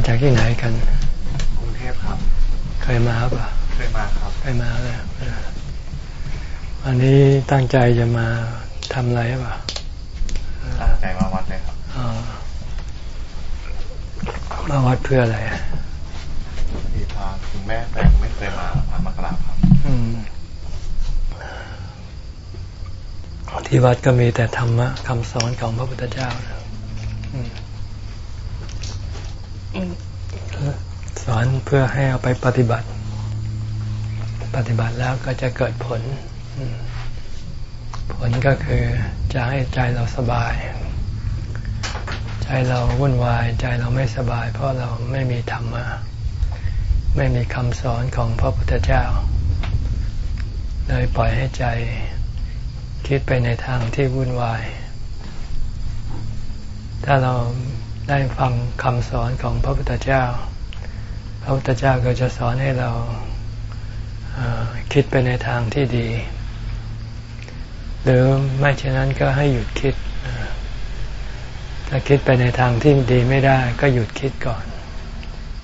มาจากที่ไหนกันกรุงเทพครับ เคยมาป่ะเคยมาครับเคยมาเลยวันนี้ตั้งใจจะมาทำอะไรป่ะตั้งใจมาวัดเลยครับอ๋อมาวัดเพื่ออะไรที่พาคุณแม่แต่ไม่เคยมาพามากราบครับอืมที่วัดก็มีแต่ธรรมะคำสอนของพระพุทธเจ้านะอืม สอนเพื่อให้เอาไปปฏิบัติ ปฏิบัติแล้วก็จะเกิดผล ผลก็คือจะให้ใจเราสบาย ใจเราวุ่นวาย ใจเราไม่สบาย เพราะเราไม่มีธรรมะ ไม่มีคำสอนของพระพุทธเจ้า เลยปล่อยให้ใจคิดไปในทางที่วุ่นวาย ถ้าเรา ได้ฟังคำสอนของพระพุทธเจ้า พระพุทธเจ้าก็จะสอนให้เราคิดไปในทางที่ดี หรือไม่เช่นนั้นก็ให้หยุดคิด ถ้าคิดไปในทางที่ดีไม่ได้ก็หยุดคิดก่อน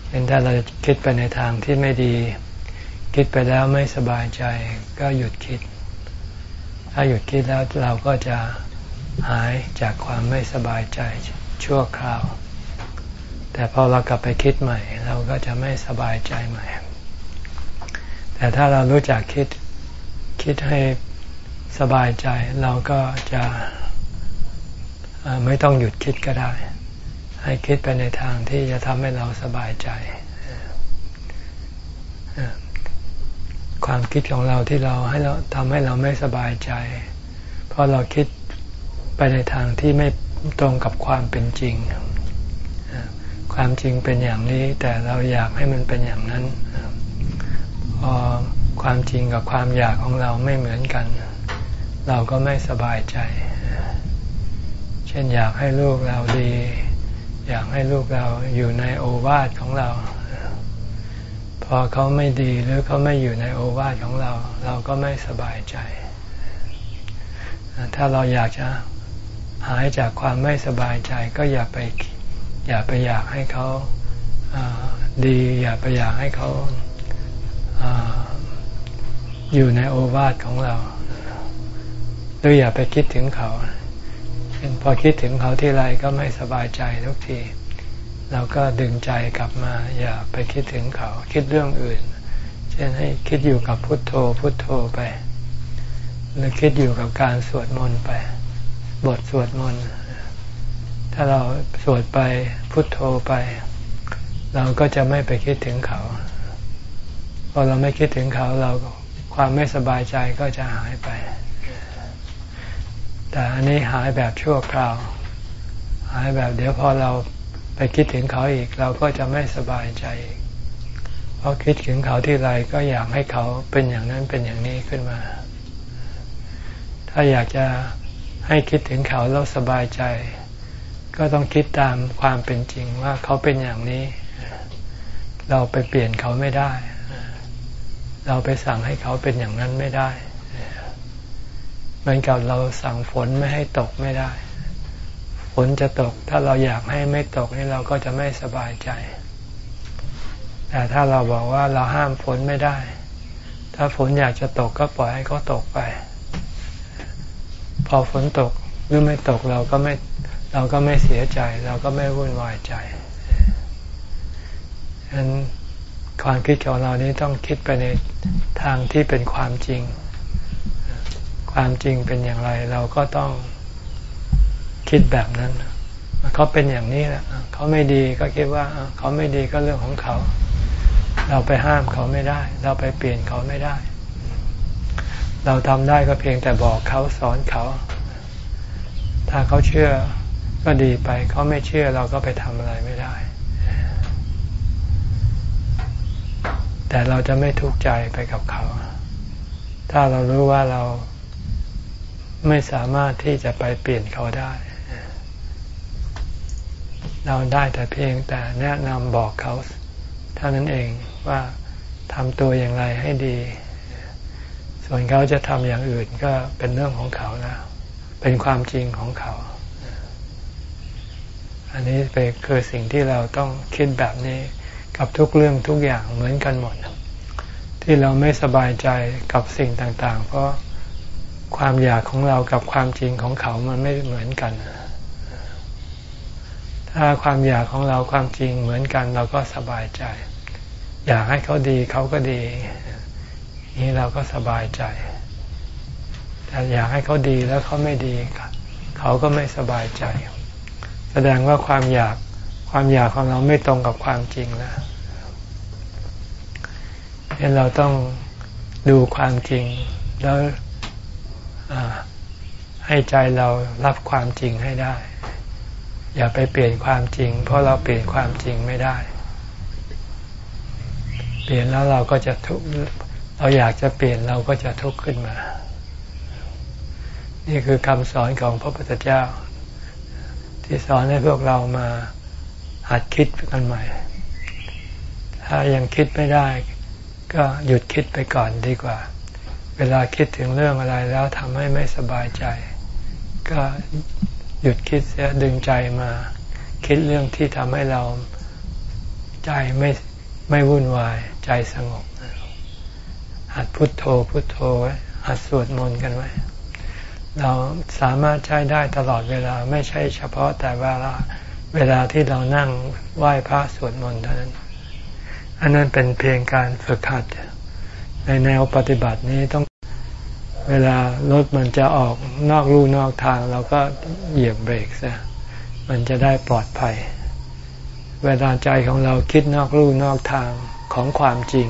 เห็นถ้าเราคิดไปในทางที่ไม่ดี คิดไปแล้วไม่สบายใจก็หยุดคิด ถ้าหยุดคิดแล้วเราก็จะหายจากความไม่สบายใจ ชั่วคราว แต่พอเรากลับไปคิดใหม่ เราก็จะไม่สบายใจใหม่ แต่ถ้าเรารู้จักคิดคิดให้สบายใจ เราก็จะไม่ต้องหยุดคิดก็ได้ ให้คิดไปในทางที่จะทำให้เราสบายใจ ความคิดของเราที่เราให้เราทำให้เราไม่สบายใจ เพราะเราคิดไปในทางที่ไม่ ตรงกับความเป็นจริง ความจริงเป็นอย่างนี้ แต่เราอยากให้มันเป็นอย่างนั้นพอความจริงกับความอยากของเราไม่เหมือนกัน เราก็ไม่สบายใจ เช่นอยากให้ลูกเราดี อยากให้ลูกเราอยู่ในโอวาทของเรา พอเขาไม่ดีหรือเขาไม่อยู่ในโอวาทของเรา เราก็ไม่สบายใจ ถ้าเราอยากจะ หายจากความไม่สบายใจก็อย่าไปอย่าไปอยากให้เขาดี อย่าไปอยากให้เขาอยู่ในโอวาทของเราหรืออย่าไปคิดถึงเขาพอคิดถึงเขาที่ไรก็ไม่สบายใจทุกที เราก็ดึงใจกลับมา อย่าไปคิดถึงเขา คิดเรื่องอื่น เช่นให้คิดอยู่กับพุทโธพุทโธไป หรือคิดอยู่กับการสวดมนต์ไป บทสวดมนต์ถ้าเราสวดไปพุทโธไป เราก็จะไม่ไปคิดถึงเขาพอเราไม่คิดถึงเขาเราความไม่สบายใจก็จะหายไป แต่อันนี้หายแบบชั่วคราว หายแบบเดี๋ยวพอเราไปคิดถึงเขาอีก เราก็จะไม่สบายใจเพราะคิดถึงเขาที่ไรก็อยากให้เขาเป็นอย่างนั้นเป็นอย่างนี้ขึ้นมา ถ้าอยากจะ ให้คิดถึงเขาแล้วสบายใจ ก็ต้องคิดตามความเป็นจริงว่าเขาเป็นอย่างนี้ เราไปเปลี่ยนเขาไม่ได้ เราไปสั่งให้เขาเป็นอย่างนั้นไม่ได้เหมือนกับเราสั่งฝนไม่ให้ตกไม่ได้ ฝนจะตก ถ้าเราอยากให้ไม่ตกนี่เราก็จะไม่สบายใจ แต่ถ้าเราบอกว่าเราห้ามฝนไม่ได้ ถ้าฝนอยากจะตกก็ปล่อยให้เขาตกไป อฝนตกหรือไม่ตกเราก็ไม่เราก็ไม่เสียใจ เราก็ไม่วุ่นวายใจฉะนั้นความคิดของเรานี้ต้องคิดไปในทางที่เป็นความจริง ความจริงเป็นอย่างไร เราก็ต้องคิดแบบนั้นเขาเป็นอย่างนี้แหละเขาไม่ดีก็คิดว่าเขาไม่ดีก็เรื่องของเขา เราไปห้ามเขาไม่ได้ เราไปเปลี่ยนเขาไม่ได้ เราทำได้ก็เพียงแต่บอกเขาสอนเขา ถ้าเขาเชื่อก็ดีไป เขาไม่เชื่อเราก็ไปทำอะไรไม่ได้ แต่เราจะไม่ทุกข์ใจไปกับเขา ถ้าเรารู้ว่าเราไม่สามารถที่จะไปเปลี่ยนเขาได้ เราได้แต่เพียงแต่แนะนำบอกเขา เท่านั้นเองว่าทำตัวอย่างไรให้ดี ส่วนเขาจะทำอย่างอื่นก็เป็นเรื่องของเขาแล้วเป็นความจริงของเขาออันนี้เป็นคือสิ่งที่เราต้องคิดแบบนี้กับทุกเรื่องทุกอย่างเหมือนกันหมด ที่เราไม่สบายใจกับสิ่งต่าง ๆ เพราะความอยากของเรากับความจริงของเขามันไม่เหมือนกัน ถ้าความอยากของเราความจริงเหมือนกัน เราก็สบายใจ อยากให้เขาดีเขาก็ดี นี่เราก็สบายใจ แต่อยากให้เขาดีแล้วเขาไม่ดี เขาก็ไม่สบายใจ แสดงว่าความอยากความอยากของเราไม่ตรงกับความจริงแล้วเห็นเราต้องดูความจริง แล้วให้ใจเรารับความจริงให้ได้ อย่าไปเปลี่ยนความจริง เพราะเราเปลี่ยนความจริงไม่ได้ เปลี่ยนแล้วเราก็จะทุกข์ เราอยากจะเปลี่ยนเราก็จะทุกข์ขึ้นมา นี่คือคำสอนของพระพุทธเจ้า ที่สอนให้พวกเรามาหัดคิดกันใหม่ ถ้ายังคิดไม่ได้ ก็หยุดคิดไปก่อนดีกว่า เวลาคิดถึงเรื่องอะไรแล้วทำให้ไม่สบายใจ ก็หยุดคิดเสียดึงใจมา คิดเรื่องที่ทำให้เราใจไม่ไม่วุ่นวายใจสงบ หัดพุทโธพุทโธไว้หัดสวดมนต์กันไว้ เราสามารถใช้ได้ตลอดเวลาไม่ใช่เฉพาะแต่เวลาเวลาที่เรานั่งไหว้พระสวดมนต์เท่านั้น อันนั้นเป็นเพียงการฝึกหัด ในแนวปฏิบัตินี้ต้องเวลารถมันจะออกนอกลู่นอกทาง เราก็เหยียบเบรกซะมันจะได้ปลอดภัย เวลาใจของเราคิดนอกลู่นอกทางของความจริง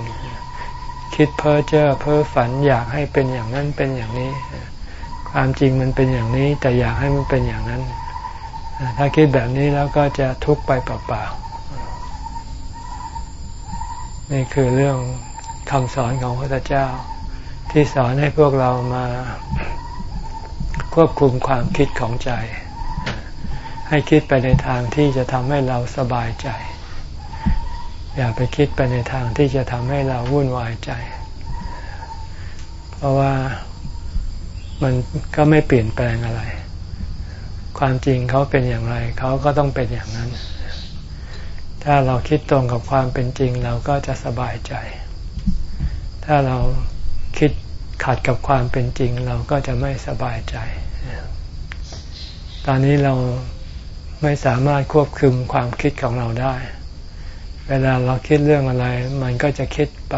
คิดเพ้อเจ้อเพ้อฝันอยากให้เป็นอย่างนั้นเป็นอย่างนี้ ความจริงมันเป็นอย่างนี้ แต่อยากให้มันเป็นอย่างนั้น ถ้าคิดแบบนี้แล้วก็จะทุกข์ไปเปล่าๆนี่คือเรื่องคำสอนของพระพุทธเจ้า ที่สอนให้พวกเรามาควบคุมความคิดของใจ ให้คิดไปในทางที่จะทำให้เราสบายใจ อย่าไปคิดไปในทางที่จะทำให้เราวุ่นวายใจ เพราะว่ามันก็ไม่เปลี่ยนแปลงอะไร ความจริงเขาเป็นอย่างไร เขาก็ต้องเป็นอย่างนั้น ถ้าเราคิดตรงกับความเป็นจริง เราก็จะสบายใจ ถ้าเราคิดขัดกับความเป็นจริง เราก็จะไม่สบายใจ ตอนนี้เราไม่สามารถควบคุมความคิดของเราได้ เวลาเราคิดเรื่องอะไร มันก็จะคิดไป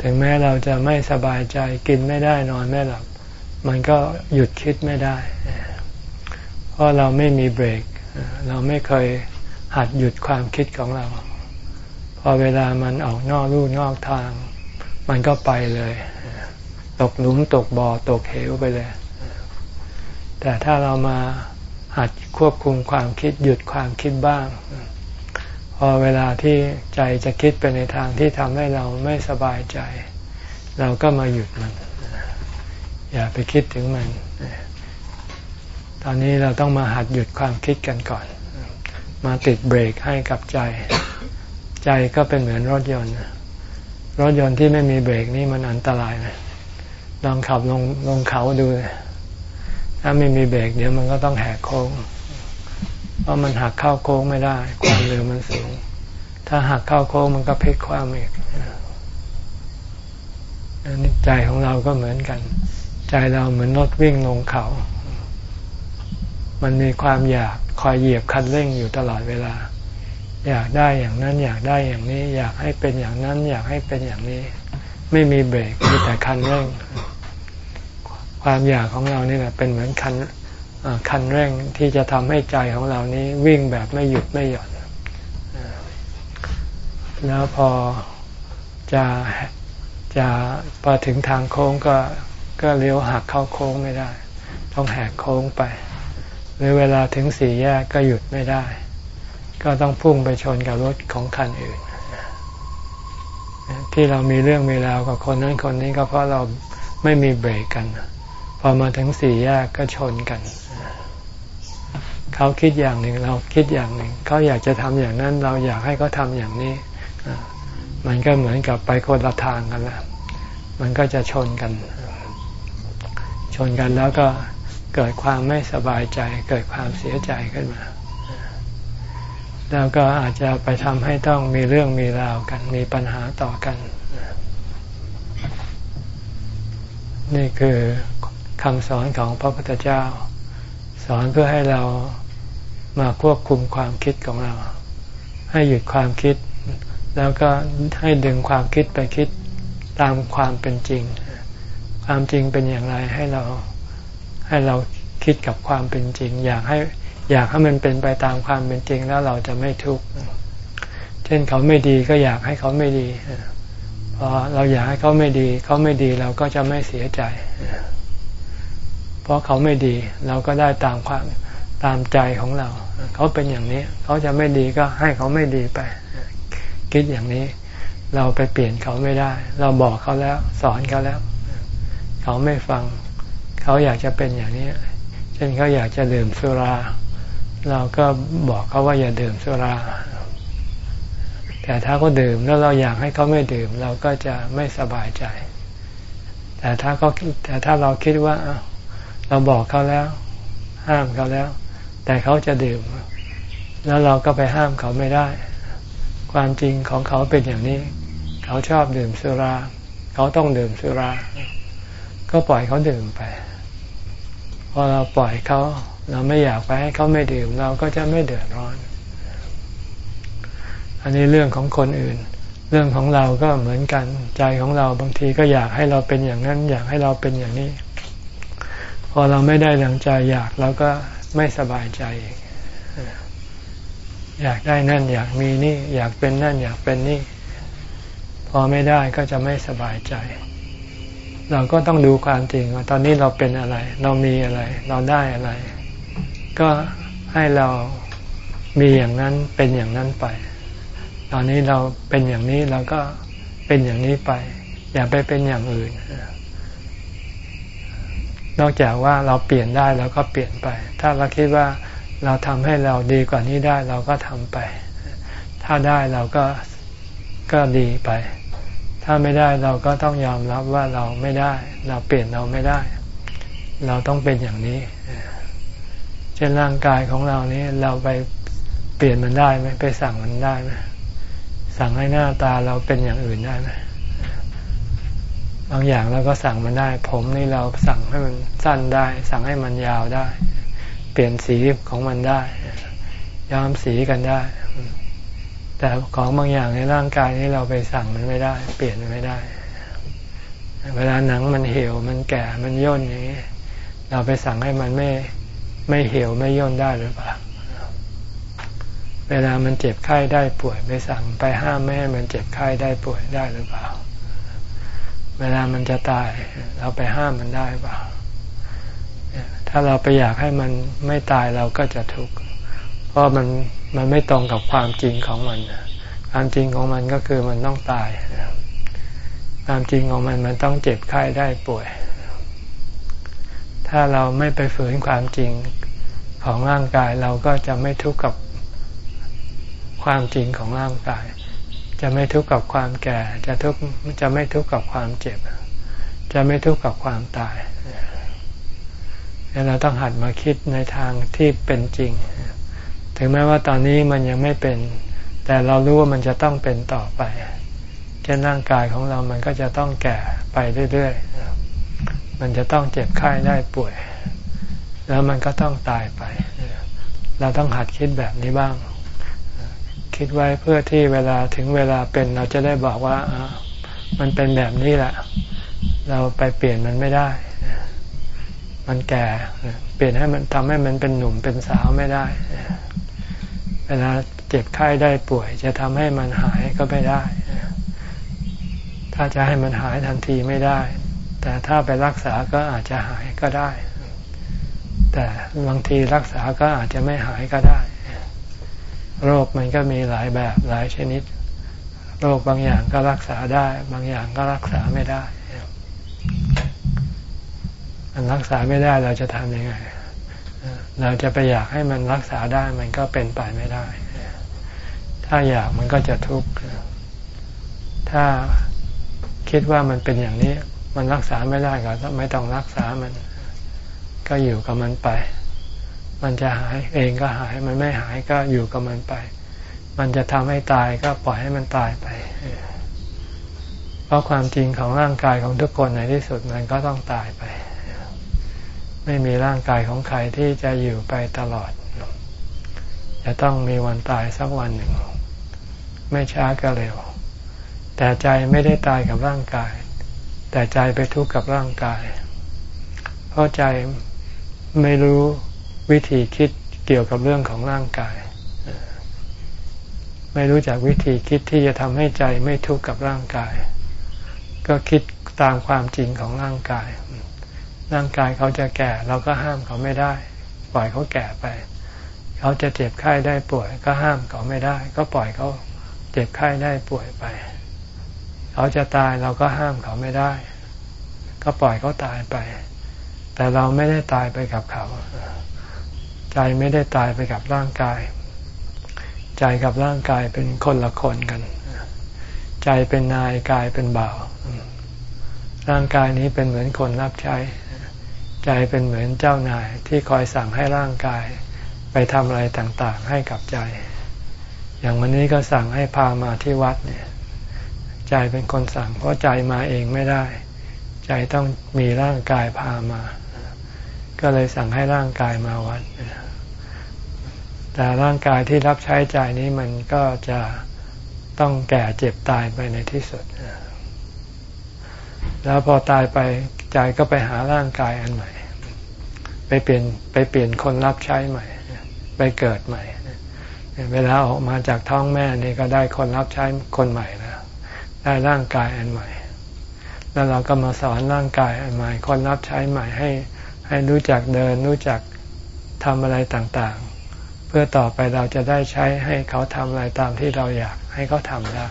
ถึงแม้เราจะไม่สบายใจกินไม่ได้นอนไม่หลับ มันก็หยุดคิดไม่ได้ เพราะเราไม่มีเบรก เราไม่เคยหัดหยุดความคิดของเรา พอเวลามันออกนอกลู่นอกทาง มันก็ไปเลย ตกหลุมตกบ่อตกเหวไปเลย แต่ถ้าเรามาหัดควบคุมความคิดหยุดความคิดบ้าง อเวลาที่ใจจะคิดไปในทางที่ทำให้เราไม่สบายใจ เราก็มาหยุดมัน อย่าไปคิดถึงมัน ตอนนี้เราต้องมาหัดหยุดความคิดกันก่อน มาติดเบรกให้กับใจ ใจก็เป็นเหมือนรถยนต์รถยนต์ที่ไม่มีเบรกนี่มันอันตรายนะลองขับลงลงเขาดู ถ้าไม่มีเบรกเดี๋ยวมันก็ต้องแหกโค้ง เพราะมันหักเข้าโค้งไม่ได้ ความเร็วมันสูง ถ้าหักเข้าโค้งมันก็พลิกความอีกนี่ใจของเราก็เหมือนกัน ใจเราเหมือนรถวิ่งลงเขา มันมีความอยากคอยเหยียบคันเร่งอยู่ตลอดเวลา อยากได้อย่างนั้น อยากได้อย่างนี้ อยากให้เป็นอย่างนั้น อยากให้เป็นอย่างนี้ ไม่มีเบรกมีแต่คันเร่ง ความอยากของเรานี่แหละเป็นเหมือนคัน คันเร่งที่จะทำให้ใจของเรานี้วิ่งแบบไม่หยุดไม่หย่อนแล้วพอจะจะพอถึงทางโค้งก็ก็เลี้ยวหักเข้าโค้งไม่ได้ ต้องแหกโค้งไป หรือเวลาถึงสี่แยกก็หยุดไม่ได้ ก็ต้องพุ่งไปชนกับรถของคันอื่น ที่เรามีเรื่องมีราวกับคนนั้นคนนี้ก็เพราะเราไม่มีเบรกกัน พอมาถึงสี่แยกก็ชนกัน เขาคิดอย่างหนึ่งเราคิดอย่างหนึ่ง เขาอยากจะทำอย่างนั้น เราอยากให้เขาทาอย่างนี้ มันก็เหมือนกับไปคนละทางกันล้วมันก็จะชนกัน ชนกันแล้วก็เกิดความไม่สบายใจ เกิดความเสียใจขึ้นมา แล้วก็อาจจะไปทำให้ต้องมีเรื่องมีราวกัน มีปัญหาต่อกัน นี่คือคำสอนของพระพุทธเจ้า สอนเพื่อให้เรา มาควบคุมความคิดของเรา ให้หยุดความคิด แล้วก็ให้ดึงความคิดไปคิดตามความเป็นจริง ความจริงเป็นอย่างไรให้เราให้เราคิดกับความเป็นจริง อยากให้อยากให้มันเป็นไปตามความเป็นจริงแล้วเราจะไม่ทุกข์เช่นเขาไม่ดีก็อยากให้เขาไม่ดีพอเราอยากให้เขาไม่ดี เขาไม่ดีเราก็จะไม่เสียใจ เพราะเขาไม่ดี เราก็ได้ตามความ ตามใจของเรา เขาเป็นอย่างนี้ เขาจะไม่ดีก็ให้เขาไม่ดีไป คิดอย่างนี้ เราไปเปลี่ยนเขาไม่ได้ เราบอกเขาแล้ว สอนเขาแล้ว เขาไม่ฟัง เขาอยากจะเป็นอย่างนี้ เช่นเขาอยากจะดื่มสุรา เราก็บอกเขาว่าอย่าดื่มสุรา แต่ถ้าเขาดื่มแล้วเราอยากให้เขาไม่ดื่ม เราก็จะไม่สบายใจ แต่ถ้าเขาแต่ถ้าเราคิดว่าเราบอกเขาแล้ว ห้ามเขาแล้ว แต่เขาจะดื่ม แล้วเราก็ไปห้ามเขาไม่ได้ ความจริงของเขาเป็นอย่างนี้ เขาชอบดื่มสุรา เขาต้องดื่มสุรา ก็ปล่อยเขาดื่มไปพอเราปล่อยเขา เราไม่อยากไปให้เขาไม่ดื่ม เราก็จะไม่เดือดร้อน อันนี้เรื่องของคนอื่น เรื่องของเราก็เหมือนกันใจของเราบางทีก็อยากให้เราเป็นอย่างนั้น อยากให้เราเป็นอย่างนี้ พอเราไม่ได้ดังใจอยากเราก็ ไม่สบายใจอีกอยากได้นั่น อยากมีนี่ อยากเป็นนั่น อยากเป็นนี่ พอไม่ได้ก็จะไม่สบายใจ เราก็ต้องดูความจริงว่าตอนนี้เราเป็นอะไร เรามีอะไร เราได้อะไร ก็ให้เรามีอย่างนั้นเป็นอย่างนั้นไป ตอนนี้เราเป็นอย่างนี้เราก็เป็นอย่างนี้ไป อย่าไปเป็นอย่างอื่น นอกจากว่าเราเปลี่ยนได้เราก็เปลี่ยนไป ถ้าเราคิดว่าเราทำให้เราดีกว่านี้ได้เราก็ทำไป ถ้าได้เราก็ก็ดีไป ถ้าไม่ได้เราก็ต้องยอมรับว่าเราไม่ได้ เราเปลี่ยนเราไม่ได้ เราต้องเป็นอย่างนี้ เช่นร่างกายของเรานี้เราไปเปลี่ยนมันได้ไหมไปสั่งมันได้ไหมสั่งให้หน้าตาเราเป็นอย่างอื่นได้ไหม บางอย่างเราก็สั่งมันได้ ผมนี่เราสั่งให้มันสั้นได้ สั่งให้มันยาวได้ เปลี่ยนสีของมันได้ ย้อมสีกันได้ แต่ของบางอย่างในร่างกายนี้เราไปสั่งมันไม่ได้ เปลี่ยนมันไม่ได้ เวลาหนังมันเหี่ยวมันแก่มันย่นอย่างนี้ เราไปสั่งให้มันไม่ไม่เหี่ยวไม่ย่นได้หรือเปล่าเวลามันเจ็บไข้ได้ป่วยไปสั่งไปห้ามไม่ให้มันเจ็บไข้ได้ป่วยได้หรือเปล่า เวลามันจะตาย เราไปห้ามมันได้เปล่าถ้าเราไปอยากให้มันไม่ตายเราก็จะทุกข์เพราะมันมันไม่ตรงกับความจริงของมันความจริงของมันก็คือมันต้องตายความจริงของมันมันต้องเจ็บไข้ได้ป่วย ถ้าเราไม่ไปฝืนความจริงของร่างกายเราก็จะไม่ทุกข์กับความจริงของร่างกาย จะไม่ทุกข์กับความแก่ จะทุกข์จะไม่ทุกข์กับความเจ็บ จะไม่ทุกข์กับความตายเราต้องหัดมาคิดในทางที่เป็นจริง ถึงแม้ว่าตอนนี้มันยังไม่เป็น แต่เรารู้ว่ามันจะต้องเป็นต่อไปเช่นร่างกายของเรามันก็จะต้องแก่ไปเรื่อยๆ มันจะต้องเจ็บไข้ได้ป่วย แล้วมันก็ต้องตายไป เราต้องหัดคิดแบบนี้บ้าง คิดไว้เพื่อที่เวลาถึงเวลาเป็นเราจะได้บอกว่ามันเป็นแบบนี้แหละ เราไปเปลี่ยนมันไม่ได้ มันแก่ เปลี่ยนให้มันทำให้มันเป็นหนุ่มเป็นสาวไม่ได้ เวลาเจ็บไข้ได้ป่วย จะทำให้มันหายก็ไม่ได้ ถ้าจะให้มันหายทันทีไม่ได้ แต่ถ้าไปรักษาก็อาจจะหายก็ได้ แต่บางทีรักษาก็อาจจะไม่หายก็ได้ โรคมันก็มีหลายแบบหลายชนิด โรคบางอย่างก็รักษาได้ บางอย่างก็รักษาไม่ได้มันรักษาไม่ได้เราจะทำยังไง เราจะไปอยากให้มันรักษาได้มันก็เป็นไปไม่ได้ ถ้าอยากมันก็จะทุกข์ ถ้าคิดว่ามันเป็นอย่างนี้ มันรักษาไม่ได้ก็ไม่ต้องรักษามัน ก็อยู่กับมันไป มันจะหายเองก็หาย มันไม่หายก็อยู่กับมันไป มันจะทำให้ตายก็ปล่อยให้มันตายไป เพราะความจริงของร่างกายของทุกคนในที่สุดมันก็ต้องตายไป ไม่มีร่างกายของใครที่จะอยู่ไปตลอด จะต้องมีวันตายสักวันหนึ่ง ไม่ช้าก็เร็ว แต่ใจไม่ได้ตายกับร่างกาย แต่ใจไปทุกข์กับร่างกาย เพราะใจไม่รู้ วิธีคิดเกี่ยวกับเรื่องของร่างกาย ไม่รู้จักวิธีคิดที่จะทำให้ใจไม่ทุกข์กับร่างกาย ก็คิดตามความจริงของร่างกาย ร่างกายเขาจะแก่เราก็ห้ามเขาไม่ได้ ปล่อยเขาแก่ไป เขาจะเจ็บไข้ได้ป่วย ก็ห้ามเขาไม่ได้ ก็ปล่อยเขาเจ็บไข้ได้ป่วยไป เขาจะตายเราก็ห้ามเขาไม่ได้ ก็ปล่อยเขาตายไป แต่เราไม่ได้ตายไปกับเขา ใจไม่ได้ตายไปกับร่างกาย ใจกับร่างกายเป็นคนละคนกัน ใจเป็นนายกายเป็นบ่าวร่างกายนี้เป็นเหมือนคนรับใช้ ใจเป็นเหมือนเจ้านายที่คอยสั่งให้ร่างกาย ไปทำอะไรต่างๆ ให้กับใจ อย่างวันนี้ก็สั่งให้พามาที่วัดเนี่ย ใจเป็นคนสั่ง เพราะใจมาเองไม่ได้ ใจต้องมีร่างกายพามา ก็เลยสั่งให้ร่างกายมาวัด แต่ร่างกายที่รับใช้ใจนี้มันก็จะต้องแก่เจ็บตายไปในที่สุด แล้วพอตายไปใจก็ไปหาร่างกายอันใหม่ ไปเปลี่ยนไปเปลี่ยนคนรับใช้ใหม่ ไปเกิดใหม่ เวลาออกมาจากท้องแม่นี่ก็ได้คนรับใช้คนใหม่แล้วได้ร่างกายอันใหม่ แล้วเราก็มาสอนร่างกายอันใหม่ คนรับใช้ใหม่ให้ให้รู้จักเดิน รู้จักทำอะไรต่าง พื่อต่อไปเราจะได้ใช้ให้เขาทำอะไรตามที่เราอยากให้เขาทำได้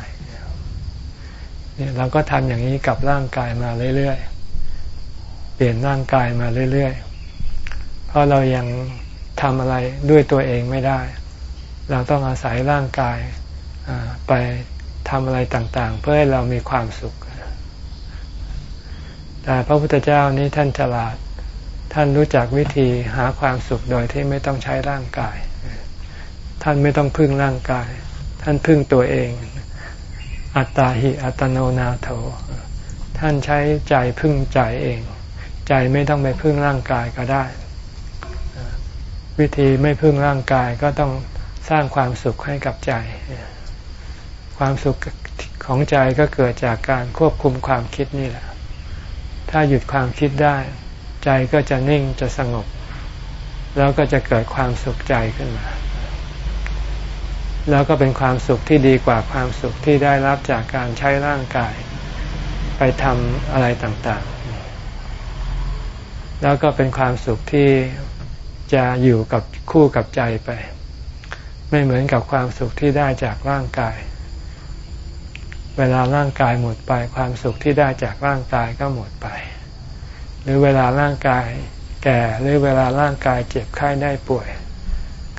เนี่ยเราก็ทำอย่างนี้กับร่างกายมาเรื่อยๆ เปลี่ยนร่างกายมาเรื่อยๆ เพราะเรายังทำอะไรด้วยตัวเองไม่ได้ เราต้องอาศัยร่างกายไปทำอะไรต่างๆ เพื่อให้เรามีความสุข แต่พระพุทธเจ้านี้ท่านฉลาด ท่านรู้จักวิธีหาความสุขโดยที่ไม่ต้องใช้ร่างกาย ท่านไม่ต้องพึ่งร่างกาย ท่านพึ่งตัวเอง อัตตาหิอัตโนนาโถ ท่านใช้ใจพึ่งใจเอง ใจไม่ต้องไปพึ่งร่างกายก็ได้ วิธีไม่พึ่งร่างกายก็ต้องสร้างความสุขให้กับใจ ความสุขของใจก็เกิดจากการควบคุมความคิดนี่แหละ ถ้าหยุดความคิดได้ ใจก็จะนิ่งจะสงบ แล้วก็จะเกิดความสุขใจขึ้นมา แล้วก็เป็นความสุขที่ดีกว่าความสุขที่ได้รับจากการใช้ร่างกาย ไปทำอะไรต่างๆ แล้วก็เป็นความสุขที่จะอยู่กับคู่กับใจไป ไม่เหมือนกับความสุขที่ได้จากร่างกาย เวลาร่างกายหมดไป ความสุขที่ได้จากร่างกายก็หมดไป หรือเวลาร่างกายแก่หรือเวลาร่างกายเจ็บไข้ได้ป่วย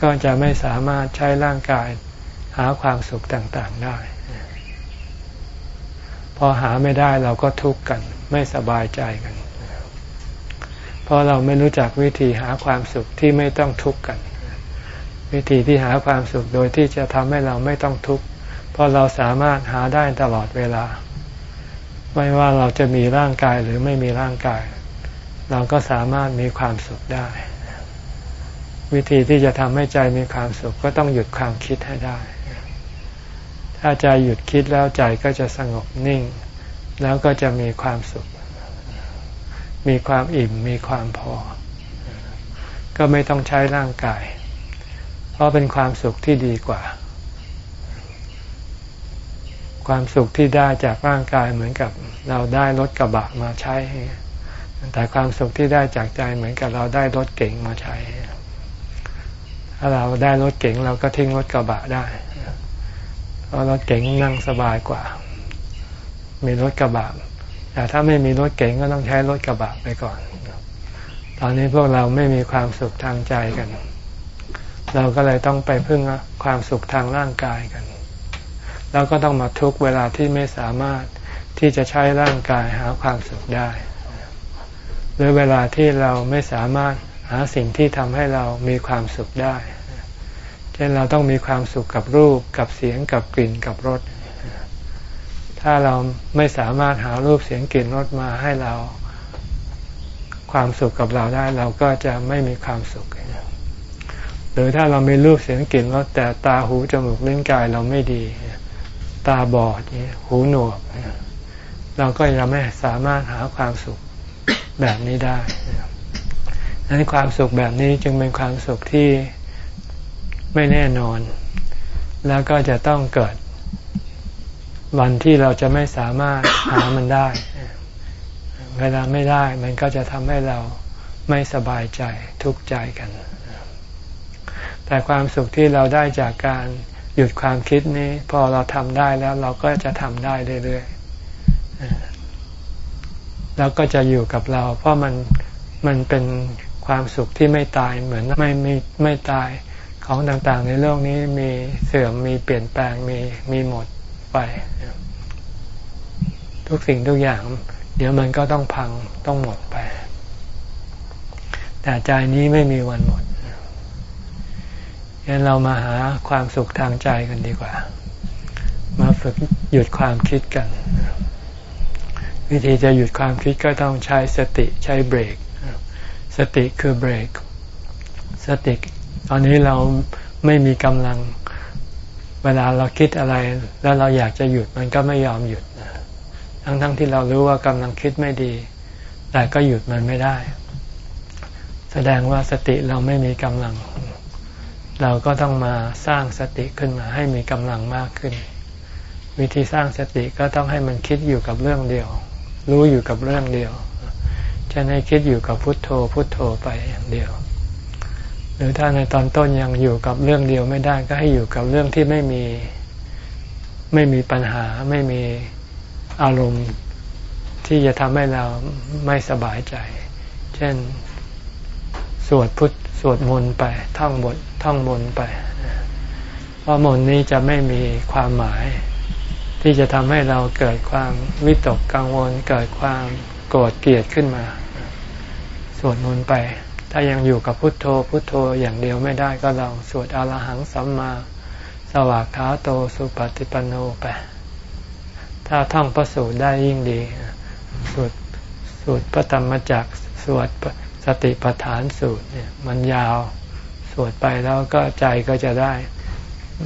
ก็จะไม่สามารถใช้ร่างกาย หาความสุขต่างๆได้ พอหาไม่ได้เราก็ทุกข์กัน ไม่สบายใจกัน เพราะเราไม่รู้จักวิธีหาความสุขที่ไม่ต้องทุกข์กัน วิธีที่หาความสุขโดยที่จะทำให้เราไม่ต้องทุกข์เพราะเราสามารถหาได้ตลอดเวลา ไม่ว่าเราจะมีร่างกายหรือไม่มีร่างกาย เราก็สามารถมีความสุขได้ วิธีที่จะทำให้ใจมีความสุขก็ต้องหยุดความคิดให้ได้ ถ้าใจหยุดคิดแล้วใจก็จะสงบนิ่ง แล้วก็จะมีความสุข มีความอิ่มมีความพอ ก็ไม่ต้องใช้ร่างกาย เพราะเป็นความสุขที่ดีกว่า ความสุขที่ได้จากร่างกายเหมือนกับเราได้รถกระบะมาใช้ แต่ความสุขที่ได้จากใจเหมือนกับเราได้รถเก๋งมาใช้ถ้าเราได้รถเก๋งเราก็ทิ้งรถกระบะได้ พราะรถเก๋งนั่งสบายกว่า มีรถกระบะแต่ถ้าไม่มีรถเก๋งก็ต้องใช้รถกระบะไปก่อน ตอนนี้พวกเราไม่มีความสุขทางใจกัน เราก็เลยต้องไปพึ่งความสุขทางร่างกายกัน แล้วก็ต้องมาทุกเวลาที่ไม่สามารถที่จะใช้ร่างกายหาความสุขได้ หรือเวลาที่เราไม่สามารถหาสิ่งที่ทำให้เรามีความสุขได้ เช่นเราต้องมีความสุขกับรูปกับเสียงกับกลิ่นกับรสถ้าเราไม่สามารถหารูปเสียงกลิ่นรสมาให้เราความสุขกับเราได้เราก็จะไม่มีความสุข หรือถ้าเรามีรูปเสียงกลิ่นรสแต่ตาหูจมูกลิ้นกายเราไม่ดี ตาบอดหูหนวก เราก็ยังไม่สามารถหาความสุขแบบนี้ได้ดังนั้นความสุขแบบนี้จึงเป็นความสุขที่ ไม่แน่นอน แล้วก็จะต้องเกิด วันที่เราจะไม่สามารถหามันได้ เวลาไม่ได้ มันก็จะทำให้เราไม่สบายใจทุกข์ใจกัน แต่ความสุขที่เราได้จากการหยุดความคิดนี้ พอเราทำได้แล้วเราก็จะทำได้เรื่อยๆแล้วก็จะอยู่กับเรา เพราะมันมันเป็นความสุขที่ไม่ตายเหมือนไม่ไม่ไม่ตาย ของต่างๆ ในโลกนี้มีเสื่อมมีเปลี่ยนแปลงมีมีหมดไป ทุกสิ่งทุกอย่าง เดี๋ยวมันก็ต้องพังต้องหมดไป แต่ใจนี้ไม่มีวันหมดงั้นเรามาหาความสุขทางใจกันดีกว่า มาฝึกหยุดความคิดกัน วิธีจะหยุดความคิดก็ต้องใช้สติใช้เบรก สติคือเบรก สติ อนนี้เราไม่มีกำลัง เวลาเราคิดอะไร แล้วเราอยากจะหยุดมันก็ไม่ยอมหยุดทั้งๆทที่เรารู้ว่ากำลังคิดไม่ดี แต่ก็หยุดมันไม่ได้ แสดงว่าสติเราไม่มีกำลัง เราก็ต้องมาสร้างสติขึ้นมา ให้มีกำลังมากขึ้น วิธีสร้างสติก็ต้องให้มันคิดอยู่กับเรื่องเดียว รู้อยู่กับเรื่องเดียวจะให้คิดอยู่กับพุทโธพุทโธไปอย่างเดียว รือถ้าในตอนต้นยังอยู่กับเรื่องเดียวไม่ได้ก็ให้อยู่กับเรื่องที่ไม่มีไม่มีปัญหาไม่มีอารมณ์ที่จะทำให้เราไม่สบายใจ เช่น สวดพุทสวดมนต์ไป ท่องบทท่องมนต์ไป เพราะมนต์นี้จะไม่มีความหมาย ที่จะทำให้เราเกิดความวิตกกังวล เกิดความโกรธเกลียดขึ้นมา สวดมนต์ไป ถ้ายังอยู่กับพุทโธพุทโธอย่างเดียวไม่ได้ก็ลองสวดอรหังสัมมา สวากขาโตสุปฏิปันโนไป ถ้าท่องพระสูตรได้ยิ่งดี สวดสวดพระธรรมจักสวดสติปัฏฐานสูตรเนี่ยมันยาวสวดไปแล้วก็ใจก็จะได้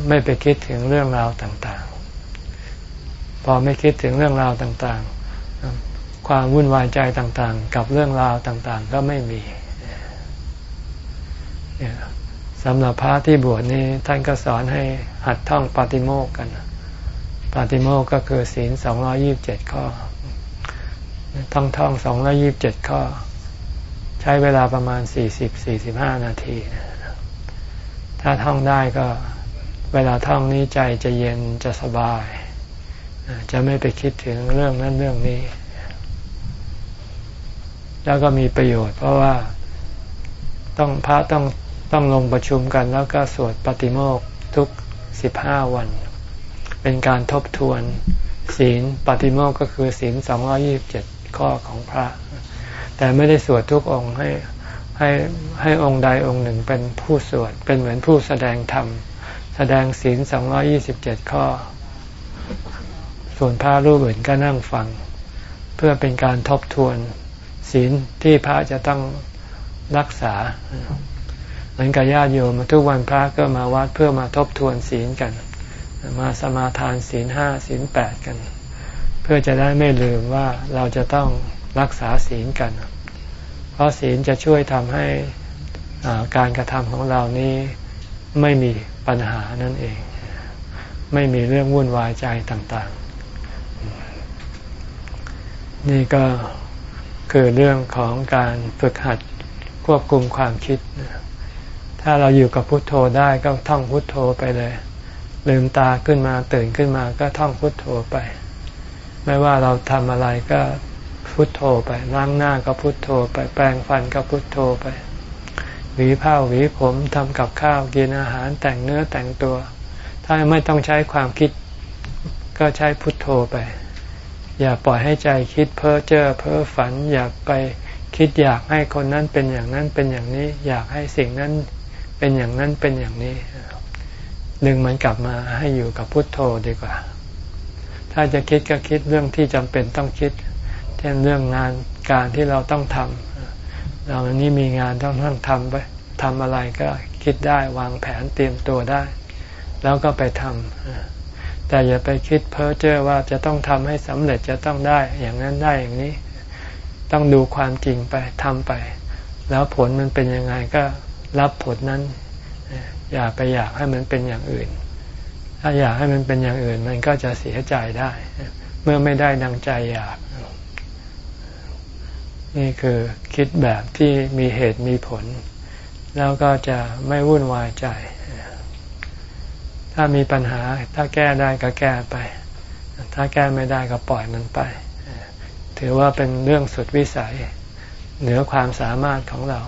ไม่ไปคิดถึงเรื่องราวต่างๆ พอไม่คิดถึงเรื่องราวต่างๆ ความวุ่นวายใจต่างๆ กับเรื่องราวต่างๆ ก็ไม่มี สำหรับพระที่บวชนี้ท่านก็สอนให้หัดท่องปาติโมกกัน ปาติโมกก็คือศีลสองยี่บเจ็ดข้อ ท่องท่องสองยี่บเจ็ดข้อ ใช้เวลาประมาณสี่สิบสี่สิบห้านาที ถ้าท่องได้ก็เวลาท่องนี้ใจจะเย็นจะสบาย จะไม่ไปคิดถึงเรื่องนั้นเรื่องนี้ แล้วก็มีประโยชน์ เพราะว่าต้องพระต้อง ต้องลงประชุมกันแล้วก็สวดปฏิโมกทุกสิบห้าวัน เป็นการทบทวนศีลปฏิโมกก็คือศีลสองยี่บเจ็ดข้อของพระ แต่ไม่ได้สวดทุกองค์ให้ให้ให้องค์ใดองค์หนึ่งเป็นผู้สวดเป็นเหมือนผู้แสดงธรรม แสดงศีลสองยี่สิบเจ็ดข้อ ส่วนพระรูปอื่นก็นั่งฟัง เพื่อเป็นการทบทวนศีลที่พระจะต้องรักษา เหมือนกับญาติโยมทุกวันพระก็มาวัดเพื่อมาทบทวนศีลกัน มาสมาทานศีลห้าศีลแปดกัน เพื่อจะได้ไม่ลืมว่าเราจะต้องรักษาศีลกัน เพราะศีลจะช่วยทำให้การกระทำของเรานี้ไม่มีปัญหานั่นเอง ไม่มีเรื่องวุ่นวายใจต่างๆ นี่ก็คือเรื่องของการฝึกหัดควบคุมความคิด ถ้าเราอยู่กับพุทโธได้ก็ท่องพุทโธไปเลย ลืมตาขึ้นมาตื่นขึ้นมาก็ท่องพุทโธไป ไม่ว่าเราทำอะไรก็พุทโธไปล้างหน้าก็พุทโธไปแปรงฟันก็พุทโธไปหวีผ้าหวีผมทำกับข้าวกินอาหารแต่งเนื้อแต่งตัว ถ้าไม่ต้องใช้ความคิดก็ใช้พุทโธไป อย่าปล่อยให้ใจคิดเพ้อเจ้อเพ้อฝัน อย่าไปคิดอยากให้คนนั้นเป็นอย่างนั้นเป็นอย่างนี้ อยากให้สิ่งนั้น เป็นอย่างนั้นเป็นอย่างนี้ ดึงมันกลับมาให้อยู่กับพุทโธดีกว่า ถ้าจะคิดก็คิดเรื่องที่จำเป็นต้องคิด เช่นเรื่องงานการที่เราต้องทำเราวันนี้มีงานต้องต้องทำไปทำอะไรก็คิดได้วางแผนเตรียมตัวได้ แล้วก็ไปทำแต่อย่าไปคิดเพ้อเจ้อว่าจะต้องทำให้สำเร็จจะต้องได้ อย่างนั้นได้อย่างนี้ ต้องดูความจริงไปทำไป แล้วผลมันเป็นยังไงก็ รับผลนั้น อย่าไปอยากให้มันเป็นอย่างอื่น ถ้าอยากให้มันเป็นอย่างอื่น มันก็จะเสียใจได้ เมื่อไม่ได้ดังใจอยาก นี่คือคิดแบบที่มีเหตุมีผล แล้วก็จะไม่วุ่นวายใจ ถ้ามีปัญหาถ้าแก้ได้ก็แก้ไป ถ้าแก้ไม่ได้ก็ปล่อยมันไป ถือว่าเป็นเรื่องสุดวิสัย เหนือความสามารถของเรา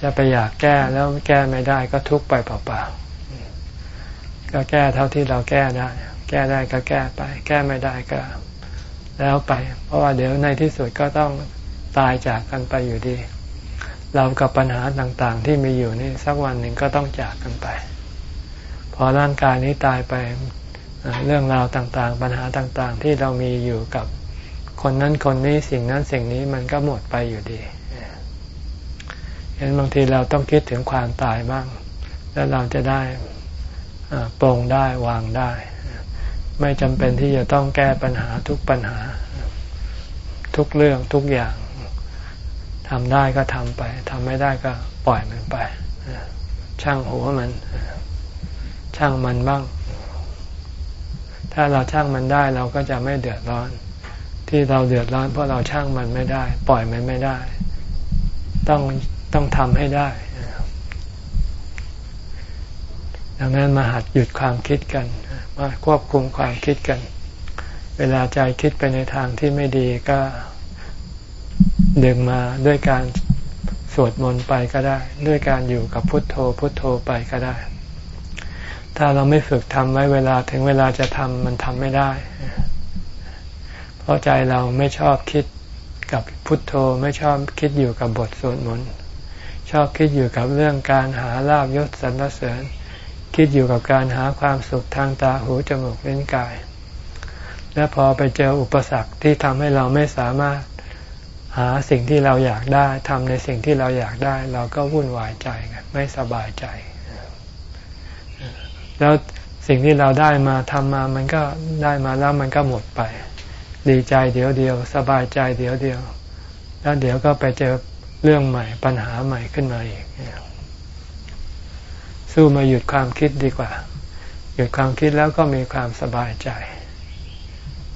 จะไปอยากแก้แล้วแก้ไม่ได้ก็ทุกไปเปล่าๆก็แก้เท่าที่เราแก้ได้ แก้ได้ก็แก้ไป แก้ไม่ได้ก็ แล้วไป เพราะว่าเดี๋ยวในที่สุดก็ต้องตายจากกันไปอยู่ดี เรากับปัญหาต่างๆ ที่มีอยู่นี่สักวันหนึ่งก็ต้องจากกันไป พอร่างกายนี้ตายไปเรื่องราวต่างๆ ปัญหาต่างๆ ที่เรามีอยู่กับคนนั้นคนนี้สิ่งนั้นสิ่งนี้มันก็หมดไปอยู่ดี เห็นบางทีเราต้องคิดถึงความตายบ้าง แล้วเราจะได้ปรงได้วางได้ ไม่จำเป็นที่จะต้องแก้ปัญหาทุกปัญหา ทุกเรื่องทุกอย่างทำได้ก็ทำไปทำไม่ได้ก็ปล่อยมันไป ช่างหัวมัน ช่างมันบ้าง ถ้าเราช่างมันได้เราก็จะไม่เดือดร้อน ที่เราเดือดร้อนเพราะเราช่างมันไม่ได้ ปล่อยมันไม่ได้ ต้อง ต้องทำให้ได้ ดังนั้นมาหัดหยุดความคิดกัน มาควบคุมความคิดกัน เวลาใจคิดไปในทางที่ไม่ดีก็ดึงมาด้วยการสวดมนต์ไปก็ได้ ด้วยการอยู่กับพุทโธ พุทโธไปก็ได้ ถ้าเราไม่ฝึกทำไว้เวลาถึงเวลาจะทำมันทำไม่ได้ เพราะใจเราไม่ชอบคิดกับพุทโธไม่ชอบคิดอยู่กับบทสวดมนต์ ชอบคิดอยู่กับเรื่องการหาลาบยศสรรเสริญ คิดอยู่กับการหาความสุขทางตาหูจมูกเล่นกาย และพอไปเจออุปสรรคที่ทำให้เราไม่สามารถหาสิ่งที่เราอยากได้ทำในสิ่งที่เราอยากได้ เราก็วุ่นวายใจไม่สบายใจ แล้วสิ่งที่เราได้มาทำมามันก็ได้มาแล้วมันก็หมดไป ดีใจเดี๋ยวเดียว สบายใจเดี๋ยวเดียว แล้วเดี๋ยวก็ไปเจอ เรื่องใหม่ปัญหาใหม่ขึ้นมาอีก สู้มาหยุดความคิดดีกว่า หยุดความคิดแล้วก็มีความสบายใจ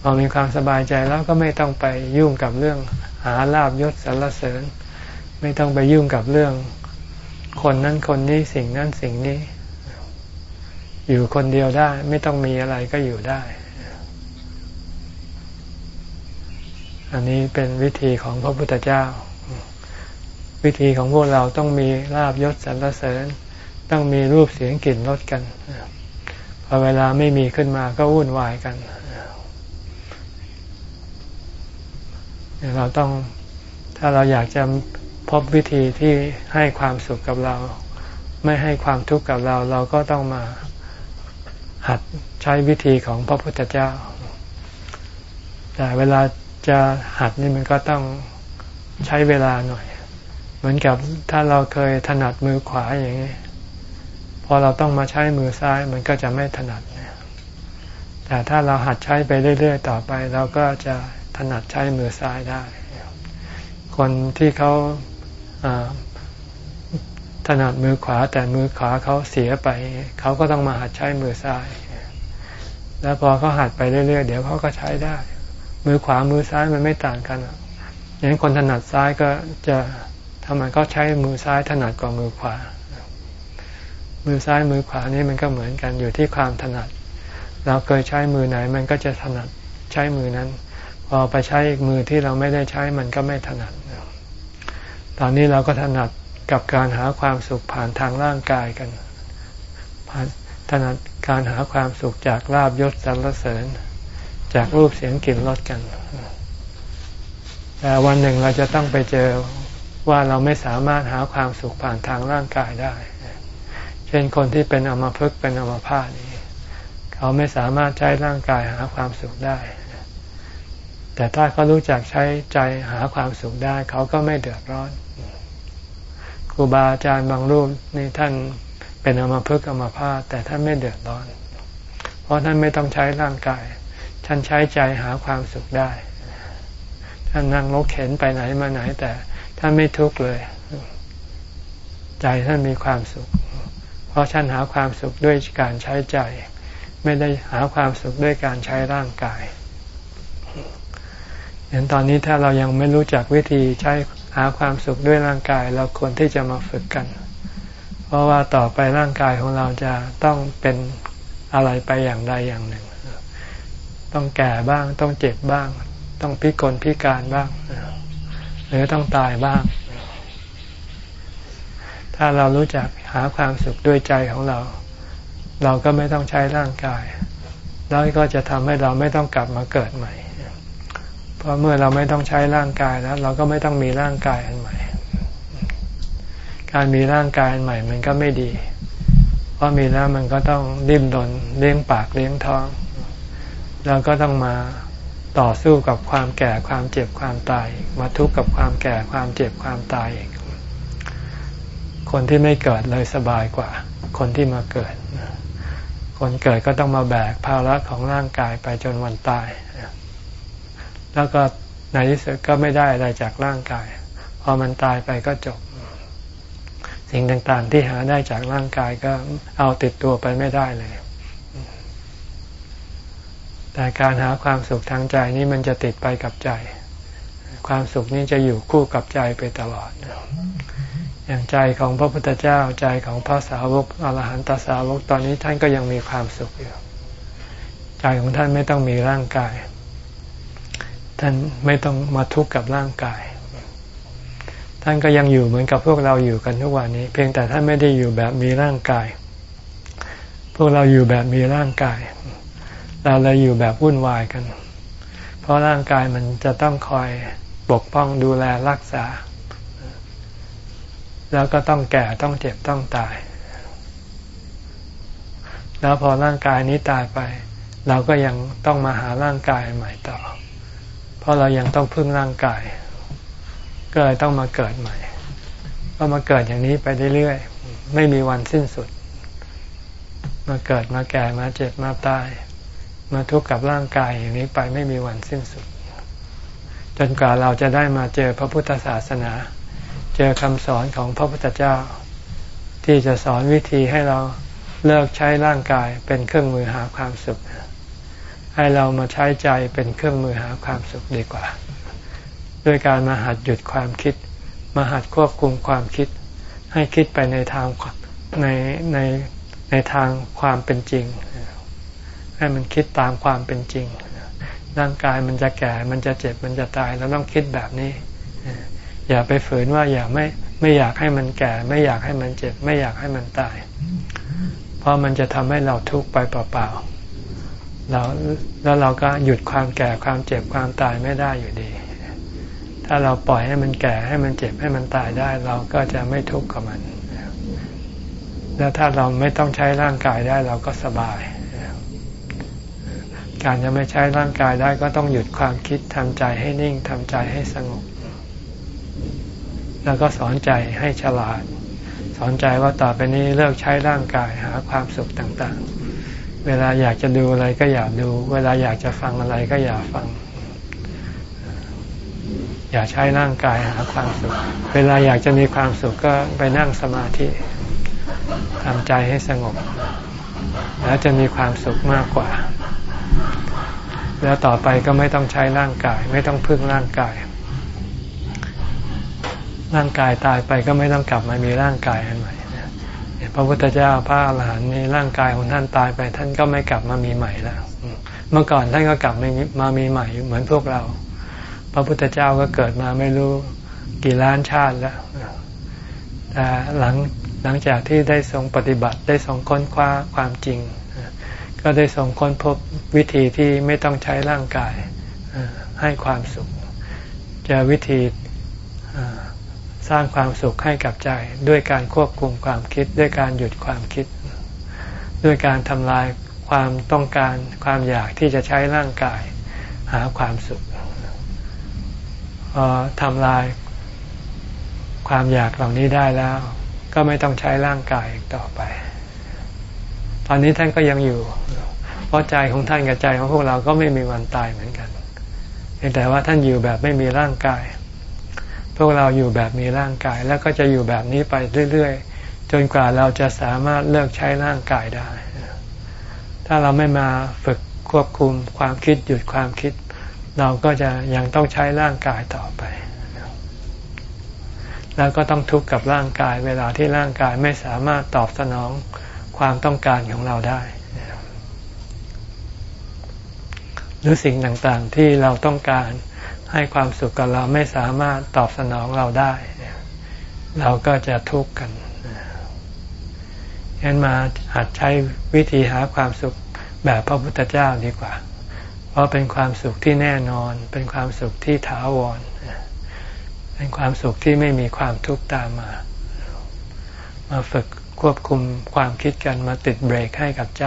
พอมีความสบายใจแล้วก็ไม่ต้องไปยุ่งกับเรื่องหาลาบยศสรรเสริญ ไม่ต้องไปยุ่งกับเรื่อง คนนั้นคนนี้สิ่งนั้นสิ่งนี้ อยู่คนเดียวได้ ไม่ต้องมีอะไรก็อยู่ได้อันนี้เป็นวิธีของพระพุทธเจ้า วิธีของพวกเราต้องมีลาบยศสรรเสริญ ต้องมีรูปเสียงกลิ่นรสกันพอเวลาไม่มีขึ้นมาก็วุ่นวายกันเราต้องถ้าเราอยากจะพบวิธีที่ให้ความสุขกับเรา ไม่ให้ความทุกข์กับเรา เราก็ต้องมาหัดใช้วิธีของพระพุทธเจ้า แต่เวลาจะหัดนี่มันก็ต้องใช้เวลาหน่อย เหมือนกับถ้าเราเคยถนัดมือขวาอย่างนี้พอเราต้องมาใช้มือซ้ายมันก็จะไม่ถนัดแต่ถ้าเราหัดใช้ไปเรื่อย ๆ ต่อไป เราก็จะถนัดใช้มือซ้ายได้ คนที่เขาถนัดมือขวาแต่มือขวาเขาเสียไป เขาก็ต้องมาหัดใช้มือซ้าย แล้วพอเขาหัดไปเรื่อย ๆ เดี๋ยวเขาก็ใช้ได้ มือขวามือซ้ายมันไม่ต่างกันอย่างนี้คนถนัดซ้ายก็จะ ถ้ามันก็ใช้มือซ้ายถนัดกว่ามือขวา มือซ้ายมือขวานี่มันก็เหมือนกันอยู่ที่ความถนัด เราเคยใช้มือไหนมันก็จะถนัดใช้มือนั้น พอไปใช้อีกมือที่เราไม่ได้ใช้มันก็ไม่ถนัด ตอนนี้เราก็ถนัดกับการหาความสุขผ่านทางร่างกายกันผ่านถนัดการหาความสุขจากลาบยศสรรเสริญ จากรูปเสียงกลิ่นรสกัน แต่วันหนึ่งเราจะต้องไปเจอ ว่าเราไม่สามารถหาความสุขผ่านทางร่างกายได้ เช่นคนที่เป็นอมภพเป็นอมพาตนี่เขาไม่สามารถใช้ร่างกายหาความสุขได้ แต่ถ้าเขารู้จักใช้ใจหาความสุขได้ เขาก็ไม่เดือดร้อนครูบาอาจารย์บางรูปนี่ท่านเป็นอมภพอมพาตแต่ท่านไม่เดือดร้อน เพราะท่านไม่ต้องใช้ร่างกาย ท่านใช้ใจหาความสุขได้ ท่านนั่งรถเข็นไปไหนมาไหนแต่ ท่านไม่ทุกข์เลย ใจท่านมีความสุข เพราะท่านหาความสุขด้วยการใช้ใจ ไม่ได้หาความสุขด้วยการใช้ร่างกายเห็นตอนนี้ถ้าเรายังไม่รู้จักวิธีใช้หาความสุขด้วยร่างกาย เราควรที่จะมาฝึกกัน เพราะว่าต่อไปร่างกายของเราจะต้องเป็นอะไรไปอย่างใดอย่างหนึ่ง ต้องแก่บ้าง ต้องเจ็บบ้าง ต้องพิกลพิการบ้าง รือต้องตายบ้าง ถ้าเรารู้จักหาความสุขด้วยใจของเรา เราก็ไม่ต้องใช้ร่างกาย แล้วก็จะทำให้เราไม่ต้องกลับมาเกิดใหม่ เพราะเมื่อเราไม่ต้องใช้ร่างกายแล้ว เราก็ไม่ต้องมีร่างกายอันใหม่ การมีร่างกายอันใหม่มันก็ไม่ดี เพราะมีแล้วมันก็ต้องดิ้นรนเลี้ยงปากเลี้ยงท้อง แล้วก็ต้องมา ต่อสู้กับความแก่ความเจ็บความตายมาทุกข์กับความแก่ความเจ็บความตายอีกคนที่ไม่เกิดเลยสบายกว่า คนที่มาเกิด คนเกิดก็ต้องมาแบกภาระของร่างกายไปจนวันตาย แล้วก็ในที่สุดก็ไม่ได้อะไรจากร่างกาย พอมันตายไปก็จบ สิ่งต่างๆที่หาได้จากร่างกายก็เอาติดตัวไปไม่ได้เลย แต่การหาความสุขทางใจนี่มันจะติดไปกับใจ ความสุขนี้จะอยู่คู่กับใจไปตลอด อย่างใจของพระพุทธเจ้าใจของพระสาวกอรหันตสาวกตอนนี้ท่านก็ยังมีความสุขอยู่ใจของท่านไม่ต้องมีร่างกาย ท่านไม่ต้องมาทุกข์กับร่างกาย ท่านก็ยังอยู่เหมือนกับพวกเราอยู่กันทุกวันนี้ เพียงแต่ท่านไม่ได้อยู่แบบมีร่างกาย พวกเราอยู่แบบมีร่างกาย เราเลยอยู่แบบวุ่นวายกัน เพราะร่างกายมันจะต้องคอยปกป้องดูแลรักษา แล้วก็ต้องแก่ต้องเจ็บต้องตาย แล้วพอร่างกายนี้ตายไป เราก็ยังต้องมาหาร่างกายใหม่ต่อ เพราะเรายังต้องพึ่งร่างกาย ก็เลยต้องมาเกิดใหม่ ก็มาเกิดอย่างนี้ไปเรื่อยๆไม่มีวันสิ้นสุด มาเกิดมาแก่มาเจ็บมาตาย มาทุกข์กับร่างกายอย่างนี้ไปไม่มีวันสิ้นสุด จนกว่าเราจะได้มาเจอพระพุทธศาสนา เจอคำสอนของพระพุทธเจ้า ที่จะสอนวิธีให้เราเลิกใช้ร่างกายเป็นเครื่องมือหาความสุข ให้เรามาใช้ใจเป็นเครื่องมือหาความสุขดีกว่า ด้วยการมาหัดหยุดความคิด มาหัดควบคุมความคิด ให้คิดไปในทางในในในทางความเป็นจริง ให้มันคิดตามความเป็นจริง ร่างกายมันจะแก่ มันจะเจ็บ มันจะตาย เราต้องคิดแบบนี้ อย่าไปฝืนว่าอย่าไม่ไม่อยากให้มันแก่ ไม่อยากให้มันเจ็บ ไม่อยากให้มันตาย เพราะมันจะทำให้เราทุกข์ไปเปล่าๆเราแล้วเราก็หยุดความแก่ความเจ็บความตายไม่ได้อยู่ดี ถ้าเราปล่อยให้มันแก่ให้มันเจ็บให้มันตายได้ เราก็จะไม่ทุกข์กับมันแล้วถ้าเราไม่ต้องใช้ร่างกายได้เราก็สบาย การจะไม่ใช้ร่างกายได้ก็ต้องหยุดความคิดทำใจให้นิ่งทำใจให้สงบ แล้วก็สอนใจให้ฉลาด สอนใจว่าต่อไปนี้เลิกใช้ร่างกายหาความสุขต่างๆ เวลาอยากจะดูอะไรก็อย่าดู เวลาอยากจะฟังอะไรก็อย่าฟัง อย่าใช้ร่างกายหาความสุข เวลาอยากจะมีความสุขก็ไปนั่งสมาธิทำใจให้สงบ แล้วจะมีความสุขมากกว่า แล้วต่อไปก็ไม่ต้องใช้ร่างกาย ไม่ต้องพึ่งร่างกาย ร่างกายตายไปก็ไม่ต้องกลับมามีร่างกายอันใหม่พระพุทธเจ้าพระอรหันต์นี่ร่างกายของท่านตายไป ท่านก็ไม่กลับมามีใหม่แล้ว เมื่อก่อนท่านก็กลับมามามีใหม่เหมือนพวกเรา พระพุทธเจ้าก็เกิดมาไม่รู้กี่ล้านชาติแล้วแต่หลังหลังจากที่ได้ทรงปฏิบัติได้ทรงค้นคว้าความจริง ก็ได้ทรงค้นพบวิธีที่ไม่ต้องใช้ร่างกายให้ความสุข จะวิธีสร้างความสุขให้กับใจ ด้วยการควบคุมความคิด ด้วยการหยุดความคิด ด้วยการทำลายความต้องการความอยากที่จะใช้ร่างกาย หาความสุขพอทำลายความอยากเหล่านี้ได้แล้ว ก็ไม่ต้องใช้ร่างกายอีกต่อไป ตอนนี้ท่านก็ยังอยู่ เพราะใจของท่านกับใจของพวกเราก็ไม่มีวันตายเหมือนกันแต่ว่าท่านอยู่แบบไม่มีร่างกาย พวกเราอยู่แบบมีร่างกาย แล้วก็จะอยู่แบบนี้ไปเรื่อยๆ จนกว่าเราจะสามารถเลิกใช้ร่างกายได้ ถ้าเราไม่มาฝึกควบคุมความคิดหยุดความคิด เราก็จะยังต้องใช้ร่างกายต่อไป แล้วก็ต้องทุกข์กับร่างกาย เวลาที่ร่างกายไม่สามารถตอบสนอง ความต้องการของเราได้ หรือสิ่งต่างๆที่เราต้องการให้ความสุขกับเราไม่สามารถตอบสนองเราได้ เราก็จะทุกข์กันงั้นมาหัดใช้วิธีหาความสุขแบบพระพุทธเจ้าดีกว่า เพราะเป็นความสุขที่แน่นอน เป็นความสุขที่ถาวร เป็นความสุขที่ไม่มีความทุกข์ตามมา มาฝึก ควบคุมความคิดกันมาติดเบรกให้กับใจ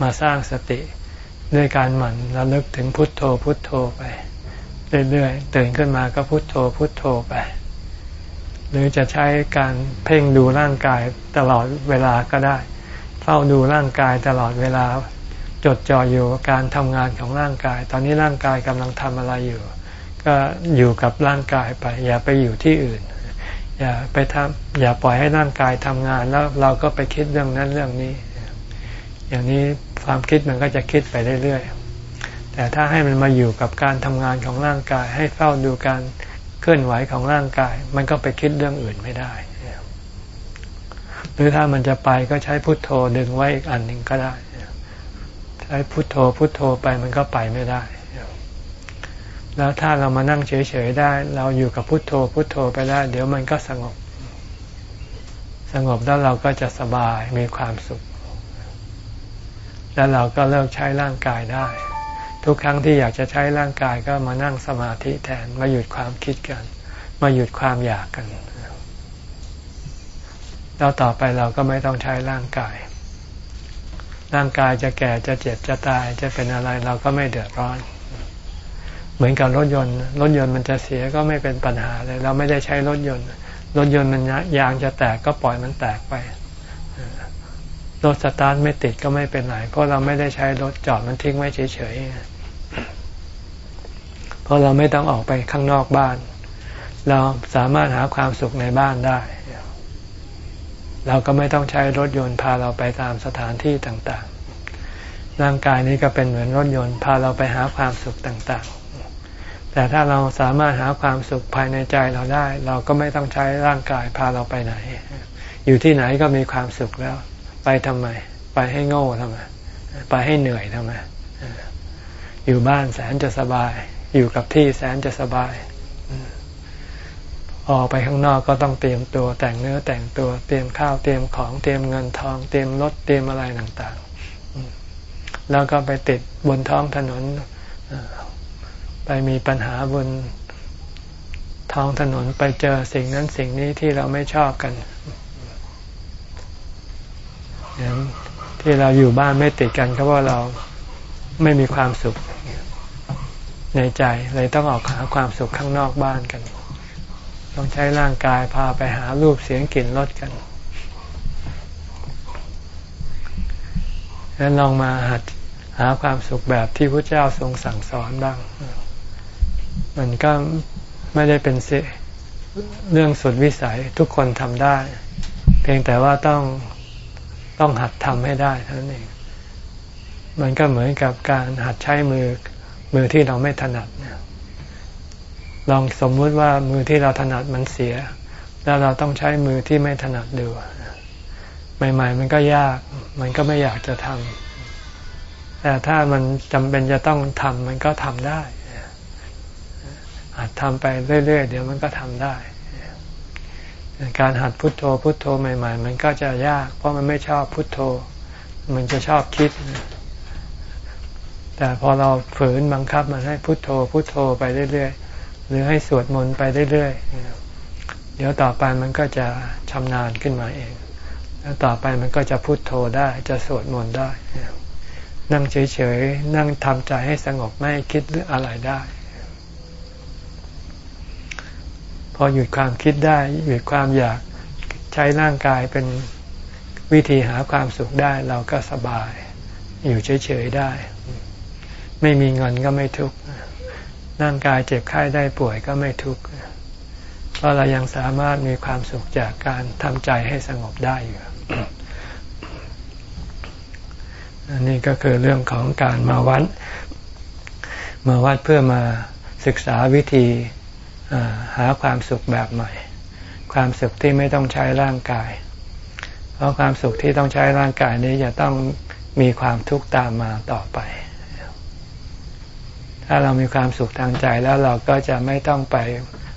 มาสร้างสติด้วยการหมั่นระลึกถึงพุทโธพุทโธไป เรื่อยๆตื่นขึ้นมาก็พุทโธพุทโธไป หรือจะใช้การเพ่งดูร่างกายตลอดเวลาก็ได้เฝ้าดูร่างกายตลอดเวลาจดจ่ออยู่กับการทำงานของร่างกาย ตอนนี้ร่างกายกำลังทำอะไรอยู่ ก็อยู่กับร่างกายไป อย่าไปอยู่ที่อื่น อย่าไปทำอย่าปล่อยให้ร่างกายทำงาน แล้วเราก็ไปคิดเรื่องนั้นเรื่องนี้ อย่างนี้ความคิดมันก็จะคิดไปเรื่อยๆ แต่ถ้าให้มันมาอยู่กับการทำงานของร่างกาย ให้เฝ้าดูการเคลื่อนไหวของร่างกาย มันก็ไปคิดเรื่องอื่นไม่ได้หรือถ้ามันจะไปก็ใช้พุทโธดึงไว้อีกอันหนึ่งก็ได้ ใช้พุทโธพุทโธไปมันก็ไปไม่ได้ แล้วถ้าเรามานั่งเฉยๆได้ เราอยู่กับพุทโธพุทโธไปได้ เดี๋ยวมันก็สงบ สงบแล้วเราก็จะสบายมีความสุข แล้วเราก็เลิกใช้ร่างกายได้ ทุกครั้งที่อยากจะใช้ร่างกายก็มานั่งสมาธิแทนมาหยุดความคิดกัน มาหยุดความอยากกันแล้วต่อไปเราก็ไม่ต้องใช้ร่างกาย ร่างกายจะแก่จะเจ็บจะตายจะเป็นอะไรเราก็ไม่เดือดร้อน เหมือนกับรถยนต์ รถยนต์มันจะเสียก็ไม่เป็นปัญหาเลย เราไม่ได้ใช้รถยนต์ รถยนต์มันยางจะแตกก็ปล่อยมันแตกไป รถสตาร์ทไม่ติดก็ไม่เป็นไรเพราะเราไม่ได้ใช้รถจอดมันทิ้งไว้เฉยๆเพราะเราไม่ต้องออกไปข้างนอกบ้าน เราสามารถหาความสุขในบ้านได้ เราก็ไม่ต้องใช้รถยนต์พาเราไปตามสถานที่ต่างๆ ร่างกายนี้ก็เป็นเหมือนรถยนต์พาเราไปหาความสุขต่างๆ แต่ถ้าเราสามารถหาความสุขภายในใจเราได้ เราก็ไม่ต้องใช้ร่างกายพาเราไปไหน อยู่ที่ไหนก็มีความสุขแล้ว ไปทำไม ไปให้โง่ทำไมไปให้เหนื่อยทำไมอยู่บ้านแสนจะสบาย อยู่กับที่แสนจะสบาย ออกไปข้างนอกก็ต้องเตรียมตัวแต่งเนื้อแต่งตัวเตรียมข้าวเตรียมของเตรียมเงินทอง เตรียมรถเตรียมอะไรต่างๆ แล้วก็ไปติดบนท้องถนน ไปมีปัญหาบนท้องถนนไปเจอสิ่งนั้นสิ่งนี้ที่เราไม่ชอบกันอย่างที่เราอยู่บ้านไม่ติดกันก็ว่าะเราไม่มีความสุขในใจเลยต้องออกหาความสุขข้างนอกบ้านกัน ต้องใช้ร่างกายพาไปหารูปเสียงกลิ่นรสกันแล้วลองมาหัดหาความสุขแบบที่พระเจ้าทรงสั่งสอนบ้าง มันก็ไม่ได้เป็นเรื่องสุดวิสัยทุกคนทำได้ เพียงแต่ว่าต้องต้องหัดทำให้ได้เท่านั้นเอง มันก็เหมือนกับการหัดใช้มือมือที่เราไม่ถนัดลองสมมุติว่ามือที่เราถนัดมันเสีย แล้วเราต้องใช้มือที่ไม่ถนัดดูใหม่ ๆ มันก็ยาก มันก็ไม่อยากจะทำแต่ถ้ามันจำเป็นจะต้องทำมันก็ทำได้ หัดทำไปเรื่อย ๆ เดี๋ยวมันก็ทำได้ การหัดพุทโธพุทโธใหม่ ๆ มันก็จะยาก เพราะมันไม่ชอบพุทโธ มันจะชอบคิด แต่พอเราฝืนบังคับมันให้พุทโธพุทโธไปเรื่อย ๆ หรือให้สวดมนต์ไปเรื่อย ๆ เดี๋ยวต่อไปมันก็จะชำนาญขึ้นมาเอง แล้วต่อไปมันก็จะพุทโธได้จะสวดมนต์ได้ นั่งเฉย ๆ นั่งทำใจให้สงบไม่คิดหรืออะไรได้ พอหยุดความคิดได้ หยุดความอยากใช้ร่างกายเป็นวิธีหาความสุขได้เราก็สบาย อยู่เฉยๆได้ ไม่มีเงินก็ไม่ทุกข์ร่างกายเจ็บไข้ได้ป่วยก็ไม่ทุกข์เพราะเรายังสามารถมีความสุขจากการทำใจให้สงบได้อยู่อันนี้ก็คือเรื่องของการมาวัด มาวัดเพื่อมาศึกษาวิธี หาความสุขแบบใหม่ ความสุขที่ไม่ต้องใช้ร่างกาย เพราะความสุขที่ต้องใช้ร่างกายนี้จะต้องมีความทุกข์ตามมาต่อไป ถ้าเรามีความสุขทางใจแล้วเราก็จะไม่ต้องไป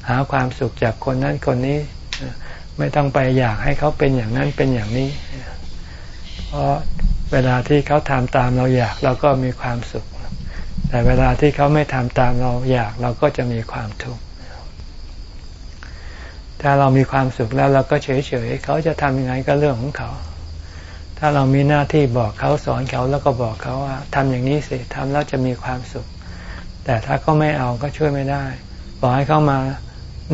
หาความสุขจากคนนั้นคนนี้ ไม่ต้องไปอยากให้เขาเป็นอย่างนั้นเป็นอย่างนี้ เพราะเวลาที่เขาทำตามเราอยากเราก็มีความสุข แต่เวลาที่เขาไม่ทำตามเราอยากเราก็จะมีความทุกข์ ถ้าเรามีความสุขแล้วเราก็เฉยเฉยเขาจะทำยังไงก็เรื่องของเขา ถ้าเรามีหน้าที่บอกเขาสอนเขาแล้วก็บอกเขาว่าทำอย่างนี้สิทำแล้วจะมีความสุข แต่ถ้าเขาไม่เอาก็ช่วยไม่ได้บอกให้เขามา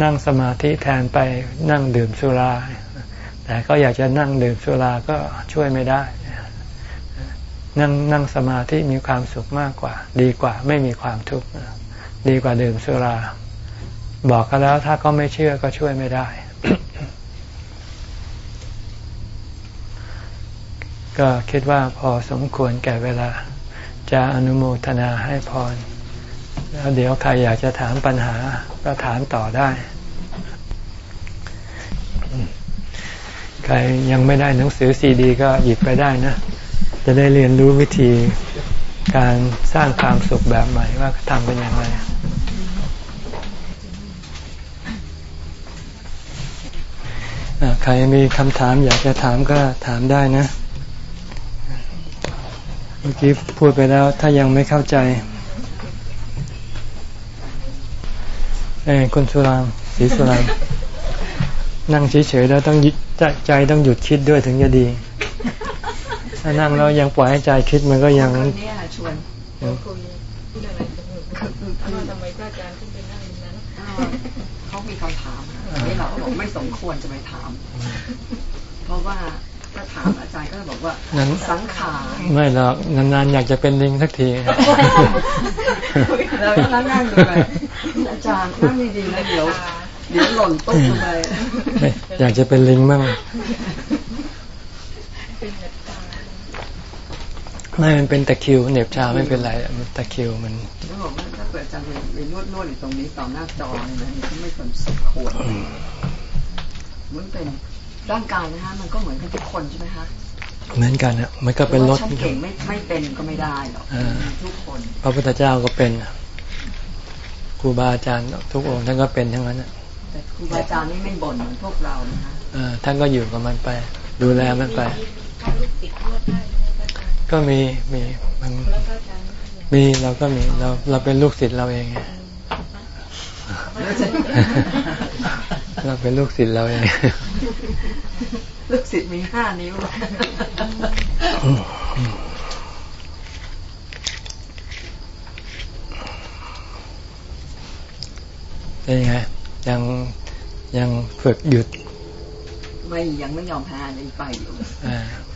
นั่งสมาธิแทนไปนั่งดื่มสุรา แต่ก็อยากจะนั่งดื่มสุราก็ช่วยไม่ได้ นั่งนั่งสมาธิมีความสุขมากกว่า ดีกว่าไม่มีความทุกข์ดีกว่าดื่มสุรา บอกเขาแล้วถ้าเขาไม่เชื่อก็ช่วยไม่ได้ ก็คิดว่าพอสมควรแก่เวลา จะอนุโมทนาให้พร แล้วเดี๋ยวใครอยากจะถามปัญหาก็ถามต่อได้ ใครยังไม่ได้หนังสือซีดี ก็หยิบไปได้นะ จะได้เรียนรู้วิธีการสร้างความสุขแบบใหม่ว่าทำเป็นยังไง ใครมีคำถามอยากจะถามก็ถามได้นะ เมื่อกี้พูดไปแล้วถ้ายังไม่เข้าใจเอ้คุณสุรางสีสุรางนั่งเฉยๆแล้วต้องใจใจต้องหยุดคิดด้วยถึงจะดี ถ้านั่งแล้วยังปล่อยให้ใจคิดมันก็ยังเนี่ยชวนคุยพูดอะไรกันอยู่คือทำไมพระอาจารย์ขึ้นไปนั่งนั้นเขามีคำถาม นี่เราก็บอกไม่สมควรจะไปถาม เพราะว่าถ้าถามอาจารย์ก็บอกว่าสังขารไม่หรอกนานๆอยากจะเป็นลิงสักทีเราก็นั่งดูไปอาจารย์นั่งดีๆนะเดี๋ยวเดี๋ยวหล่นตุ๊บลงไปอยากจะเป็นลิงมั่ง ไม่มันเป็นตะคิวเหน็บชาไม่เป็นไรมันตะคิวมันแล้วบอกว่าถ้าเกิดอาจารย์ไปนวดนวดอยู่ตรงนี้ต่อหน้าจอเนี่ยมันไม่สมควรมันเป็นร่างกายนะคะมันก็เหมือนกันทุกคนใช่ไหมคะเหมือนกันนะมันก็เป็นรถเก่งไม่ไม่เป็นก็ไม่ได้หรอกทุกคนพระพุทธเจ้าก็เป็นครูบาอาจารย์ทุกองค์ท่านก็เป็นทั้งนั้นแต่ครูบาอาจารย์นี่ไม่บ่นเหมือนพวกเรานะคะท่านก็อยู่กับมันไป ดูแลมันไปก็ มีมีมันมีเราก็มีเราเราเป็นลูกศิษย์เราเองเราเป็นลูกศิษย์เราเองลูกศิษย์มีห้านิ้วเป็นยังไงยังยังฝึกหยุด ไม่ยังไม่ยอมแพ้ยังไปอยู่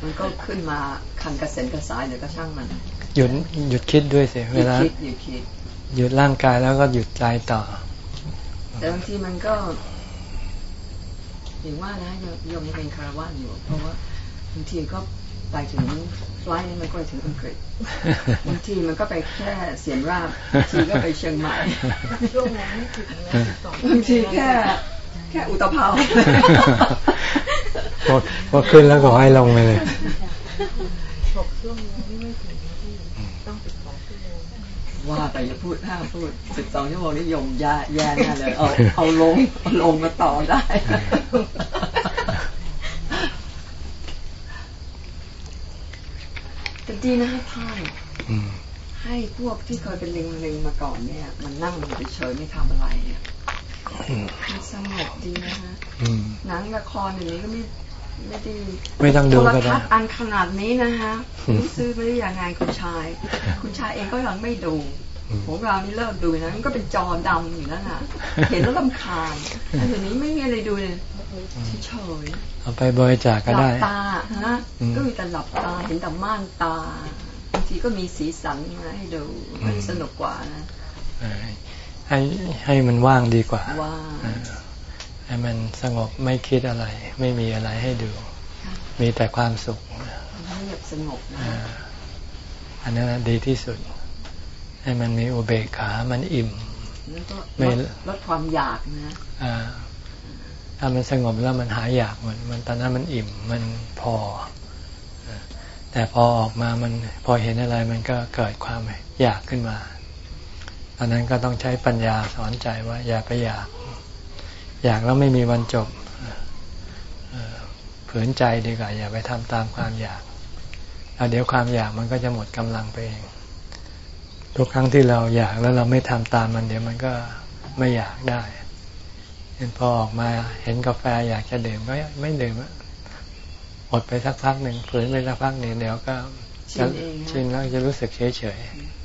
มันก็ขึ้นมาคันกระเซ็นกระสายเดี๋ยวก็ช่างมัน หยุดหยุดคิดด้วยสิเวลาหยุดคิดหยุดร่างกายแล้วก็หยุดใจต่อ แต่บางทีมันก็อย่างว่านะโยมยังเป็นคารวะอยู่ เพราะว่าบางทีก็ไปถึงไฟล์นี้มันก็ไปถึงอังกฤษบางทีมันก็ไปแค่เสียนราบบางทีก็ไปเชียงใหม่ช่วงนั้นไม่ถึงบางทีแค่ แค่อุตภาวพอขึ้นแล้วก็ให้ลงไปเลยหกชั่วโมงนี่ไม่ถึงต้องสิบสองชั่วโมงว่าไปอย่าพูดห้าพูดสิบสองชั่วโมงนี่ยมยาแย่แน่เลยเอาเอาลงเอาลงมาต่อได้แต่ดีนะให้พ่ายให้พวกที่เคยเป็นลิงลิงมาก่อนเนี่ย มันนั่งเฉยไม่ทำอะไรเนี่ยมัน สงบดีนะคะอืมหนังละครอย่างนี้ก็ไม่ไม่ได้ไม่ต้องดูก็ได้โทรทัศน์อันขนาดนี้นะคะอืมซื้อไปได้ยังไงคุณชาย คุณชายเองก็ยังไม่ดูอืมของเรานี่เลิกดูนะมันก็เป็นจอดำอยู่นั่นน่ะเห็นแล้วลำคาญแต่เดี๋ยวนี้ไม่มีอะไรดูเลยเฉยเอาไปบริจาคๆก็หลัได้ตาฮะอืมก็มีแต่หลับตาเห็นแต่ม่านตาบางทีก็มีสีสันมาให้ดูมันสนุกกว่านะเออ ให้ให้มันว่างดีกว่าว่าเออให้มันสงบไม่คิดอะไร ไม่มีอะไรให้ดูค่ะมีแต่ความสุขให้แบบสงบนะเอออันนั้นนะดีที่สุด ให้มันมีอุเบกขา มันอิ่มแล้วก็ไม่ลดลดความอยากนะอ่าถ้ามันสงบแล้วมันหายอยากหมดมันตอนนั้นมันอิ่มมันพอเออแต่พอออกมามันพอเห็นอะไรมันก็เกิดความอยากขึ้นมาต อนนั้นก็ต้องใช้ปัญญาสอนใจว่า อย่าไปอยาก อยากแล้วไม่มีวันจบเออฝืนใจดีกว่าอย่าไปทำตามความอยากแล้วเดี๋ยวความอยากมันก็จะหมดกำลังไปเอง ทุกครั้งที่เราอยากแล้วเราไม่ทำตามมันเดี๋ยวมันก็ไม่อยากได้เห็นพอออกมาเห็นกาแฟอยากจะดื่มก็ไม่ดื่มอะอดไปสักพักหนึ่งฝืนไปสักพักหนึ่งเดี๋ยวก็ชินเองนะชินแล้วจะรู้สึกเฉยเฉยๆ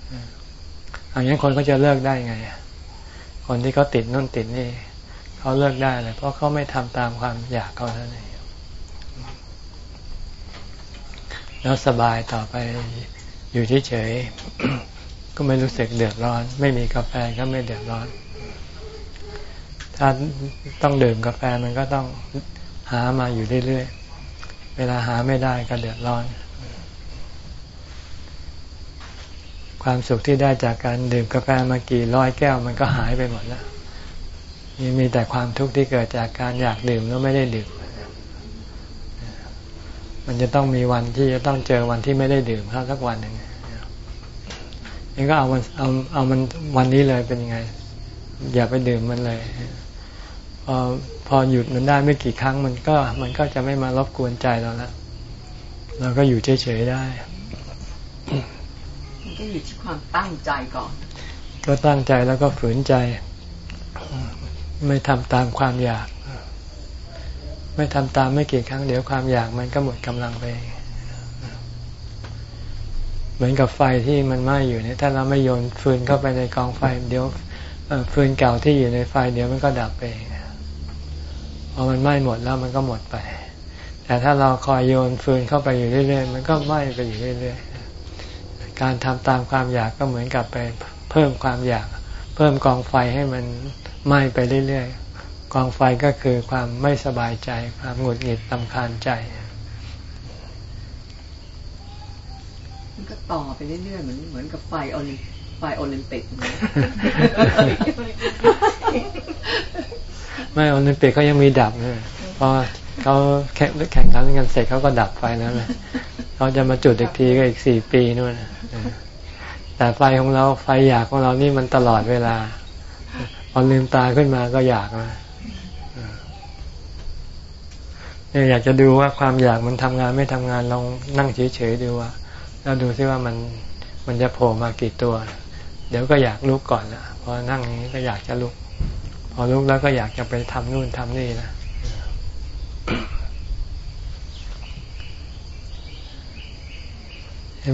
อย่างนี้นคนก็จะเลิกได้ไง คนที่เขาติดนู่นติดนี่เขาเลิกได้เลยเพราะเขาไม่ทำตามความอยากเขาเท่านั้นเองแล้วสบายต่อไปอยู่เฉยๆก็ไม่รู้สึกเดือดร้อน ไม่มีกาแฟก็ไม่เดือดร้อน ถ้าต้องดื่มกาแฟมันก็ต้องหามาอยู่เรื่อยๆเวลาหาไม่ได้ก็เดือดร้อน ความสุขที่ได้จากการดื่มกาแฟมากี่ร้อยแก้วมันก็หายไปหมดแล้วมีมีแต่ความทุกข์ที่เกิดจากการอยากดื่มแล้วไม่ได้ดื่ม มันจะต้องมีวันที่จะต้องเจอวันที่ไม่ได้ดื่มเข้าสักวันหนึ่งนี่ก็เอามันเอาเอามันวันนี้เลยเป็นยังไง อย่าไปดื่มมันเลย พอพอหยุดมันได้ไม่กี่ครั้งมันก็มันก็จะไม่มารบกวนใจเราแล้วเราก็อยู่เฉยๆได้ ก็อยู่ที่ความตั้งใจก่อน ก็ตั้งใจแล้วก็ฝืนใจ ไม่ทำตามความอยาก ไม่ทำตามไม่กี่ครั้งเดี๋ยวความอยากมันก็หมดกำลังไป เหมือนกับไฟที่มันไหม้อยู่เนี่ยถ้าเราไม่โยนฟืนเข้าไปในกองไฟ เดี๋ยวฟืนเก่าที่อยู่ในไฟ เดี๋ยวมันก็ดับไปเองพอมันไหม้หมดแล้วมันก็หมดไป แต่ถ้าเราคอยโยนฟืนเข้าไปอยู่เรื่อยๆ มันก็ไหม้ไปอยู่เรื่อยๆ การทำตามความอยากก็เหมือนกับไปเพิ่มความอยาก เพิ่มกองไฟให้มันไหม้ไปเรื่อยๆ กองไฟก็คือความไม่สบายใจ ความหงุดหงิดตำคาญใจมันก็ต่อไปเรื่อยๆเหมือนเหมือนกับไฟโอลิมไฟโอลิมปิกนะไม่โอลิมปิกเขายังมีดับเลยพอเขาแข่งแข่งขันกันเสร็จเขาก็ดับไฟแล้วเลยเขาจะมาจุดอีกทีก็อีกสี่ปีนู่นน่ะเออ แต่ไฟของเราไฟอยากของเรานี่มันตลอดเวลา พอลืมตาขึ้นมาก็อยากนะเออเนี่ยอยากจะดูว่าความอยากมันทำงานไม่ทำงานลองนั่งเฉยๆดูว่าแล้วดูซิว่ามันมันจะโผล่มากี่ตัว เดี๋ยวก็อยากลุกก่อนละพอนั่งอย่างนี้ก็อยากจะลุก พอลุกแล้วก็อยากจะไปทำนู่นทำนี่นะ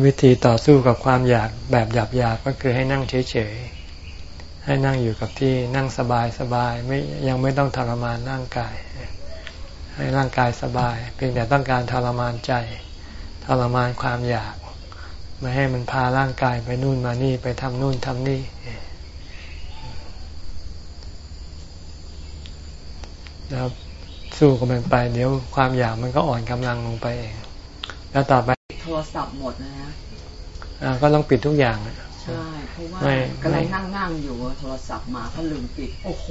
วิธีต่อสู้กับความอยากแบบหยาบหยาบก็คือให้นั่งเฉยๆ ให้นั่งอยู่กับที่นั่งสบายสบายไม่ยังไม่ต้องทรมานร่างกาย ให้ร่างกายสบาย เพียงแต่ต้องการทรมานใจทรมานความอยากไม่ให้มันพาร่างกายไปนู่นมานี่ไปทำนู่นทำนี่แล้วสู้กับมันไป เดี๋ยวความอยากมันก็อ่อนกำลังลงไปเอง แล้วต่อไปโทรศัพท์หมดนะฮะอ่าก็ต้องปิดทุกอย่างอะใช่เพราะว่าไม่กำลังไม่นั่งนั่งๆอยู่โทรศัพท์มาก็ลืมปิด โอ้โห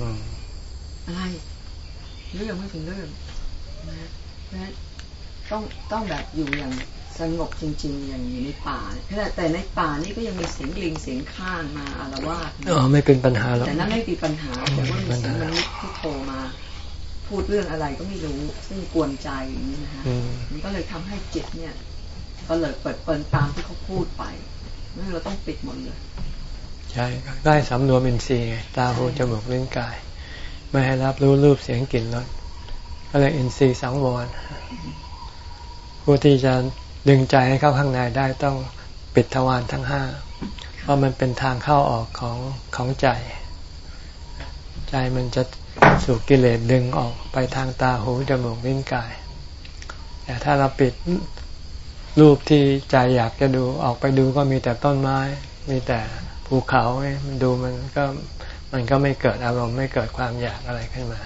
อืมอะไรเรื่องไม่ถึงเรื่องนะนะต้องต้องแบบอยู่อย่างสงบจริง ๆ อย่างอยู่ในป่าแต่แต่ในป่านี่ก็ยังมีเสียงลิงเสียงข้างมาอารวาสนะอ๋อไม่เป็นปัญหาหรอกแต่นั่นไม่มีปัญหาแต่ว่ามีปัญเสียหางมนุษย์ที่โทรมา พูดเรื่องอะไรก็ไม่รู้ ซึ่งกวนใจอย่างนี้นะฮะอืมมันก็เลยทำให้จิตเนี่ย ก็เลยเปิดเปิดตามที่เขาพูดไปนั่นเราต้องปิดหมดเลย ใช่ได้สำรวมอินทรีย์ตาหูจมูกลิ้นกาย ไม่ให้รับรู้รูปเสียงกลิ่นรสก็เลยอินทรีย์สังวรผู้ที่จะดึงใจให้เข้าข้างในได้ต้องปิดทวารทั้งห้าเพราะมันเป็นทางเข้าออกของของใจ ใจมันจะ สูกกิเลสดึงออกไปทางตาหูจมูกลิ้นกาย แต่ถ้าเราปิดรูปที่ใจอยากจะดูออกไปดูก็มีแต่ต้นไม้ มีแต่ภูเขามันดูมันก็มันก็ไม่เกิดอารมณ์ไม่เกิดความอยากอะไรขึ้นมา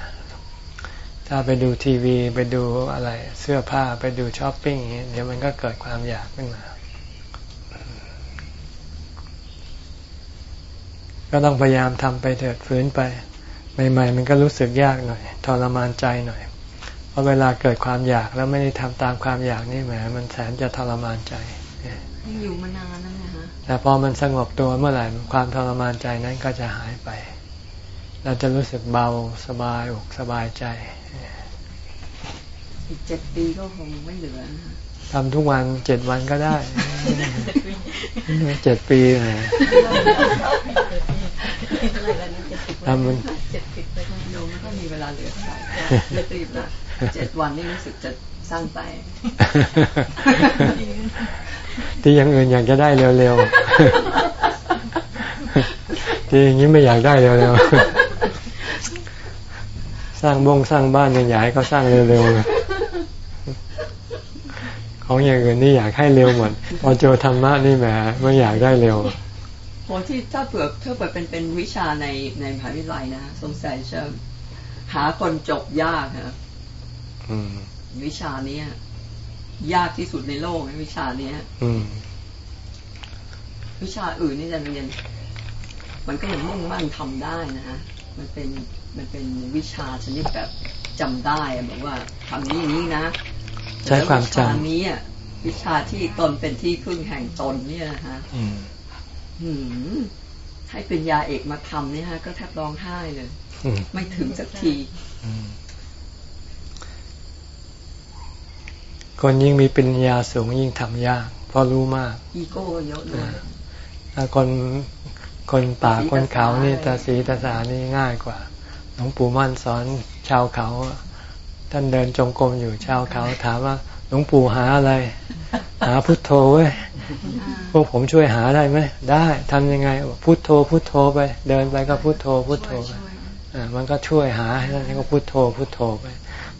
ถ้าไปดูทีวีไปดูอะไรเสื้อผ้าไปดูช้อปปิ้งอย่างนี้เดี๋ยวมันก็เกิดความอยากขึ้นมา ก็ต้องพยายามทำไปเถิดฝืนไป ใหม่ๆมันก็รู้สึกยากหน่อยทรมานใจหน่อย เพราะเวลาเกิดความอยากแล้วไม่ได้ทำตามความอยากนี่แหมมันแสนจะทรมานใจยังอยู่มานานนะนะฮะแต่พอมันสงบตัวเมื่อไหร่ความทรมานใจนั้นก็จะหายไป เราจะรู้สึกเบาสบายอกสบายใจอีกเจ็ดปีก็คงไม่เหลือ ทำทุกวันเจ็ดวันก็ได้เจ็ดปีเลยทำมันเจ็ดปีไปโยมไม่ค่อยมีเวลาเหลือเท่าไหร่เลยรีบละเจ็ดวันนี่รู้สึกจะสั้นไปที่ยังอื่นอยากจะได้เร็วๆที่อย่างนี้ไม่อยากได้เร็วๆสร้างบ้งสร้างบ้านยังอยากให้เขาสร้างเร็วๆเลย ของอย่างอื่นนี่อยากให้เร็วหมดพอเจอธรรมะนี่แหมไม่อยากได้เร็วโหที่ถ้าเผื่อถ้าเผื่อเป็นเป็นวิชาในในมหาวิทยาลัยนะสงสัยจะหาคนจบยากครับวิชานี้ยากที่สุดในโลกวิชาเนี้ยวิชาอื่นนี่จะเรียน มันก็ยังมุ่งมั่นทำได้นะฮะมันเป็นมันเป็นวิชาชนิดแบบจำได้แบบว่าทำนี้อย่างนี้นะ ใช้ความจำนี้อะวิชาที่ตนเป็นที่พึ่งแห่งตนเนี่ยนะฮะอืมให้เป็นยาเอกมาทำเนี่ยฮะ ก็แทบร้องไห้เลยไม่ถึงสักทีคนยิ่งมีปัญญาสูงยิ่งทำยาก เพราะรู้มาก อีโก้เยอะด้วยถ้าคนคนป่าคนเขานี่ตาสีตาสานี่ง่ายกว่า หลวงปู่มั่นสอนชาวเขา ท่านเดินจงกรมอยู่ชาวเขาถามว่าหลวงปู่หาอะไร หาพุทโธเว้ยพวกผมช่วยหาได้ไหมได้ทำยังไงพุทโธพุทโธไป เดินไปก็พุทโธพุทโธไปอ่ามันก็ช่วยหาให้ท่านก็พุทโธพุทโธไป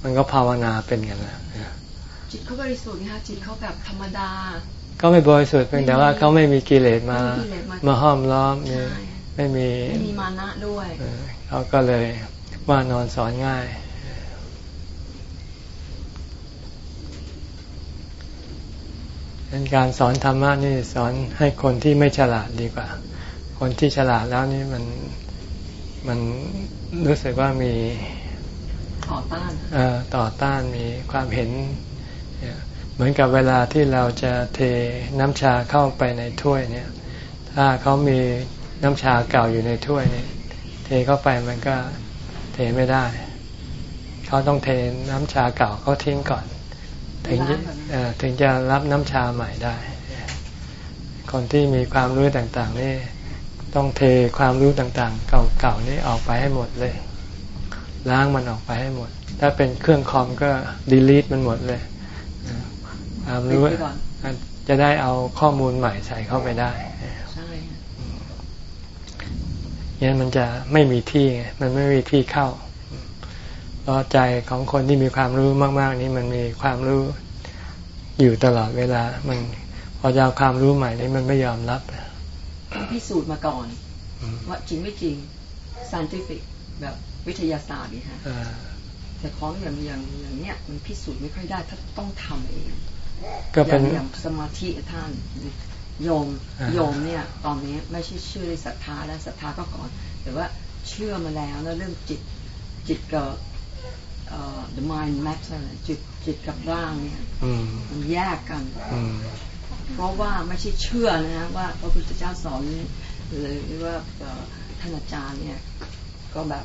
มันก็ภาวนาเป็นกันนะจิตเขาบริสุทธิ์นะคะจิตเขาแบบธรรมดา ก็ไม่บริสุทธิ์เพียงแต่ว่าเขาไม่มีกิเลสมามาห้อมล้อมนี่ไม่มีไม่มีมานะด้วยเขาก็เลยว่านอนสอนง่าย เป็นการสอนธรรมะนี่สอนให้คนที่ไม่ฉลาดดีกว่า คนที่ฉลาดแล้วนี่มันมันรู้สึกว่ามีต่อต้านต่อต้านมีความเห็น เหมือนกับเวลาที่เราจะเทน้ำชาเข้าไปในถ้วยเนี่ย ถ้าเขามีน้ำชาเก่าอยู่ในถ้วยนี่เทเข้าไปมันก็เทไม่ได้ เขาต้องเทน้ำชาเก่าเขาทิ้งก่อน ถึงถึงจะรับน้ำชาใหม่ได้ คนที่มีความรู้ต่างๆนี่ต้องเทความรู้ต่างๆ เก่าๆนี่ออกไปให้หมดเลย ล้างมันออกไปให้หมด ถ้าเป็นเครื่องคอมก็ดีลีทมันหมดเลยความรู้จะได้เอาข้อมูลใหม่ใส่เข้าไปได้ใช่เนี่ยมันจะไม่มีที่มันไม่มีที่เข้า เพราะใจของคนที่มีความรู้มาก ๆ นี้มันมีความรู้อยู่ตลอดเวลา มันพอจะเอาความรู้ใหม่นี้มันไม่ยอมรับพิสูจน์มาก่อน ว่าจริงไม่จริง scientific แบบวิทยาศาสตร์นี่ฮะแต่ของอย่างอย่างอย่างเนี้ยมันพิสูจน์ไม่ค่อยได้ถ้าต้องทำเองก็เป็นอย่างสมาธิท่านโยมโยมเนี่ย ตอนนี้ไม่ใช่เชื่อในศรัทธาแล้วศรัทธาก็ก่อน แต่ว่าเชื่อมาแล้วแล้วเรื่องจิตจิตกับ the mind matter จิตจิตกับร่างเนี่ยมันแยกกันเพราะว่าไม่ใช่เชื่อนะฮะว่าพระพุทธเจ้าสอนหรือว่าท่านอาจารย์เนี่ย ก็แบบ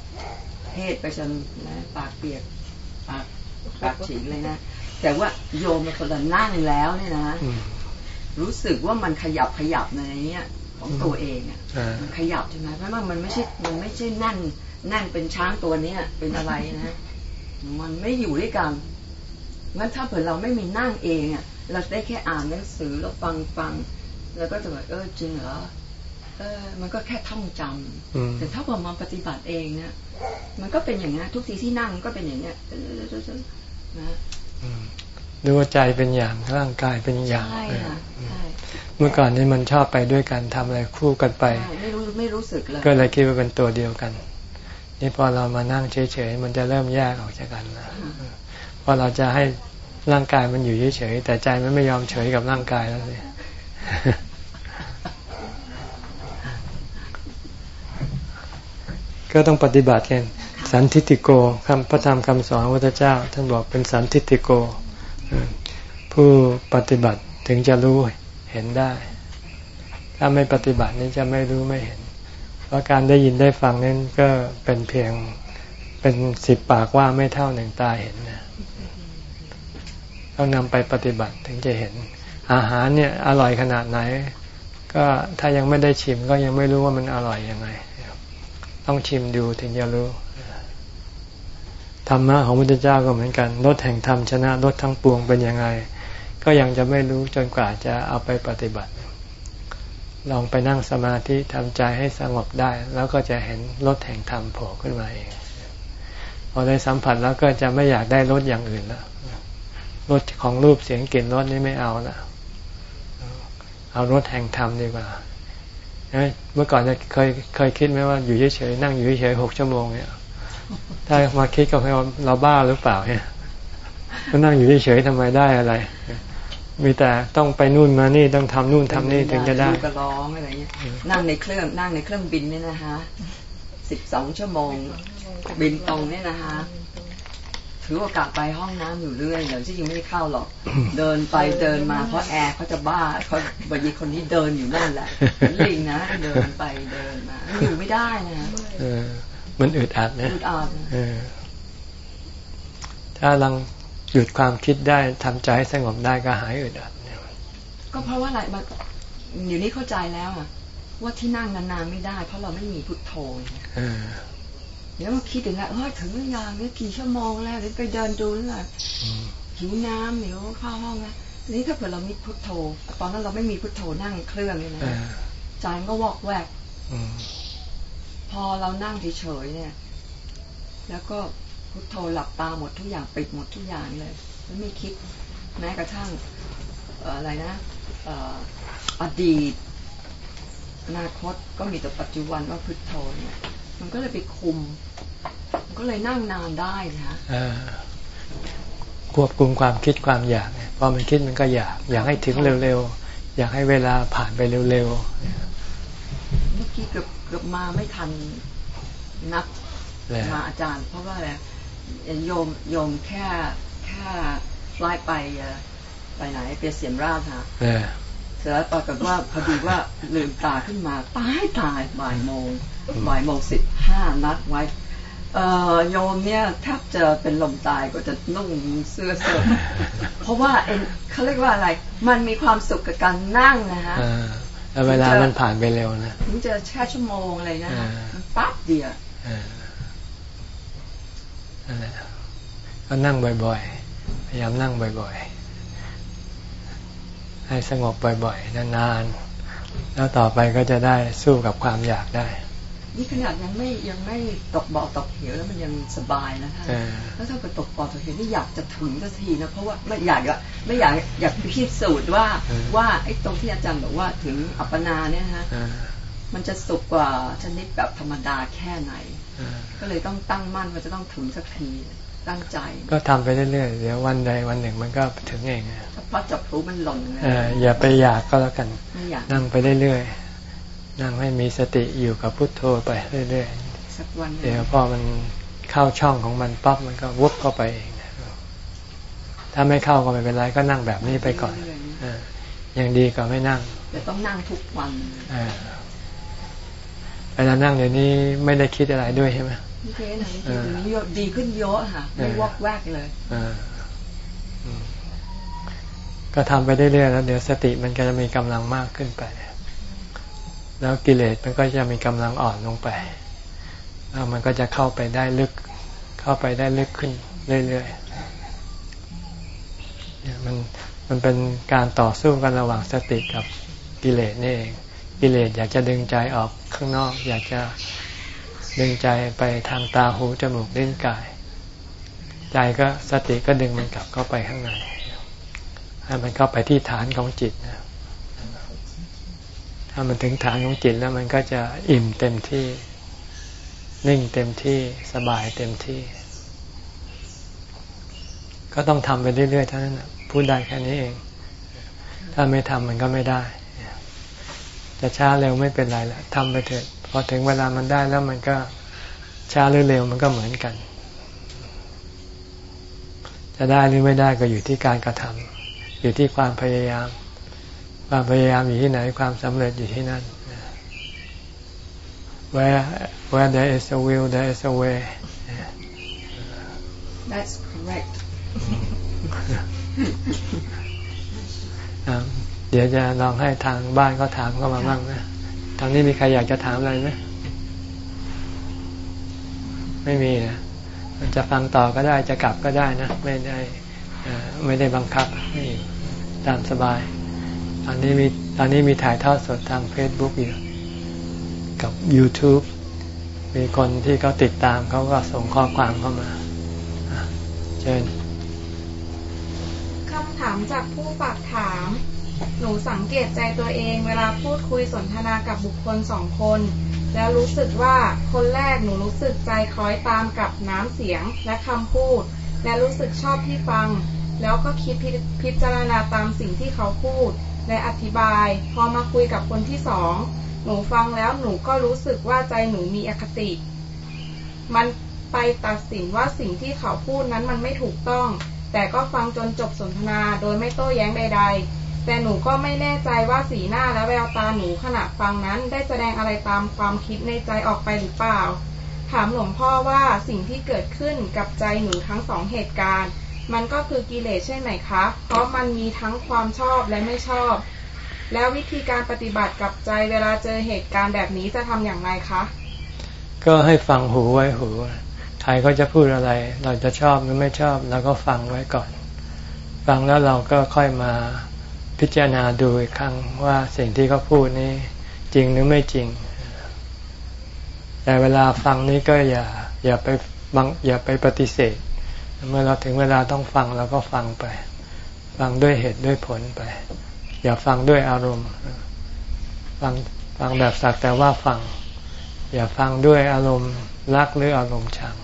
เทศไปจนนะปากเปียกปากปากฉีกเลยนะ แต่ว่าโยมเป็นคนนั่งแล้วเนี่ยนะรู้สึกว่ามันขยับขยับในนี้ของตัวเองอะอ่ามันขยับใช่ไหมเพราะว่ามันไม่ใช่มันไม่ใช่นั่นนั่นเป็นช้างตัวเนี้ยเป็นอะไรนะ มันไม่อยู่ด้วยกันงั้นถ้าเผื่อเราไม่มีนั่งเองอะ เราได้แค่อ่านหนังสือแล้วฟังฟัง แล้วก็จะแบบเออจริงเหรอเออ มันก็แค่ท่องจำอืมแต่ถ้าเรามาปฏิบัติเองเนี่ยมันก็เป็นอย่างนี้นทุกทีที่นั่งมันก็เป็นอย่างเนี้ยเออนะอืมรู้ว่าใจเป็นอย่างร่างกายเป็นอย่างใช่เออค่ะใช่เมื่อก่อนนี้มันชอบไปด้วยกันทำอะไรคู่กันไปใช่ไม่รู้ไม่รู้สึกเลยก็เลยคิดว่าเป็นตัวเดียวกัน นี่พอเรามานั่งเฉยๆมันจะเริ่มแยกออกจากกันนะเพราะเราจะให้ร่างกายมันอยู่เฉยๆแต่ใจมันไม่ยอมเฉยกับร่างกายแล้วสิก็ต้องปฏิบัติกันสันทิฏฐิโกคำพระธรรมคำสอนพระพุทธเจ้า ท่านบอกเป็นสันทิฏฐิโกอืมผู้ปฏิบัติถึงจะรู้เห็นได้ ถ้าไม่ปฏิบัตินี้จะไม่รู้ไม่เห็น เพราะการได้ยินได้ฟังนั้นก็เป็นเพียงเป็นสิบปากว่าไม่เท่าหนึ่งตาเห็นนะต้องนำไปปฏิบัติถึงจะเห็น อาหารเนี่ยอร่อยขนาดไหน ก็ถ้ายังไม่ได้ชิมก็ยังไม่รู้ว่ามันอร่อยยังไง ต้องชิมดูถึงจะรู้ธรรมะของพระพุทธเจ้าก็เหมือนกันรถแห่งธรรมชนะรถทั้งปวงเป็นยังไง ก็ยังจะไม่รู้จนกว่าจะเอาไปปฏิบัติ ลองไปนั่งสมาธิทำใจให้สงบได้ แล้วก็จะเห็นรถแห่งธรรมโผล่ขึ้นมาเองพอได้สัมผัสแล้วก็จะไม่อยากได้รถอย่างอื่นแล้วรถของรูปเสียงกลิ่นรสนี่ไม่เอาละเอารถแห่งธรรมดีกว่าเมื่อก่อนจะเคยเคยคิดไหมว่าอยู่เฉยๆนั่งอยู่เฉยๆหกชั่วโมงเนี่ยถ้ามาคิดกับเราเราบ้าหรือเปล่าเนี่ยก็นั่งอยู่เฉยๆทำไมได้อะไร มีแต่ต้องไปนู่นมานี่ต้องทำนู่นทำนี่ถึงจะได้ลูกก็ร้องอะไรเงี้ยนั่งในเครื่องนั่งในเครื่องบินเนี่ยนะคะสิบสองชั่วโมง บินตรงเนี่ยนะคะถือโอกาสไปห้องน้ำอยู่เรื่อยเดี๋ยวที่จริงไม่ได้เข้าหรอก เดินไปเดินมาเพราะแอร์เขาจะบ้าเขาบางทีคนนี้เดินอยู่นั่นแหละเหมือนลิงนะเดินไปเดินมาอยู่ไม่ได้นะเออมันอึดอัดนะอุดอัดเออถ้าลัง หยุดความคิดได้ทำใจให้สงบได้ก็หายอึดอัดเนี่ยก็เพราะว่าอะไรมันเดี๋ยวนี้เข้าใจแล้วอะว่าที่นั่งนานๆไม่ได้ เพราะเราไม่มีพุทโธไงเออเดี๋ยวมาคิดถึงแล้วเออถึงหรือยังเนี่ยกี่ชั่วโมงแล้วเดี๋ยวไปเดินดูแล้วหิวน้ำเดี๋ยวเข้าห้องนะนี่ถ้าเผื่อเรามีพุทโธ ตอนนั้นเราไม่มีพุทโธนั่งเครื่องเลยนะเออใจมันก็วอกแวกอืมพอเรานั่งเฉยๆเนี่ย แล้วก็ พุทโธหลับตาหมดทุกอย่างปิดหมดทุกอย่างเลยแล้วไม่คิดแม้กระทั่งเอ่ออะไรนะเอ่ออดีตอนาคตก็มีแต่ปัจจุบันว่าพุทโธเนี่ย มันก็เลยไปคุม มันก็เลยนั่งนานได้นะเออควบคุมความคิดความอยากเนี่ยพอมันคิดมันก็อยาก อยากให้ถึงเร็วๆ อยากให้เวลาผ่านไปเร็วเมื่อกี้เกือบเกือบมาไม่ทันนับๆเลยมาอาจารย์ เพราะว่าอะไร โยมโยมแค่แค่ฟลายไปเอ่อไปไหนไปเสียมราชค่ะเออเสร็จแล้วปรากฏว่าพอดีว่าลืมตาขึ้นมาตายตายบ่ายโมงบ่ายโมงสิบห้านัดไว้เอ่อโยมเนี่ยแทบจะเป็นลมตายก็จะนุ่งเสื้อเสื้อเพราะว่าเอ็นเขาเรียกว่าอะไร มันมีความสุขกับการนั่งนะฮะเออแล้วเวลามันผ่านไปเร็วนะถึงจะแค่ชั่วโมงอะไรนะฮะอ่ามัมันปั๊บเดียวเออ นั่นแหละก็นั่งบ่อยๆ พยายามนั่งบ่อยๆ ให้สงบบ่อยๆ นานๆ แล้วต่อไปก็จะได้สู้กับความอยากได้ นี่ขนาดยังไม่ยังไม่ตกบ่อตกเหวแล้วมันยังสบายนะท่านเออแล้วถ้าไปตกบ่อตกเหวนี่อยากจะถึงสักทีนะเพราะว่าไม่อยากอะไม่อยากอยากพิสูจน์ว่าเออว่าไอ้ตรงที่อาจารย์บอกว่าถึงอัปปนาเนี่ยนะฮะเออมันจะสุกกว่าชนิดแบบธรรมดาแค่ไหนเออ ก็เลยต้องตั้งมั่นว่าจะต้องถึงสักทีตั้งใจ ก็ทำไปเรื่อยๆเดี๋ยววันใดวันหนึ่งมันก็ถึงเองอะถ้าพอจับพลุมันหล่นนะเอออย่าไปอยากก็แล้วกันไม่อยากนั่งไปเรื่อยๆนั่งให้มีสติอยู่กับพุทโธไปเรื่อยๆสักวันหนึ่งเดี๋ยวพอมันเข้าช่องของมันปั๊บมันก็วุบเข้าไปเองถ้าไม่เข้าก็ไม่เป็นไรก็นั่งแบบนี้ไปก่อนเรื่ยๆเออยังดีกว่าไม่นั่งแต่ต้องนั่งทุกวันเออเวลานั่งเดี๋ยวนี้ไม่ได้คิดอะไรด้วยใช่ไหม นี่เจ๊นะนี่เออดีดีขึ้นเยอะค่ะ ไม่เออวอกแวกเลยเอออืมก็ทำไปเรื่อยๆแล้วเดี๋ยวสติมันก็จะมีกำลังมากขึ้นไป แล้วกิเลสมันก็จะมีกำลังอ่อนลงไปแล้วมันก็จะเข้าไปได้ลึก เข้าไปได้ลึกขึ้นเรื่อยๆเนี่ยมันมันเป็นการต่อสู้กันระหว่างสติกับกิเลสนี่เอง กิเลสอยากจะดึงใจออกข้างนอก อยากจะ ดึงใจไปทางตาหูจมูกลิ้นกาย ใจก็สติก็ดึงมันกลับเข้าไปข้างในให้มันเข้าไปที่ฐานของจิตนะถ้ามันถึงฐานของจิตแล้วมันก็จะอิ่มเต็มที่ นิ่งเต็มที่สบายเต็มที่ ก็ต้องทำไปเรื่อยๆเท่านั้นพูดได้แค่นี้เอง ถ้าไม่ทำมันก็ไม่ได้ จะช้าเร็วไม่เป็นไรละทำไปเถอะ พอถึงเวลามันได้แล้วมันก็ช้าหรือเร็วมันก็เหมือนกัน จะได้หรือไม่ได้ก็อยู่ที่การกระทำอยู่ที่ความพยายาม ความพยายามอยู่ที่ไหนความสำเร็จอยู่ที่นั่น where where there is a will there is a way That's correct เดี๋ยวจะลองให้ทางบ้านเขาถามเข้ามาบ้างนะ ทางนี้มีใครอยากจะถามอะไรไหมไม่มีนะมันจะฟังต่อก็ได้จะกลับก็ได้นะ ไม่ได้ไม่ได้บังคับให้ตามสบาย ตอนนี้มีตอนนี้มีถ่ายทอดสดทาง Facebook อยู่กับ YouTube มีคนที่เขาติดตามเขาก็ส่งข้อความเข้ามาเชิญคำถามจากผู้ฝากถาม หนูสังเกตใจตัวเองเวลาพูดคุยสนทนากับบุคคลสองคน แล้วรู้สึกว่าคนแรกหนูรู้สึกใจคล้อยตามกับน้ำเสียงและคำพูด และรู้สึกชอบที่ฟัง แล้วก็คิดพิจารณาตามสิ่งที่เขาพูด และอธิบาย พอมาคุยกับคนที่สองหนูฟังแล้วหนูก็รู้สึกว่าใจหนูมีอคติ มันไปตัดสินว่าสิ่งที่เขาพูดนั้นมันไม่ถูกต้อง แต่ก็ฟังจนจบสนทนาโดยไม่โต้แย้งใด ๆ แต่หนูก็ไม่แน่ใจว่าสีหน้าและแววตาหนูขณะฟังนั้น ได้แสดงอะไรตามความคิดในใจออกไปหรือเปล่า ถามหลวงพ่อว่าสิ่งที่เกิดขึ้นกับใจหนูทั้งสองเหตุการณ์ มันก็คือกิเลสใช่ไหมคะ เพราะมันมีทั้งความชอบและไม่ชอบ แล้ววิธีการปฏิบัติกับใจเวลาเจอเหตุการณ์แบบนี้จะทำอย่างไรคะ ก็ให้ฟังหูไว้หู ใครก็จะพูดอะไร เราจะชอบหรือไม่ชอบเราก็ฟังไว้ก่อน ฟังแล้วเราก็ค่อยมา พิจารณาดูอีกครั้งว่าสิ่งที่เขาพูดนี้จริงหรือไม่จริง แต่เวลาฟังนี้ก็อย่าอย่าไปบังอย่าไปปฏิเสธ เมื่อเราถึงเวลาต้องฟังเราก็ฟังไป ฟังด้วยเหตุด้วยผลไป อย่าฟังด้วยอารมณ์ ฟังฟังแบบสักแต่ว่าฟัง อย่าฟังด้วยอารมณ์รักหรืออารมณ์ชัง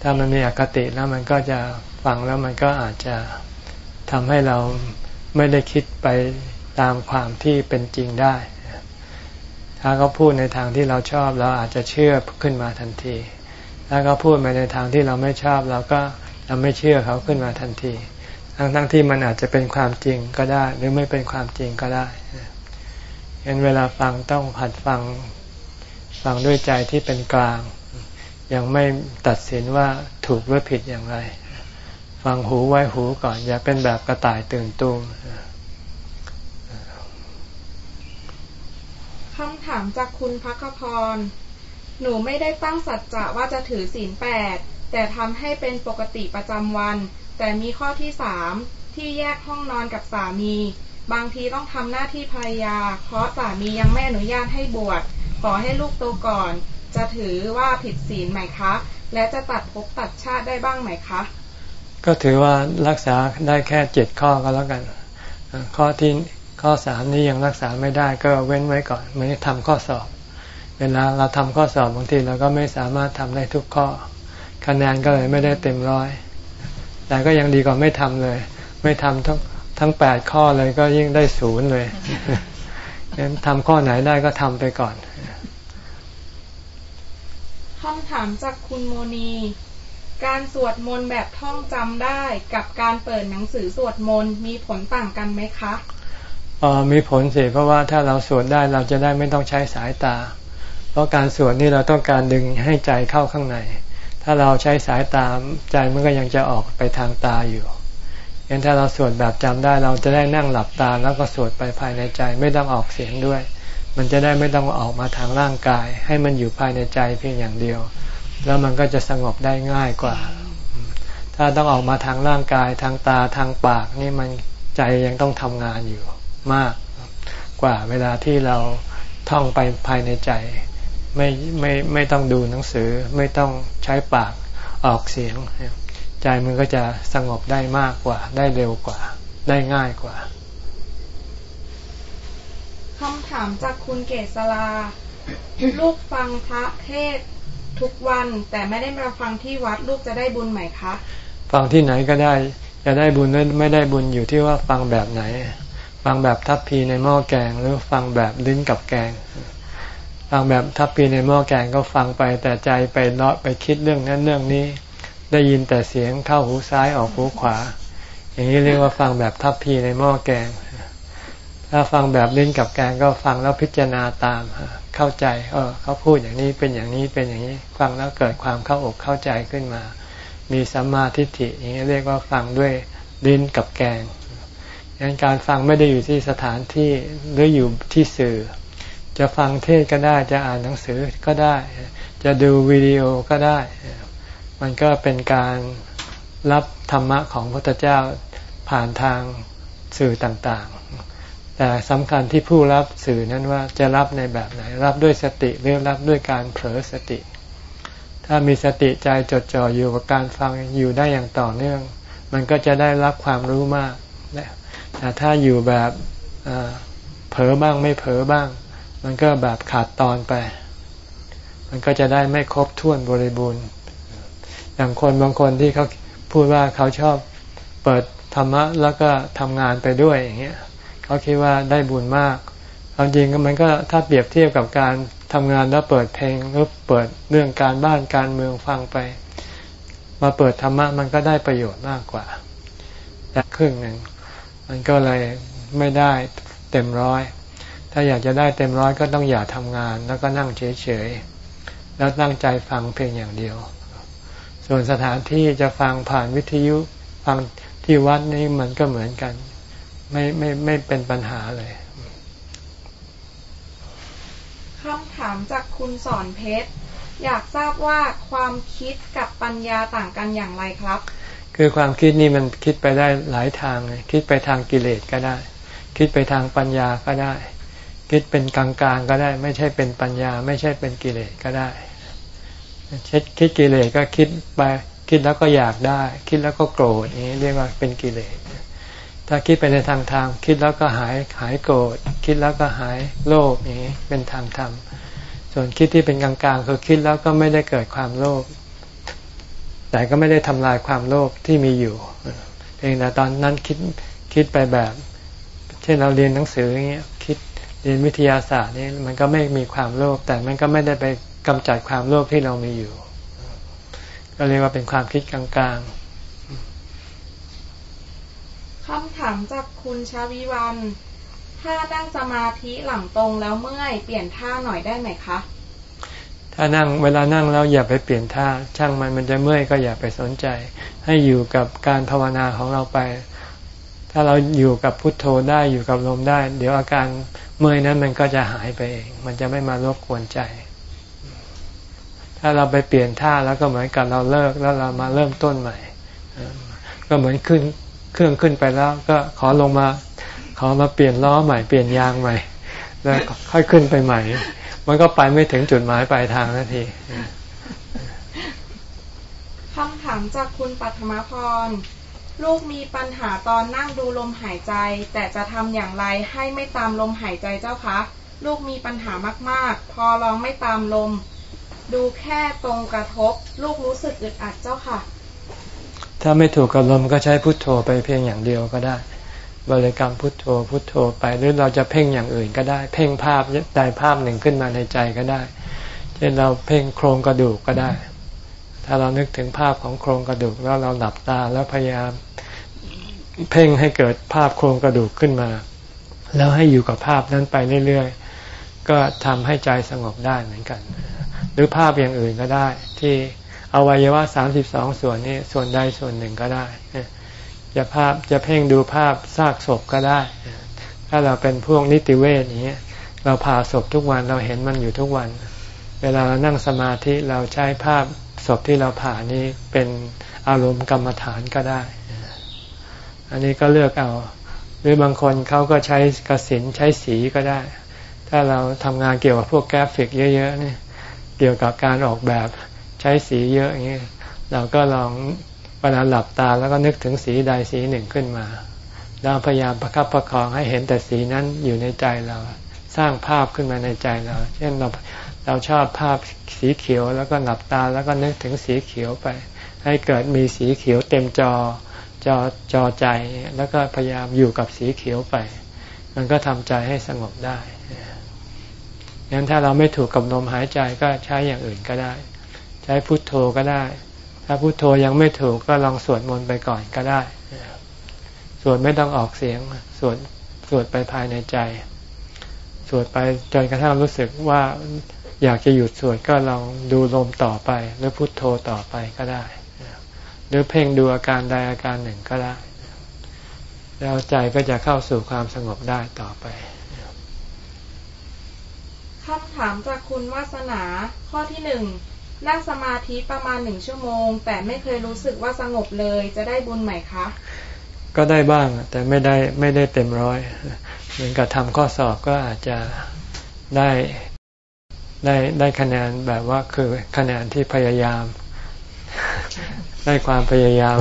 ถ้ามันมีอคติแล้วมันก็จะฟังแล้วมันก็อาจจะทำให้เรา ไม่ได้คิดไปตามความที่เป็นจริงได้ ถ้าเขาพูดในทางที่เราชอบเราอาจจะเชื่อขึ้นมาทันที ถ้าเขาพูดไปในทางที่เราไม่ชอบเราก็เราไม่เชื่อเขาขึ้นมาทันที ทั้งทั้งที่มันอาจจะเป็นความจริงก็ได้ หรือไม่เป็นความจริงก็ได้เห็นเวลาฟังต้องผัดฟังฟังด้วยใจที่เป็นกลาง ยังไม่ตัดสินว่าถูกหรือผิดอย่างไร ฟังหูไว้หูก่อน อย่าเป็นแบบกระต่ายตื่นตูมคำถามจากคุณพักพร หนูไม่ได้ตั้งสัจจะว่าจะถือศีลแปดแต่ทำให้เป็นปกติประจำวัน แต่มีข้อที่สามที่แยกห้องนอนกับสามี บางทีต้องทำหน้าที่ภรรยา เพราะสามียังไม่อนุญาตให้บวชขอให้ลูกโตก่อน จะถือว่าผิดศีลไหมคะ และจะตัดภพตัดชาติได้บ้างไหมคะ ก็ถือว่ารักษาได้แค่เจ็ดข้อก็แล้วกัน ข้อที่ข้อสามนี้ยังรักษาไม่ได้ก็เว้นไว้ก่อนไม่ทำข้อสอบ เวลาเราทำข้อสอบบางทีเราก็ไม่สามารถทำได้ทุกข้อ คะแนนก็เลยไม่ได้เต็มร้อย แต่ก็ยังดีกว่าไม่ทำเลย ไม่ทำทั้งทั้งแปดข้อเลยก็ยิ่งได้ศูนย์เลยงั้นทำข้อไหนได้ก็ทำไปก่อนคำถามจากคุณโมนี การสวดมนต์แบบท่องจำได้กับการเปิดหนังสือสวดมนต์มีผลต่างกันไหมคะออมีผลสิเพราะว่าถ้าเราสวดได้เราจะได้ไม่ต้องใช้สายตา เพราะการสวดนี่เราต้องการดึงให้ใจเข้าข้างใน ถ้าเราใช้สายตาใจมันก็ยังจะออกไปทางตาอยู่งั้นถ้าเราสวดแบบจำได้เราจะได้นั่งหลับตาแล้วก็สวดไปภายในใจไม่ต้องออกเสียงด้วย มันจะได้ไม่ต้องออกมาทางร่างกาย ให้มันอยู่ภายในใจเพียงอย่างเดียว แล้วมันก็จะสงบได้ง่ายกว่า ถ้าต้องออกมาทางร่างกายทางตาทางปากนี่มันใจยังต้องทำงานอยู่มากกว่าเวลาที่เราท่องไปภายในใจ ไม่ไม่ไม่ต้องดูหนังสือไม่ต้องใช้ปากออกเสียง ใจมันก็จะสงบได้มากกว่า ได้เร็วกว่า ได้ง่ายกว่าคำถามจากคุณเกษลา ลูกฟังพระเทศ ทุกวัน แต่ไม่ได้มาฟังที่วัดลูกจะได้บุญไหมคะฟังที่ไหนก็ได้จะได้บุญไม่ได้บุญอยู่ที่ว่าฟังแบบไหน ฟังแบบทัพพีในหม้อแกง หรือฟังแบบลิ้นกับแกง ฟังแบบทัพพีในหม้อแกงก็ฟังไปแต่ใจไปเลาะไปคิดเรื่องนั้นเรื่องนี้ ได้ยินแต่เสียงเข้าหูซ้ายออกหูขวา อย่างนี้เรียกว่าฟังแบบทัพพีในหม้อแกง ถ้าฟังแบบลิ้นกับแกงก็ฟังแล้วพิจารณาตาม เข้าใจ เออเขาพูดอย่างนี้เป็นอย่างนี้เป็นอย่างนี้ ฟังแล้วเกิดความเข้าอกเข้าใจขึ้นมา มีสัมมาทิฏฐิอย่างนี้เรียกว่าฟังด้วยลิ้นกับแกงดังนั้นการฟังไม่ได้อยู่ที่สถานที่หรืออยู่ที่สื่อ จะฟังเทศก็ได้จะอ่านหนังสือก็ได้ จะดูวิดีโอก็ได้ มันก็เป็นการรับธรรมะของพระพุทธเจ้าผ่านทางสื่อต่าง แต่สำคัญที่ผู้รับสื่อนั้นว่าจะรับในแบบไหน รับด้วยสติหรือรับด้วยการเผลอสติ ถ้ามีสติใจจดจ่ออยู่กับการฟังอยู่ได้อย่างต่อเนื่อง มันก็จะได้รับความรู้มากแต่ถ้าอยู่แบบเผลอบ้างไม่เผลอบ้าง มันก็แบบขาดตอนไป มันก็จะได้ไม่ครบถ้วนบริบูรณ์ อย่างคนบางคนที่เขาพูดว่าเขาชอบเปิดธรรมะแล้วก็ทำงานไปด้วยอย่างเงี้ย เขาคิดว่าได้บุญมากความจริงมันก็ถ้าเปรียบเทียบกับการทำงานแล้วเปิดเพลงหรือเปิดเรื่องการบ้านการเมืองฟังไป มาเปิดธรรมะมันก็ได้ประโยชน์มากกว่าแต่ครึ่งหนึ่งมันก็เลยไม่ได้เต็มร้อย ถ้าอยากจะได้เต็มร้อยก็ต้องอย่าทำงาน แล้วก็นั่งเฉยๆแล้วตั้งใจฟังเพียงอย่างเดียว ส่วนสถานที่จะฟังผ่านวิทยุฟังที่วัดนี่มันก็เหมือนกัน ไม่ไม่ไม่เป็นปัญหาเลยคำถามจากคุณสอนเพชร อยากทราบว่าความคิดกับปัญญาต่างกันอย่างไรครับ คือความคิดนี่มันคิดไปได้หลายทางเลยคิดไปทางกิเลสก็ได้ คิดไปทางปัญญาก็ได้ คิดเป็นกลางๆก็ได้ ไม่ใช่เป็นปัญญา ไม่ใช่เป็นกิเลสก็ได้คิดกิเลสก็คิดไปคิดแล้วก็อยากได้ คิดแล้วก็โกรธนี้เรียกว่าเป็นกิเลส ถ้าคิดไปในทางธรรมคิดแล้วก็หายหายโกรธคิดแล้วก็หายโลภนี้เป็นทางธรรมส่วนคิดที่เป็นกลางๆคือคิดแล้วก็ไม่ได้เกิดความโลภแต่ก็ไม่ได้ทำลายความโลภที่มีอยู่เพียงแต่ตอนนั้นคิดคิดไปแบบ เช่นเราเรียนหนังสืออย่างเงี้ยคิดเรียนวิทยาศาสตร์นี่มันก็ไม่มีความโลภแต่มันก็ไม่ได้ไปกำจัดความโลภที่เรามีอยู่ ก็เรียกว่าเป็นความคิดกลางๆคำ ถามจากคุณชาวิวัน ถ้านั่งสมาธิหลังตรงแล้วเมื่อยเปลี่ยนท่าหน่อยได้ไหมคะ ถ้านั่งเวลานั่งแล้วอย่าไปเปลี่ยนท่า ช่างมันมันจะเมื่อยก็อย่าไปสนใจ ให้อยู่กับการภาวนาของเราไป ถ้าเราอยู่กับพุทโธได้อยู่กับลมได้ เดี๋ยวอาการเมื่อยนั้นมันก็จะหายไปเอง มันจะไม่มารบกวนใจ ถ้าเราไปเปลี่ยนท่าแล้วก็เหมือนกับเราเลิกแล้วเรามาเริ่มต้นใหม่ก็เหมือนขึ้น เครื่องขึ้นไปแล้ว ก็ขอลงมาขอมาเปลี่ยนล้อใหม่เปลี่ยนยางใหม่ แล้วค่อยขึ้นไปใหม่ มันก็ไปไม่ถึงจุดหมายปลายทางนาทีคำถามจากคุณปัทมพรลูกมีปัญหาตอนนั่งดูลมหายใจ แต่จะทำอย่างไรให้ไม่ตามลมหายใจเจ้าคะ ลูกมีปัญหามาก ๆ พอลองไม่ตามลม ดูแค่ตรงกระทบ ลูกรู้สึกอึดอัดเจ้าค่ะ ถ้าไม่ถูกกับลมก็ใช้พุทโธไปเพียงอย่างเดียวก็ได้ บริกรรมพุทโธพุทโธไปหรือเราจะเพ่งอย่างอื่นก็ได้ เพ่งภาพใดภาพหนึ่งขึ้นมาในใจก็ได้ เช่นเราเพ่งโครงกระดูกก็ได้ ถ้าเรานึกถึงภาพของโครงกระดูกแล้วเราหลับตาแล้วพยายามเพ่งให้เกิดภาพโครงกระดูกขึ้นมา แล้วให้อยู่กับภาพนั้นไปเรื่อยๆก็ทำให้ใจสงบได้เหมือนกัน หรือภาพอย่างอื่นก็ได้ที่ อวัยวะสามสิบสองส่วนนี้ส่วนใดส่วนหนึ่งก็ได้จะภาพจะเพ่งดูภาพซากศพก็ได้ ถ้าเราเป็นพวกนิติเวชอย่างนี้เราผ่าศพทุกวันเราเห็นมันอยู่ทุกวัน เวลาเรานั่งสมาธิเราใช้ภาพศพที่เราผ่านี้เป็นอารมณ์กรรมฐานก็ได้ อันนี้ก็เลือกเอา หรือบางคนเขาก็ใช้กสินใช้สีก็ได้ ถ้าเราทำงานเกี่ยวกับพวกกราฟิกเยอะๆนี่เกี่ยวกับการออกแบบ ใช้สีเยอะอย่างนี้เราก็ลองเวลาหลับตาแล้วก็นึกถึงสีใดสีหนึ่งขึ้นมาเราพยายามประคับประคองให้เห็นแต่สีนั้นอยู่ในใจเราสร้างภาพขึ้นมาในใจเรา เช่นเราเราชอบภาพสีเขียวแล้วก็หลับตาแล้วก็นึกถึงสีเขียวไป ให้เกิดมีสีเขียวเต็มจอจอจอใจ แล้วก็พยายามอยู่กับสีเขียวไป มันก็ทำใจให้สงบได้งั้นถ้าเราไม่ถูกกับลมหายใจก็ใช้อย่างอื่นก็ได้ ใช้พุทโธก็ได้ ถ้าพุทโธยังไม่ถูกก็ลองสวดมนต์ไปก่อนก็ได้ สวดไม่ต้องออกเสียง สวดสวดไปภายในใจ สวดไปจนกระทั่งรู้สึกว่าอยากจะหยุดสวดก็ลองดูลมต่อไป หรือพุทโธต่อไปก็ได้ หรือเพ่งดูอาการใดอาการหนึ่งก็ได้ แล้วใจก็จะเข้าสู่ความสงบได้ต่อไปคำถามจากคุณวาสนาข้อที่หนึ่ง นั่งสมาธิประมาณหนึ่งชั่วโมง แต่ไม่เคยรู้สึกว่าสงบเลย จะได้บุญไหมคะ ก็ได้บ้างแต่ไม่ได้ไม่ได้เต็มร้อยเหมือนกับทำข้อสอบก็อาจจะได้ได้ได้คะแนนแบบว่าคือคะแนนที่พยายาม ได้ความพยายาม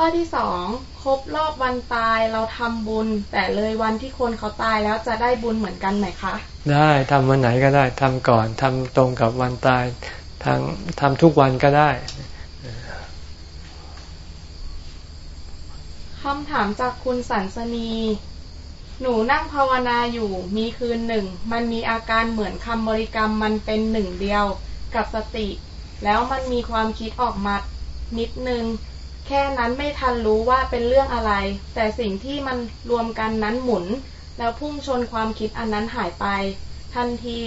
ข้อที่สองครบรอบวันตายเราทำบุญ แต่เลยวันที่คนเขาตายแล้วจะได้บุญเหมือนกันไหมคะ ได้ทำวันไหนก็ได้ทำก่อนทำตรงกับวันตายทางทำทุกวันก็ได้คำถามจากคุณสันสนี หนูนั่งภาวนาอยู่มีคืนหนึ่ง มันมีอาการเหมือนคำบริกรรมมันเป็นหนึ่งเดียวกับสติ แล้วมันมีความคิดออกมานิดนึง แค่นั้นไม่ทันรู้ว่าเป็นเรื่องอะไร แต่สิ่งที่มันรวมกันนั้นหมุน แล้วพุ่งชนความคิดอันนั้นหายไป ทันที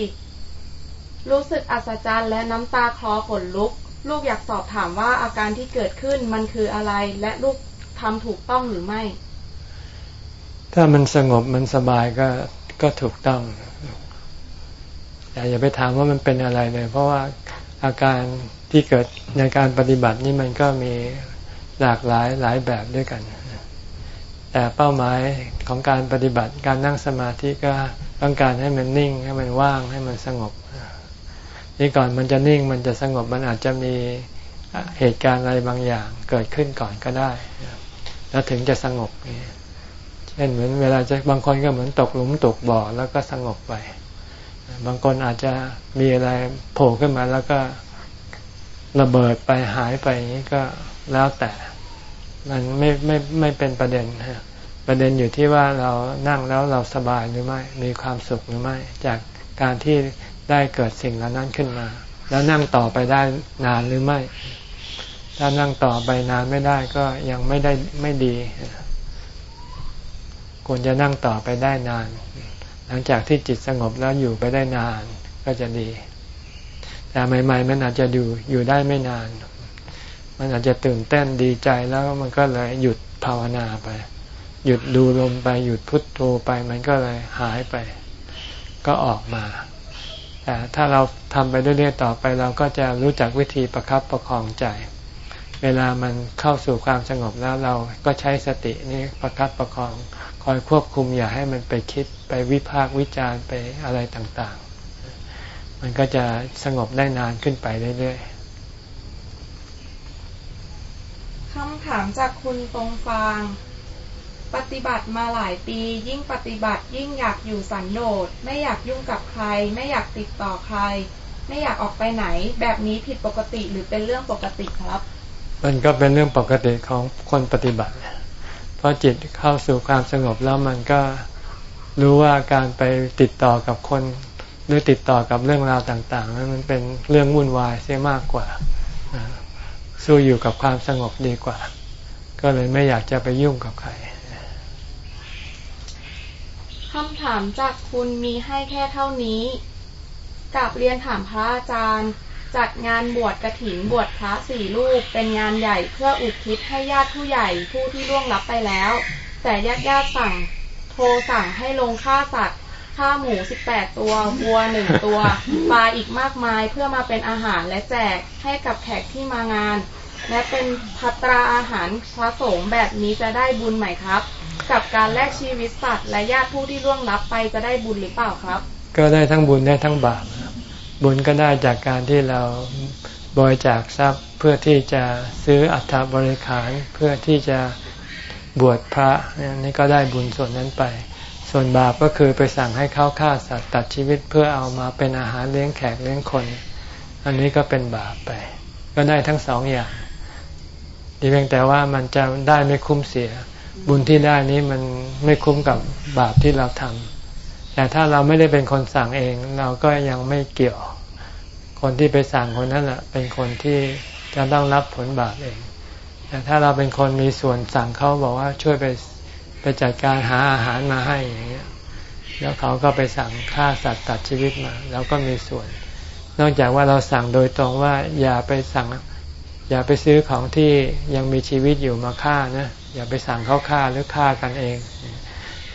รู้สึกอัศจรรย์และน้ำตาคลอขนลุก ลูกอยากสอบถามว่าอาการที่เกิดขึ้นมันคืออะไรและลูกทำถูกต้องหรือไม่ ถ้ามันสงบมันสบายก็ก็ถูกต้องแต่อย่าไปถามว่ามันเป็นอะไรเลย เพราะว่าอาการที่เกิดในการปฏิบัตินี่มันก็มี หลากหลายหลายแบบด้วยกัน แต่เป้าหมายของการปฏิบัติการนั่งสมาธิก็ต้องการให้มันนิ่งให้มันว่างให้มันสงบนี่ก่อนมันจะนิ่งมันจะสงบมันอาจจะมีเหตุการณ์อะไรบางอย่างเกิดขึ้นก่อนก็ได้ แล้วถึงจะสงบเช่นเหมือนเวลาจะบางคนก็เหมือนตกหลุมตกบ่อแล้วก็สงบไป บางคนอาจจะมีอะไรโผล่ขึ้นมาแล้วก็ระเบิดไปหายไปอย่างนี้ก็แล้วแต่ มันไม่ไม่ไม่เป็นประเด็นฮะประเด็นอยู่ที่ว่าเรานั่งแล้วเราสบายหรือไม่ มีความสุขหรือไม่ จากการที่ได้เกิดสิ่งเหล่านั้นขึ้นมา แล้วนั่งต่อไปได้นานหรือไม่ ถ้านั่งต่อไปนานไม่ได้ก็ยังไม่ได้ไม่ดีควรจะนั่งต่อไปได้นาน หลังจากที่จิตสงบแล้วอยู่ไปได้นานก็จะดี แต่ใหม่ ๆ มันอาจจะอยู่อยู่ได้ไม่นาน มันอาจจะตื่นเต้นดีใจแล้วมันก็เลยหยุดภาวนาไป หยุดดูลมไปหยุดพุทโธไป มันก็เลยหายไป ก็ออกมาแต่ถ้าเราทำไปเรื่อยๆต่อไป เราก็จะรู้จักวิธีประครับประคองใจ เวลามันเข้าสู่ความสงบแล้วเราก็ใช้สตินี้ประคับประคอง คอยควบคุมอย่าให้มันไปคิดไปวิพากษ์วิจารณ์ไปอะไรต่างๆ มันก็จะสงบได้นานขึ้นไปเรื่อยๆ คำถามจากคุณตรงฟาง ปฏิบัติมาหลายปี ยิ่งปฏิบัติยิ่งอยากอยู่สันโดษ ไม่อยากยุ่งกับใคร ไม่อยากติดต่อใคร ไม่อยากออกไปไหน แบบนี้ผิดปกติหรือเป็นเรื่องปกติครับ มันก็เป็นเรื่องปกติของคนปฏิบัติ เพราะจิตเข้าสู่ความสงบแล้วมันก็รู้ว่าการไปติดต่อกับคน หรือติดต่อกับเรื่องราวต่างๆนั้นมันเป็นเรื่องวุ่นวายเสียมากกว่า สู้อยู่กับความสงบดีกว่า ก็เลยไม่อยากจะไปยุ่งกับใครคำถามจากคุณมีให้แค่เท่านี้กับเรียนถามพระอาจารย์ จัดงานบวชกระถินบวชพระสี่รูป เป็นงานใหญ่เพื่ออุทิศให้ญาติผู้ใหญ่ผู้ที่ล่วงลับไปแล้ว แต่ญาติญาติสั่ง โทรสั่งให้ลงฆ่าสัตว์ ฆ่าหมูสิบแปดตัววัวหนึ่งตัวปลาอีกมากมายเพื่อมาเป็นอาหารและแจกให้กับแขกที่มางาน และเป็นพัตราอาหารพระสงฆ์แบบนี้จะได้บุญไหมครับ กับการแลกชีวิตสัตว์และญาติผู้ที่ล่วงลับไปจะได้บุญหรือเปล่าครับ ก็ได้ทั้งบุญได้ทั้งบาปบุญก็ได้จากการที่เราบริจาคทรัพย์เพื่อที่จะซื้ออัฐบริขารเพื่อที่จะบวชพระนี่ก็ได้บุญส่วนนั้นไป ส่วนบาปก็คือไปสั่งให้เขาฆ่าสัตว์ตัดชีวิตเพื่อเอามาเป็นอาหารเลี้ยงแขกเลี้ยงคน อันนี้ก็เป็นบาปไป ก็ได้ทั้งสองอย่างดีเพียงแต่ว่ามันจะได้ไม่คุ้มเสีย บุญที่ได้นี้มันไม่คุ้มกับบาปที่เราทำแต่ถ้าเราไม่ได้เป็นคนสั่งเอง เราก็ยังไม่เกี่ยว คนที่ไปสั่งคนนั้นแหละเป็นคนที่จะต้องรับผลบาปเอง แต่ถ้าเราเป็นคนมีส่วนสั่งเขาบอกว่าช่วยไป ไปจัดการหาอาหารมาให้อย่างเงี้ยแล้วเขาก็ไปสั่งฆ่าสัตว์ตัดชีวิตมาเราก็มีส่วน นอกจากว่าเราสั่งโดยตรงว่าอย่าไปสั่ง อย่าไปซื้อของที่ยังมีชีวิตอยู่มาฆ่านะอย่าไปสั่งเขาฆ่าหรือฆ่ากันเอง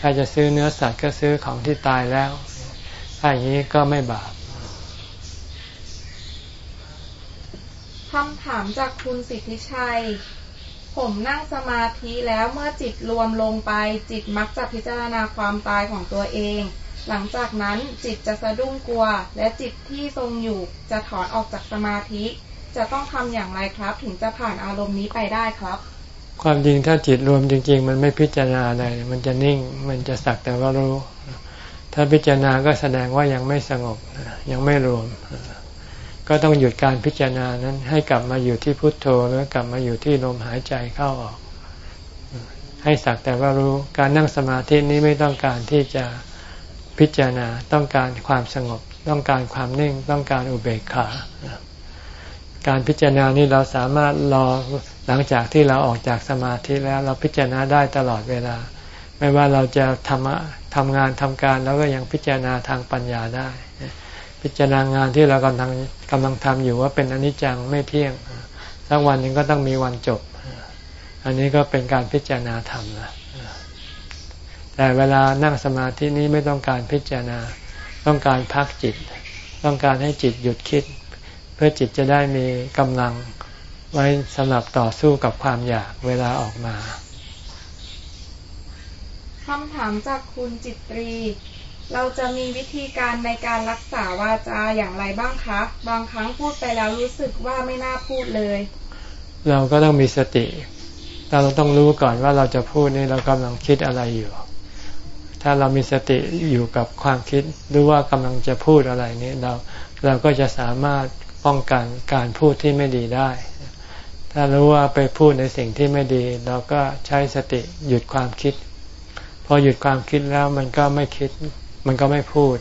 ถ้าจะซื้อเนื้อสัตว์ก็ซื้อของที่ตายแล้วถ้าอย่างนี้ก็ไม่บาปคำถามจากคุณสิทธิชัย ผมนั่งสมาธิแล้วเมื่อจิตรวมลงไป จิตมักจะพิจารณาความตายของตัวเอง หลังจากนั้นจิตจะสะดุ้งกลัว และจิตที่ทรงอยู่จะถอนออกจากสมาธิ จะต้องทำอย่างไรครับ ถึงจะผ่านอารมณ์นี้ไปได้ครับ ความจริงถ้าจิตรวมจริง ๆ มันไม่พิจารณาอะไรมันจะนิ่งมันจะสักแต่ว่ารู้ ถ้าพิจารณาก็แสดงว่ายังไม่สงบยังไม่รวม ก็ต้องหยุดการพิจารณานั้น ให้กลับมาอยู่ที่พุทโธหรือกลับมาอยู่ที่ลมหายใจเข้าออก ให้สักแต่ว่ารู้การนั่งสมาธินี้ไม่ต้องการที่จะพิจารณาต้องการความสงบ ต้องการความนิ่งต้องการอุเบกขา การพิจารณานี้เราสามารถรอหลังจากที่เราออกจากสมาธิแล้วเราพิจารณาได้ตลอดเวลา ไม่ว่าเราจะทำทำงานทำการแล้วก็ยังพิจารณาทางปัญญาได้ พิจารณางานที่เรากำลังกำลังทำอยู่ว่าเป็นอนิจจังไม่เที่ยงสักวันหนึ่งก็ต้องมีวันจบ อันนี้ก็เป็นการพิจารณาธรรมนะแต่เวลานั่งสมาธินี้ไม่ต้องการพิจารณา ต้องการพักจิต ต้องการให้จิตหยุดคิด เพื่อจิตจะได้มีกำลังไว้สำหรับต่อสู้กับความอยากเวลาออกมาคำถามจากคุณจิตรี เราจะมีวิธีการในการรักษาวาจาอย่างไรบ้างคะ บางครั้งพูดไปแล้วรู้สึกว่าไม่น่าพูดเลย เราก็ต้องมีสติแต่เราต้องรู้ก่อนว่าเราจะพูดนี่เรากำลังคิดอะไรอยู่ ถ้าเรามีสติอยู่กับความคิดหรือว่ากำลังจะพูดอะไรนี้เราเราก็จะสามารถป้องกันการพูดที่ไม่ดีได้ ถ้ารู้ว่าไปพูดในสิ่งที่ไม่ดี เราก็ใช้สติหยุดความคิด พอหยุดความคิดแล้วมันก็ไม่คิด มันก็ไม่พูด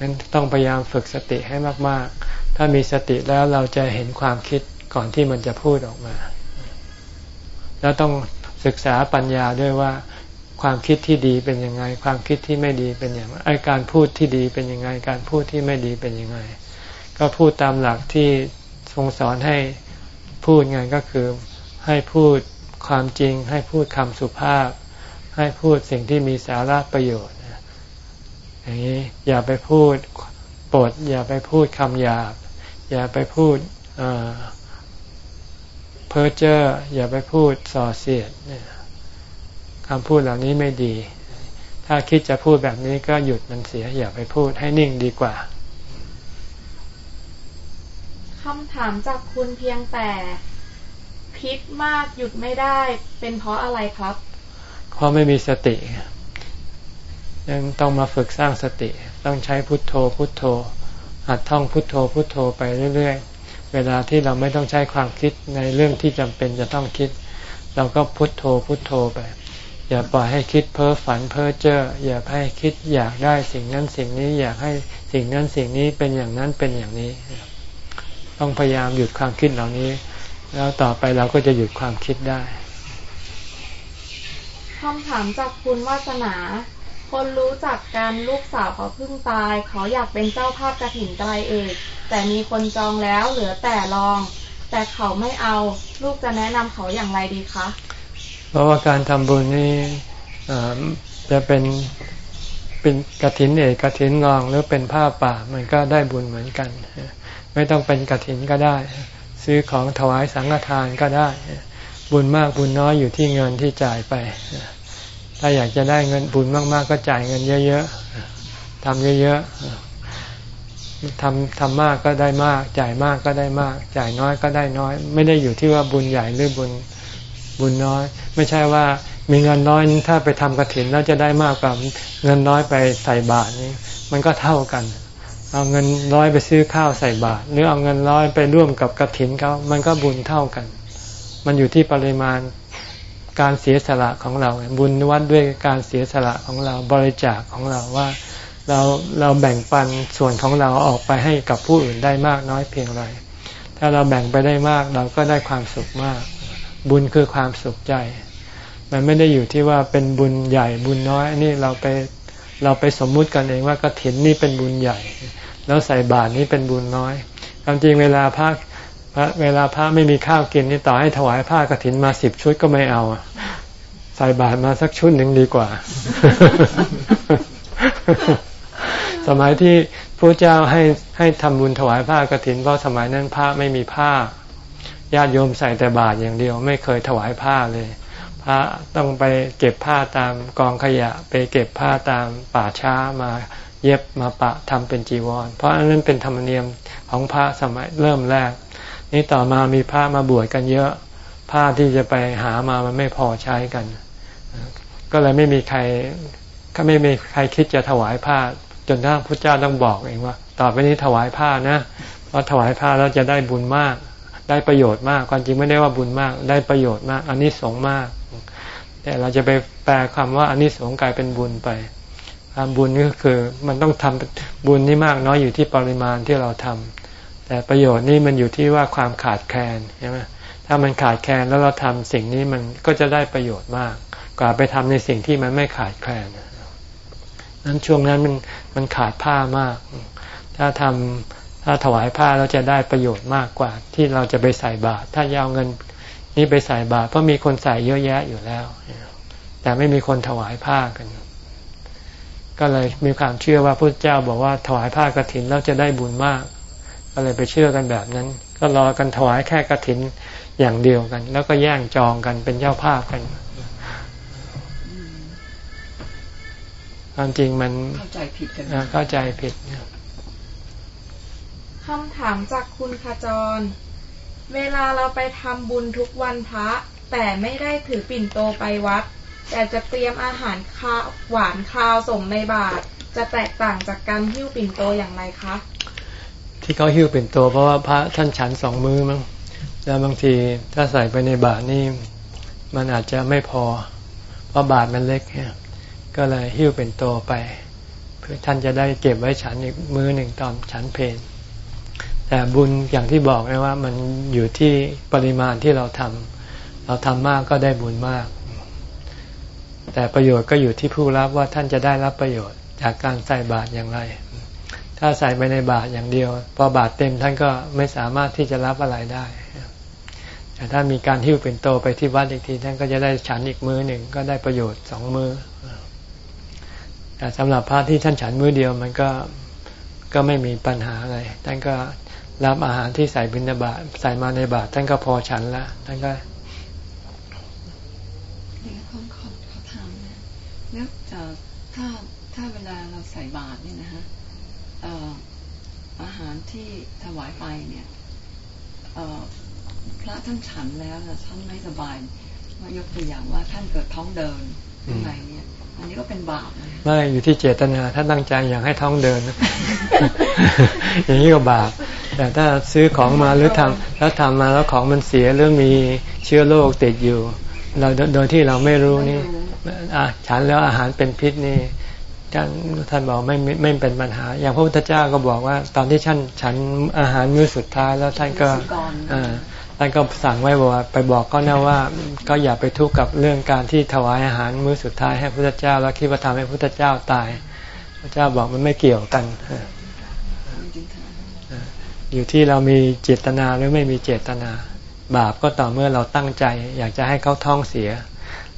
นั้นต้องพยายามฝึกสติให้มาก ๆ ถ้ามีสติแล้วเราจะเห็นความคิดก่อนที่มันจะพูดออกมา แล้วต้องศึกษาปัญญาด้วยว่าความคิดที่ดีเป็นยังไง ความคิดที่ไม่ดีเป็นอย่างไรการพูดที่ดีเป็นยังไง การพูดที่ไม่ดีเป็นยังไง ก็พูดตามหลักที่ทรงสอนให้พูดไงก็คือให้พูดความจริง ให้พูดคำสุภาพ ให้พูดสิ่งที่มีสาระประโยชน์ อย่างนี้อย่าไปพูดปด อย่าไปพูดคำหยาบ อย่าไปพูดเพ้อเจ้ออย่าไปพูดส่อเสียดคำพูดเหล่านี้ไม่ดี ถ้าคิดจะพูดแบบนี้ก็หยุดมันเสีย อย่าไปพูดให้นิ่งดีกว่าคำถามจากคุณเพียงแต่คิดมากหยุดไม่ได้ เป็นเพราะอะไรครับ เพราะไม่มีสติ ยังต้องมาฝึกสร้างสติ ต้องใช้พุทโธพุทโธหัดท่องพุทโธพุทโธไปเรื่อยๆ เวลาที่เราไม่ต้องใช้ความคิดในเรื่องที่จำเป็นจะต้องคิด เราก็พุทโธพุทโธไป อย่าปล่อยให้คิดเพ้อฝันเพ้อเจ้ออย่าให้คิดอยากได้สิ่งนั้นสิ่งนี้อยากให้สิ่งนั้นสิ่งนี้เป็นอย่างนั้นเป็นอย่างนี้ ต้องพยายามหยุดความคิดเหล่านี้ แล้วต่อไปเราก็จะหยุดความคิดได้คำถามจากคุณวาสนา คนรู้จักการลูกสาวเขาเพิ่งตาย เขาอยากเป็นเจ้าภาพกระถิ่นไตรเอกแต่มีคนจองแล้วเหลือแต่รอง แต่เขาไม่เอาลูกจะแนะนำเขาอย่างไรดีคะเพราะว่าการทำบุญนี้จะเป็นเป็นกระถินเอกกระถินรองหรือเป็นผ้าป่ามันก็ได้บุญเหมือนกัน ไม่ต้องเป็นกระถินก็ได้ ซื้อของถวายสังฆทานก็ได้ บุญมากบุญน้อยอยู่ที่เงินที่จ่ายไป ถ้าอยากจะได้เงินบุญมาก ๆ ก็จ่ายเงินเยอะๆทำเยอะๆทำทำมากก็ได้มาก จ่ายมากก็ได้มาก จ่ายน้อยก็ได้น้อย ไม่ได้อยู่ที่ว่าบุญใหญ่หรือบุญบุญน้อย ไม่ใช่ว่ามีเงินน้อยถ้าไปทำกระถินแล้วจะได้มากกว่าเงินน้อยไปใส่บาทนี้ มันก็เท่ากัน เอาเงินร้อยไปซื้อข้าวใส่บาตรหรือเอาเงินร้อยไปร่วมกับกระถินเขามันก็บุญเท่ากัน มันอยู่ที่ปริมาณ การเสียสละของเรา บุญวัดด้วยการเสียสละของเราบริจาคของเราว่าเราเราแบ่งปันส่วนของเราออกไปให้กับผู้อื่นได้มากน้อยเพียงไร ถ้าเราแบ่งไปได้มากเราก็ได้ความสุขมาก บุญคือความสุขใจ มันไม่ได้อยู่ที่ว่าเป็นบุญใหญ่บุญน้อยนี่เราไปเราไปสมมุติกันเองว่ากระถินนี่เป็นบุญใหญ่ แล้วใส่บาตรนี้เป็นบุญน้อยความจริงเวลาพระ พระเวลาพระไม่มีข้าวกินนี่ต่อให้ถวายผ้ากระถินมาสิบชุดก็ไม่เอาใส่บาตรมาสักชุดหนึ่งดีกว่า สมัยที่พระเจ้าให้ให้ทำบุญถวายผ้ากระถินเพราะสมัยนั้นผ้าไม่มีผ้าญาติโยมใส่แต่บาตรอย่างเดียว ไม่เคยถวายผ้าเลย พระต้องไปเก็บผ้าตามกองขยะ ไปเก็บผ้าตามป่าช้ามาเย็บมาปะทำเป็นจีวร เพราะอันนั้นเป็นธรรมเนียมของพระสมัยเริ่มแรก นี่ต่อมามีพระมาบวชกันเยอะผ้าที่จะไปหามามันไม่พอใช้กัน ก็เลยไม่มีใคร ก็ไม่มีใครคิดจะถวายผ้า จนถ้าพระเจ้าต้องบอกเองว่า ต่อไปนี้ถวายผ้านะเพราะถวายผ้าแล้วจะได้บุญมาก ได้ประโยชน์มากความจริงไม่ได้ว่าบุญมาก ได้ประโยชน์มากอันนี้สงมาก แต่เราจะไปแปลคำว่าอันนี้สงกลายเป็นบุญไปความบุญก็คือ มันต้องทำบุญนี่มากน้อยอยู่ที่ปริมาณที่เราทำ แต่ประโยชน์นี่มันอยู่ที่ว่าความขาดแคลนใช่ไหมถ้ามันขาดแคลนแล้วเราทำสิ่งนี้มันก็จะได้ประโยชน์มาก กว่าไปทำในสิ่งที่มันไม่ขาดแคลนนั้นช่วงนั้นมันมันขาดผ้ามาก ถ้าทำถ้าถวายผ้าเราจะได้ประโยชน์มากกว่า ที่เราจะไปใส่บาตรถ้ายาวเงินนี่ไปใส่บาตรเพราะมีคนใส่เยอะแยะอยู่แล้ว แต่ไม่มีคนถวายผ้ากัน ก็เลยมีความเชื่อว่าพระเจ้าบอกว่าถวายผ้ากรถินแล้วจะได้บุญมาก ก็เลยไปเชื่อกันแบบนั้น ก็รอกันถวายแค่กรถินอย่างเดียวกัน แล้วก็แย่งจองกันเป็นเจ้าภาพกันความจริงมันเข้าใจผิดกันเข้าใจผิดคำถามจากคุณขจร เวลาเราไปทำบุญทุกวันพระ แต่ไม่ได้ถือปิ่นโตไปวัด แต่จะเตรียมอาหารคาหวานคาวส่งในบาตรจะแตกต่างจากการหิ้วปิ่นโตอย่างไรคะ ที่เขาหิ้วเปิ่นโตเพราะว่าพระท่านฉันสองมือมั้งแล้วบางทีถ้าใส่ไปในบาตรนี่มันอาจจะไม่พอ เพราะบาตรมันเล็กเนี่ยก็เลยหิ้วเป็นโตไป เพื่อท่านจะได้เก็บไว้ฉันอีกมือหนึ่งตอนฉันเพลแต่บุญอย่างที่บอกนะว่ามันอยู่ที่ปริมาณที่เราทำเราทำมากก็ได้บุญมาก แต่ประโยชน์ก็อยู่ที่ผู้รับว่าท่านจะได้รับประโยชน์จากการใส่บาตรอย่างไร ถ้าใส่ไปในบาตรอย่างเดียว พอบาตรเต็มท่านก็ไม่สามารถที่จะรับอะไรได้ แต่ถ้ามีการหิ้วเป็นโตไปที่วัดอีกที ท่านก็จะได้ฉันอีกมือหนึ่งก็ได้ประโยชน์สองมือแต่สำหรับพระที่ท่านฉันมือเดียวมันก็ก็ไม่มีปัญหาอะไรท่านก็รับอาหารที่ใส่บิณฑบาตใส่มาในบาตรท่านก็พอฉันละท่านก็เดี๋ยวขอขอถามนะแล้วถ้าถ้าเวลาเราใส่บาตรเนี่ยนะฮะ อาหารที่ถวายไปเนี่ยพระท่านฉันแล้วท่านไม่สบายมายกตัวอย่างว่าท่านเกิดท้องเดินอะไรเนี่ยอันนี้ก็เป็นบาปไม่อยู่ที่เจตนา ถ้าตั้งใจอยากให้ท้องเดิน อย่างนี้ก็บาป แต่ถ้าซื้อของมาหรือทำแล้วทำมาแล้วของมันเสียหรือมีเชื้อโรคติดอยู่ เราโดยที่เราไม่รู้นี่อะฉันแล้วอาหารเป็นพิษนี่ ท่านท่านบอกไม่ไม่เป็นปัญหา อย่างพระพุทธเจ้าก็บอกว่า ตอนที่ท่านฉันอาหารมื้อสุดท้ายแล้วท่านก็อ่าท่านก็สั่งไว้บอกว่าไปบอกก็นะว่า ก็อย่าไปทุกข์กับเรื่องการที่ถวายอาหารมื้อสุดท้ายให้พระพุทธเจ้า แล้วคิดว่าทำให้พระพุทธเจ้าตาย พระเจ้าบอกมันไม่เกี่ยวกันอยู่ที่เรามีเจตนาหรือไม่มีเจตนา บาปก็ต่อเมื่อเราตั้งใจ อยากจะให้เขาท้องเสีย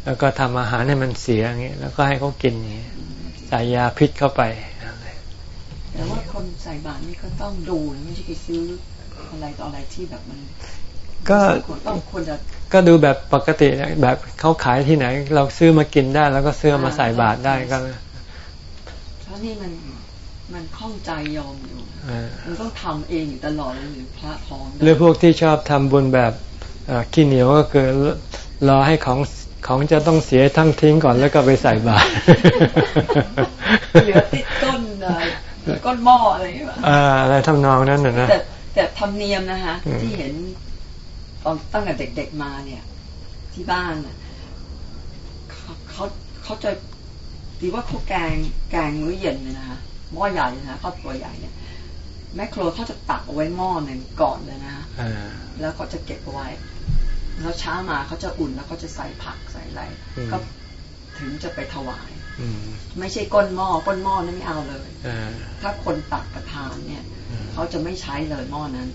แล้วก็ทำอาหารให้มันเสียอย่างนี้แล้วก็ให้เขากินอย่างนี้ ใส่ยาพิษเข้าไปแต่ว่าคนใส่บาตรนี่ก็ต้องดูไม่ใช่ไปซื้ออะไรต่ออะไรที่แบบมัน ก็ต้องควรจะก็ดูแบบปกตินะแบบเขาขายที่ไหน เราซื้อมากินได้ แล้วก็ซื้อมาใส่บาตรได้ก็เพราะนี่มันมันคล่องใจยอมอยู่อ่ามันต้องทำเองอยู่ตลอดเลยหรือพระพร้อมหรือพวกที่ชอบทำบุญแบบเอ่อขี้เหนียวก็คือรอให้ของ ของจะต้องเสียทั้งทิ้งก่อนแล้วก็ไปใส่บาตรเหลือติดก้นเลยก้นหม้ออะไรอย่างเงี้ยอ่าอะไรทำนองนั้นน่ะนะแต่แต่ธรรมเนียมนะคะอืมที่เห็นตอนตั้งแต่เด็กๆมาเนี่ย ที่บ้านน่ะเขาเขาเขาจะดีว่าเขาแกงแกงมื้อเย็นเลยนะคะหม้อใหญ่นะคะครอบครัวใหญ่เนี่ยแม่ครัวเขาจะตักเอาไว้หม้อหนึ่งก่อนเลยนะคะอ่าแล้วก็จะเก็บเอาไว้ แล้วเช้ามาเขาจะอุ่นแล้วก็จะใส่ผักใส่อะไรอืมก็ถึงจะไปถวายอืมไม่ใช่ก้นหม้อก้นหม้อนั้นไม่เอาเลยอ่าถ้าคนตักประทานเนี่ยอืมเขาจะไม่ใช้เลยหม้อนั้น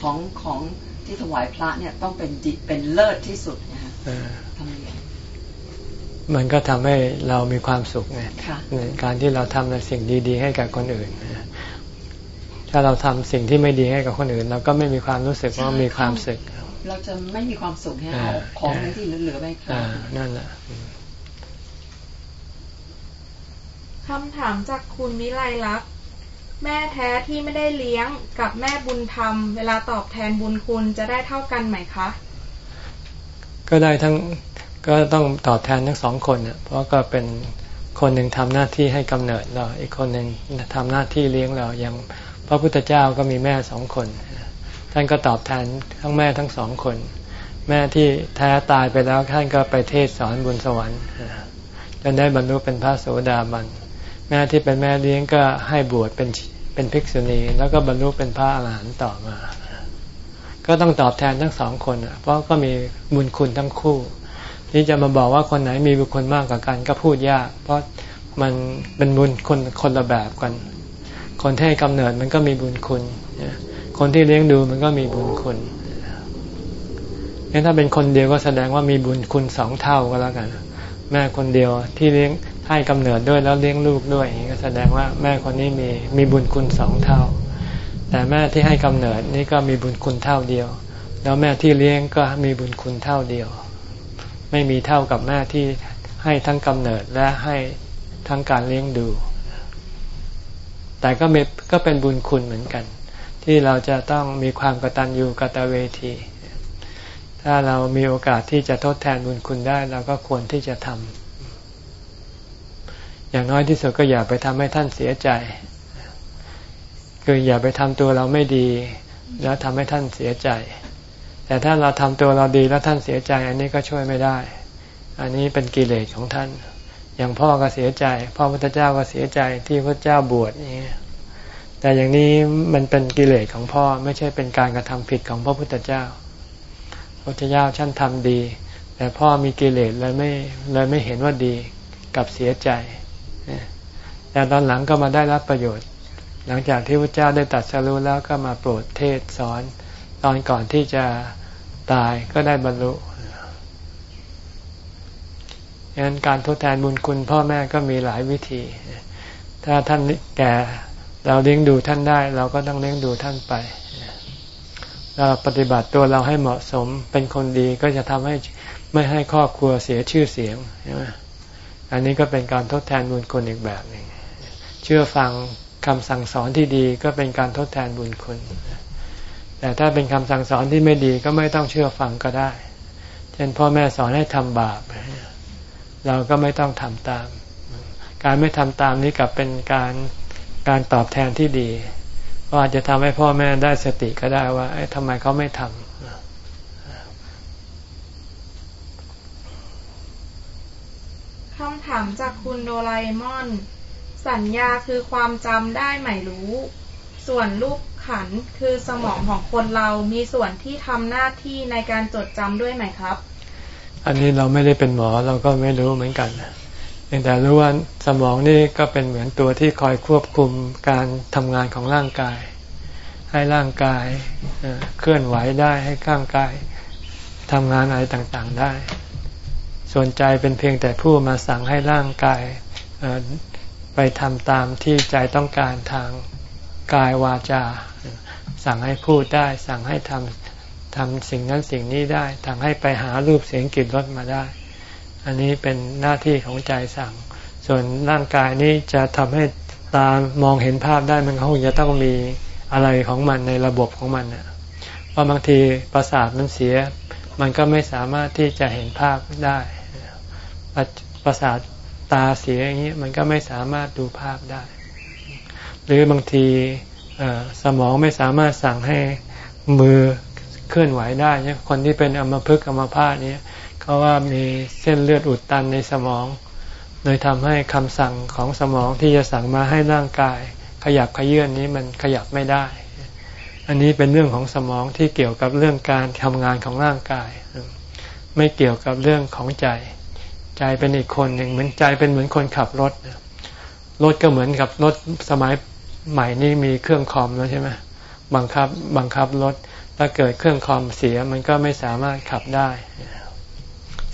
ของของที่ถวายพระเนี่ยต้องเป็นดิเป็นเลิศที่สุดนะฮะอ่าทำเนียมมันก็ทำให้เรามีความสุขไงค่ะในการที่เราทำในสิ่งดี ๆ ให้กับคนอื่นนะถ้าเราทำสิ่งที่ไม่ดีให้กับคนอื่น เราก็ไม่มีความรู้สึกว่ามีความสุข เราจะไม่มีความสุขเนี่ยอ่าเอาของนั้นที่เหลือๆไปพระอ่านั่นแหละคำถามจากคุณวิไลลักษณ์แม่แท้ที่ไม่ได้เลี้ยงกับแม่บุญธรรม เวลาตอบแทนบุญคุณจะได้เท่ากันไหมคะ ก็ได้ทั้งก็ต้องตอบแทนทั้งสองคนเนี่ยเพราะก็เป็นคนหนึ่งทำหน้าที่ให้กำเนิดเรา อีกคนหนึ่งทำหน้าที่เลี้ยงเราอย่างพระพุทธเจ้าก็มีแม่สองคน ท่านก็ตอบแทนทั้งแม่ทั้งสองคน แม่ที่แท้ตายไปแล้วท่านก็ไปเทศสอนบนสวรรค์จนได้บรรลุเป็นพระโสดาบันแม่ที่เป็นแม่เลี้ยงก็ให้บวชเป็นเป็นภิกษุณี แล้วก็บรรลุเป็นพระอรหันต์ต่อมา ก็ต้องตอบแทนทั้งสองคนอะเพราะก็มีบุญคุณทั้งคู่ ที่จะมาบอกว่าคนไหนมีบุญคุณมากกว่ากันก็พูดยาก เพราะมันเป็นบุญคนคนละแบบกัน คนที่ให้กำเนิดมันก็มีบุญคุณนะ คนที่เลี้ยงดูมันก็มีบุญคุณงั้นถ้าเป็นคนเดียวก็แสดงว่ามีบุญคุณสองเท่าก็แล้วกัน แม่คนเดียวที่เลี้ยงให้กำเนิดด้วยแล้วเลี้ยงลูกด้วยอย่างนี้ก็แสดงว่าแม่คนนี้มีมีบุญคุณสองเท่า แต่แม่ที่ให้กำเนิดนี่ก็มีบุญคุณเท่าเดียว แล้วแม่ที่เลี้ยงก็มีบุญคุณเท่าเดียว ไม่มีเท่ากับแม่ที่ให้ทั้งกำเนิดและให้ทั้งการเลี้ยงดู แต่ก็มีก็เป็นบุญคุณเหมือนกัน ที่เราจะต้องมีความกตัญญูกตเวที ถ้าเรามีโอกาสที่จะทดแทนบุญคุณได้เราก็ควรที่จะทำอย่างน้อยที่สุดก็อย่าไปทำให้ท่านเสียใจ คืออย่าไปทำตัวเราไม่ดี แล้วทำให้ท่านเสียใจ แต่ถ้าเราทำตัวเราดีแล้วท่านเสียใจ อันนี้ก็ช่วยไม่ได้ อันนี้เป็นกิเลสของท่าน อย่างพ่อก็เสียใจ พ่อพุทธเจ้าก็เสียใจที่พระเจ้าบวชนี้ แต่อย่างนี้มันเป็นกิเลสของพ่อไม่ใช่เป็นการกระทำผิดของพระพุทธเจ้า พระพุทธเจ้าท่านทำดี แต่พ่อมีกิเลสเลยไม่เลยไม่เห็นว่าดีกับเสียใจแต่ตอนหลังก็มาได้รับประโยชน์ หลังจากที่พระเจ้าได้ตัดสรู้แล้วก็มาโปรดเทศสอน ตอนก่อนที่จะตายก็ได้บรรลุดังนั้นการทดแทนบุญคุณพ่อแม่ก็มีหลายวิธี ถ้าท่านแก่ เราเลี้ยงดูท่านได้ เราก็ต้องเลี้ยงดูท่านไปเราปฏิบัติตัวเราให้เหมาะสมเป็นคนดีก็จะทำให้ไม่ให้ครอบครัวเสียชื่อเสียงใช่ไหมอันนี้ก็เป็นการทดแทนบุญคุณอีกแบบหนึ่งเชื่อฟังคำสั่งสอนที่ดีก็เป็นการทดแทนบุญคุณ แต่ถ้าเป็นคำสั่งสอนที่ไม่ดีก็ไม่ต้องเชื่อฟังก็ได้ เช่นพ่อแม่สอนให้ทำบาป เราก็ไม่ต้องทำตาม การไม่ทำตามนี้กลับเป็นการ การตอบแทนที่ดีเพราะอาจจะทำให้พ่อแม่ได้สติก็ได้ว่าทำไมเขาไม่ทำคำถามจากคุณโดราเอมอน สัญญาคือความจำได้ไหมรู้ ส่วนรูปขันธ์คือสมองของคนเรามีส่วนที่ทำหน้าที่ในการจดจำด้วยไหมครับ อันนี้เราไม่ได้เป็นหมอเราก็ไม่รู้เหมือนกันเพียงแต่รู้ว่าสมองนี่ก็เป็นเหมือนตัวที่คอยควบคุมการทำงานของร่างกาย ให้ร่างกายเเคลื่อนไหวได้ให้ร่างกายทำงานอะไรต่างๆได้ ส่วนใจเป็นเพียงแต่ผู้มาสั่งให้ร่างกายไปทำตามที่ใจต้องการทางกายวาจา สั่งให้พูดได้ สั่งให้ทำทำสิ่งนั้นสิ่งนี้ได้สั่งให้ไปหารูปเสียงกลิ่นรสมาได้ อันนี้เป็นหน้าที่ของใจสั่ง ส่วนร่างกายนี้จะทำให้ตามองเห็นภาพได้มันคงจะต้องมีอะไรของมันในระบบของมันเน่ะเพราะบางทีประสาทมันเสีย มันก็ไม่สามารถที่จะเห็นภาพได้ ประสาทตาเสียอย่างนี้มันก็ไม่สามารถดูภาพได้ หรือบางทีสมองไม่สามารถสั่งให้มือเคลื่อนไหวได้คนที่เป็นอัมพฤกษ์อัมพาตนี้ เขาว่ามีเส้นเลือดอุดตันในสมองเลยทำให้คำสั่งของสมองที่จะสั่งมาให้ร่างกาย ขยับเขยื้อนนี้มันขยับไม่ได้ อันนี้เป็นเรื่องของสมองที่เกี่ยวกับเรื่องการทำงานของร่างกาย ไม่เกี่ยวกับเรื่องของใจ ใจเป็นอีกคนหนึ่งเหมือนใจเป็นเหมือนคนขับรถรถก็เหมือนกับรถสมัยใหม่นี่มีเครื่องคอมแล้วใช่ไหมบังคับบังคับรถถ้าเกิดเครื่องคอมเสียมันก็ไม่สามารถขับได้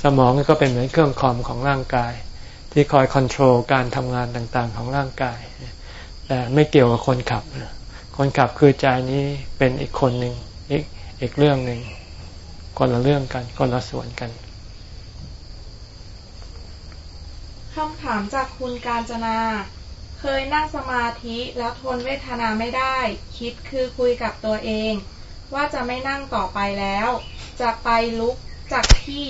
สมองก็เป็นเหมือนเครื่องคอมของร่างกาย ที่คอยคอนโทรลการทำงานต่างๆของร่างกาย แต่ไม่เกี่ยวกับคนขับ คนขับคือใจนี้เป็นอีกคนหนึ่งอีกอีกเรื่องหนึ่งคนละเรื่องกันคนละส่วนกันคำถามจากคุณการจนา เคยนั่งสมาธิแล้วทนเวทนาไม่ได้ คิดคือคุยกับตัวเอง ว่าจะไม่นั่งต่อไปแล้ว จะไปลุกจากที่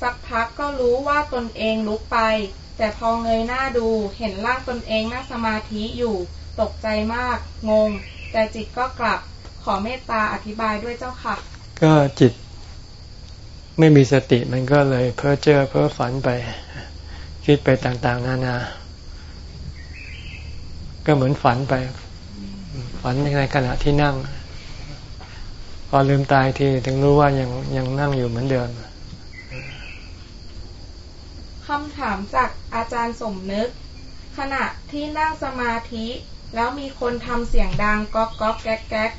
สักพักก็รู้ว่าตนเองลุกไป แต่พอเงยหน้าดูเห็นร่างตนเองนั่งสมาธิอยู่ ตกใจมาก งง แต่จิตก็กลับขอเมตตาอธิบายด้วยเจ้าค่ะ ก็จิตไม่มีสติมันก็เลยเพ้อเจ้อเพ้อฝันไป คิดไปต่างๆ นานา ก็เหมือนฝันไป ฝันในขณะที่นั่ง พอลืมตายทีถึงรู้ว่ายังยังนั่งอยู่เหมือนเดิม คำถามจากอาจารย์สมนึก ขณะที่นั่งสมาธิ แล้วมีคนทำเสียงดังก๊อกก๊อกแก๊กแก๊ก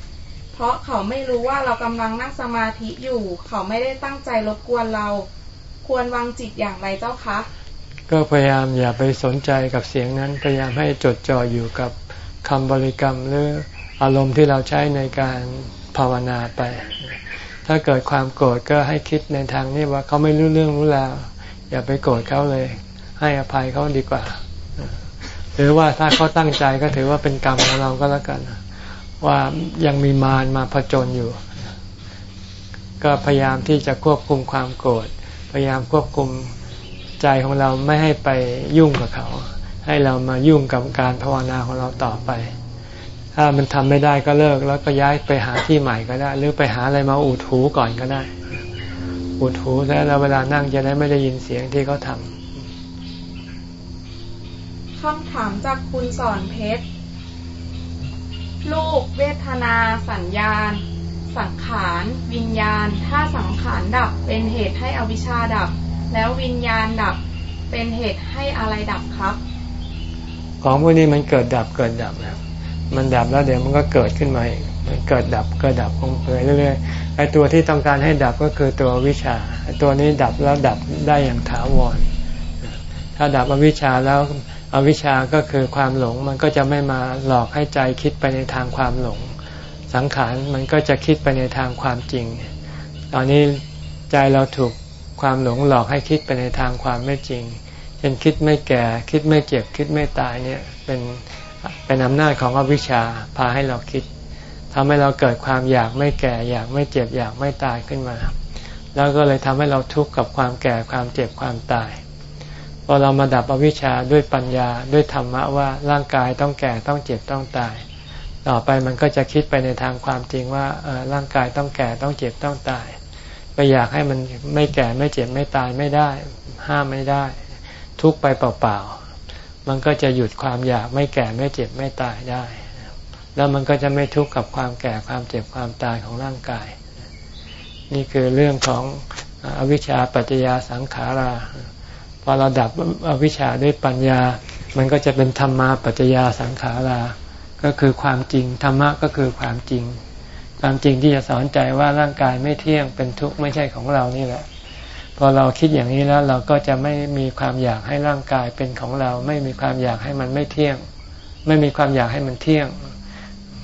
เพราะเขาไม่รู้ว่าเรากำลังนั่งสมาธิอยู่ เขาไม่ได้ตั้งใจรบกวนเรา ควรวางจิตอย่างไรเจ้าคะ ก็พยายามอย่าไปสนใจกับเสียงนั้น พยายามให้จดจ่ออยู่กับคำบริกรรมหรืออารมณ์ที่เราใช้ในการภาวนาไป ถ้าเกิดความโกรธก็ให้คิดในทางนี้ว่าเขาไม่รู้เรื่องรู้ราว อย่าไปโกรธเขาเลย ให้อภัยเขาดีกว่าหรือว่าถ้าเขาตั้งใจก็ถือว่าเป็นกรรมของเราก็แล้วกัน ว่ายังมีมารมาผจญอยู่ ก็พยายามที่จะควบคุมความโกรธพยายามควบคุมใจของเราไม่ให้ไปยุ่งกับเขา ให้เรามายุ่งกับการภาวนาของเราต่อไป ถ้ามันทำไม่ได้ก็เลิกแล้วก็ย้ายไปหาที่ใหม่ก็ได้ หรือไปหาอะไรมาอุดหูก่อนก็ได้ อุดหูแล้วเวลานั่งจะได้ไม่ได้ยินเสียงที่เขาทำคำถามจากคุณสอนเพชรลูกเวทนาสัญญาณ สังขารวิญญาณ ถ้าสังขารดับเป็นเหตุให้อวิชชาดับ แล้ววิญญาณดับเป็นเหตุให้อะไรดับครับ ของพวกนี้มันเกิดดับเกิดดับแล้วมันดับแล้วเดี๋ยวมันก็เกิดขึ้นมาอีกมัน เกิดดับเกิดดับคงไปเรื่อยๆไอ้ตัวที่ต้องการให้ดับก็คือตัววิชาตัวนี้ดับแล้วดับได้อย่างถาวร ถ้าดับอวิชาแล้วอวิชชาก็คือความหลงมันก็จะไม่มาหลอกให้ใจคิดไปในทางความหลง สังขารมันก็จะคิดไปในทางความจริง ตอนนี้ใจเราถูกความหลงหลอกให้คิดไปในทางความไม่จริงเช่นคิดไม่แก่คิดไม่เจ็บคิดไม่ตายเนี่ยเป็นเป็นอำนาจของอวิชชาพาให้เราคิด ทำให้เราเกิดความอยากไม่แก่ อยากไม่เจ็บอยากไม่ตายขึ้นมา แล้วก็เลยทำให้เราทุกข์กับความแก่ความเจ็บความตายพอเรามาดับอวิชชาด้วยปัญญาด้วยธรรมะว่าร่างกายต้องแก่ต้องเจ็บต้องตาย ต่อไปมันก็จะคิดไปในทางความจริงว่าร่างกายต้องแก่ต้องเจ็บต้องตายไปอยากให้มันไม่แก่ไม่เจ็บไม่ตายไม่ได้ ห้ามไม่ได้ ทุกไปเปล่าๆมันก็จะหยุดความอยากไม่แก่ไม่เจ็บไม่ตายได้ แล้วมันก็จะไม่ทุกข์กับความแก่ความเจ็บความตายของร่างกาย นี่คือเรื่องของอวิชชาปัจจยาสังขาราพอเราดับอวิชชาด้วยปัญญา มันก็จะเป็นธรรมาปัจจยาสังขารา ก็คือความจริงธรรมะก็คือความจริง ความจริงที่จะสอนใจว่าร่างกายไม่เที่ยงเป็นทุกข์ไม่ใช่ของเรานี่แหละพพอเราคิดอย่างนี้แล้วเราก็จะไม่มีความอยากให้ร่างกายเป็นของเรา ไม่มีความอยากให้มันไม่เที่ยง ไม่มีความอยากให้มันเที่ยง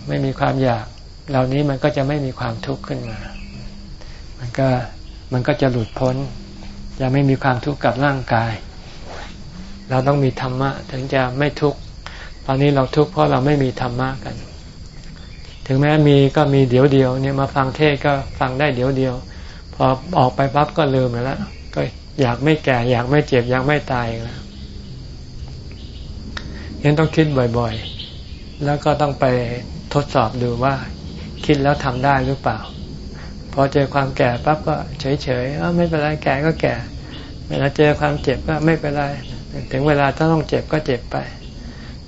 ไม่มีความอยาก เหล่านี้มันก็จะไม่มีความทุกข์ขึ้นมา มันก็มันก็จะหลุดพ้น จะไม่มีความทุกข์กับร่างกาย เราต้องมีธรรมะ ถึงจะไม่ทุกข์ ตอนนี้เราทุกข์เพราะเราไม่มีธรรมะกัน ถึงแม้มีก็มีเดี๋ยวเดียวเนี่ยมาฟังเทศก็ฟังได้เดี๋ยวเดียว พอออกไปปั๊บก็ลืมไปแล้วก็อยากไม่แก่ อยากไม่เจ็บ อยากไม่ตายแล้วยังต้องคิดบ่อยๆ แล้วก็ต้องไป ทดสอบดูว่าคิดแล้วทำได้หรือเปล่า พอเจอความแก่ปั๊บก็เฉยๆเออไม่เป็นไรแก่ก็แก่ เวลาเจอความเจ็บก็ไม่เป็นไร ถึงเวลาถ้าต้องเจ็บก็เจ็บไป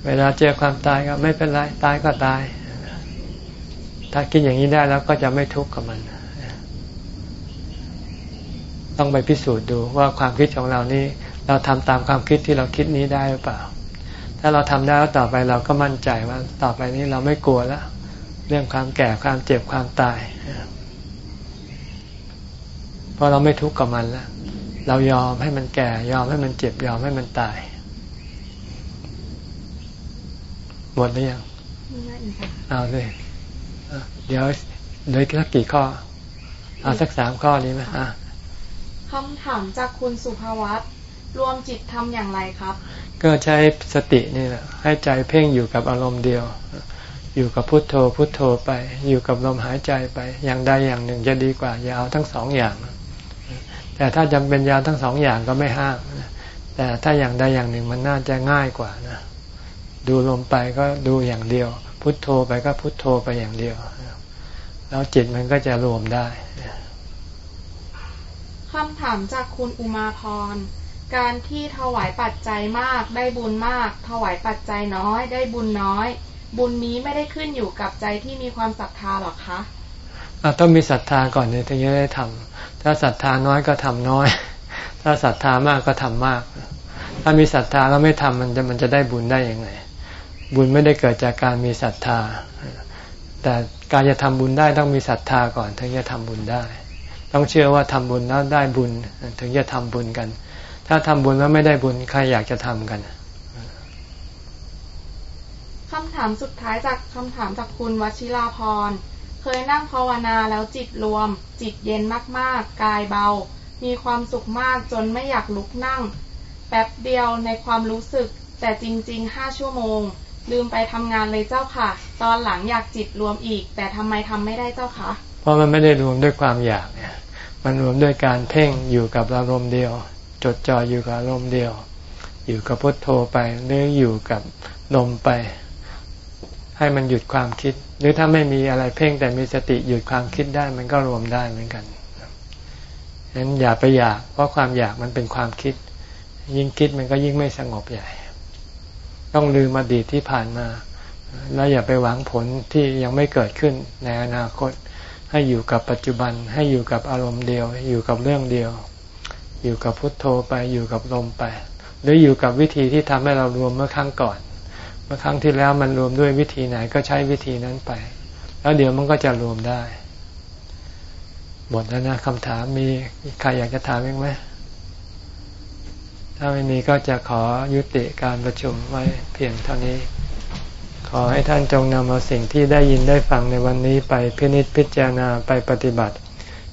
เวลาเจอความตายก็ไม่เป็นไรตายก็ตาย ถ้าคิดอย่างนี้ได้แล้วก็จะไม่ทุกข์กับมัน ต้องไปพิสูจน์ดูว่าความคิดของเรานี่เราทำตามความคิดที่เราคิดนี้ได้หรือเปล่า ถ้าเราทำได้แล้วต่อไปเราก็มั่นใจว่าต่อไปนี้เราไม่กลัวแล้วเรื่องความแก่ความเจ็บความตายเพราะเราไม่ทุกข์กับมันแล้วเรายอมให้มันแก่ ยอมให้มันเจ็บยอมให้มันตาย หมดหรือยังไม่อีกค่ะเอาเลยอะเดี๋ยวเหลยสักกี่ข้อ เอาสักสามข้อนี้ไหมอะคำถามจากคุณสุภวัตรวมจิตทำอย่างไรครับ ก็ใช้สตินี่แหละให้ใจเพ่งอยู่กับอารมณ์เดียว อยู่กับพุทโธพุทโธไป อยู่กับลมหายใจไป อย่างใดอย่างหนึ่งจะดีกว่า อย่าเอาทั้งสองอย่าง แต่ถ้าจำเป็นยาวทั้งสองอย่างก็ไม่ห้ามแต่ถ้าอย่างใดอย่างหนึ่งมันน่าจะง่ายกว่านะ ดูลมไปก็ดูอย่างเดียว พุทโธไปก็พุทโธไปอย่างเดียว แล้วจิตมันก็จะรวมได้คำถามจากคุณอุมาพร การที่ถวายปัจจัยมากได้บุญมาก ถวายปัจจัยน้อยได้บุญน้อย บุญนี้ไม่ได้ขึ้นอยู่กับใจที่มีความศรัทธาหรอคะอะต้องมีศรัทธาก่อนเนี่ยถึงจะได้ทำถ้าศรัทธาน้อยก็ทำน้อย ถ้าศรัทธามากก็ทำมาก ถ้ามีศรัทธาแล้วไม่ทำมันจะมันจะได้บุญได้ยังไง บุญไม่ได้เกิดจากการมีศรัทธา แต่การจะทำบุญได้ต้องมีศรัทธาก่อน ถึงจะทำบุญได้ ต้องเชื่อว่าทำบุญแล้วได้บุญ ถึงจะทำบุญกัน ถ้าทำบุญแล้วไม่ได้บุญใครอยากจะทำกันคำถามสุดท้ายจากคำถามจากคุณวชิราพร เคยนั่งภาวนาแล้วจิตรวม จิตเย็นมากๆ กายเบา มีความสุขมากจนไม่อยากลุกนั่ง แป๊บเดียวในความรู้สึก แต่จริงๆห้าชั่วโมง ลืมไปทำงานเลยเจ้าค่ะ ตอนหลังอยากจิตรวมอีก แต่ทำไมทำไม่ได้เจ้าคะเพราะมันไม่ได้รวมด้วยความอยากเนี่ยมันรวมด้วยการเพ่งอยู่กับอารมณ์เดียว จดจ่ออยู่กับอารมเดียว อยู่กับพุทโธไปหรืออยู่กับลมไป ให้มันหยุดความคิด หรือถ้าไม่มีอะไรเพ่งแต่มีสติหยุดความคิดได้มันก็รวมได้เหมือนกันฉะนั้นอย่าไปอยาก เพราะความอยากมันเป็นความคิด ยิ่งคิดมันก็ยิ่งไม่สงบใหญ่ ต้องลืมอดีตที่ผ่านมา แล้วอย่าไปหวังผลที่ยังไม่เกิดขึ้นในอนาคต ให้อยู่กับปัจจุบันให้อยู่กับอารมณ์เดียว อยู่กับเรื่องเดียว อยู่กับพุทโธไปอยู่กับลมไป หรืออยู่กับวิธีที่ทำให้เรารวมเมื่อครั้งก่อน เมื่อครั้งที่แล้วมันรวมด้วยวิธีไหนก็ใช้วิธีนั้นไป แล้วเดี๋ยวมันก็จะรวมได้หมดแล้วนะคำถามมีใครอยากจะถามอีกไหมถ้าไม่มีก็จะขอยุติการประชุมไว้เพียงเท่านี้ ขอให้ท่านจงนำเอาสิ่งที่ได้ยินได้ฟังในวันนี้ไปพินิจพิจารณาไปปฏิบัติ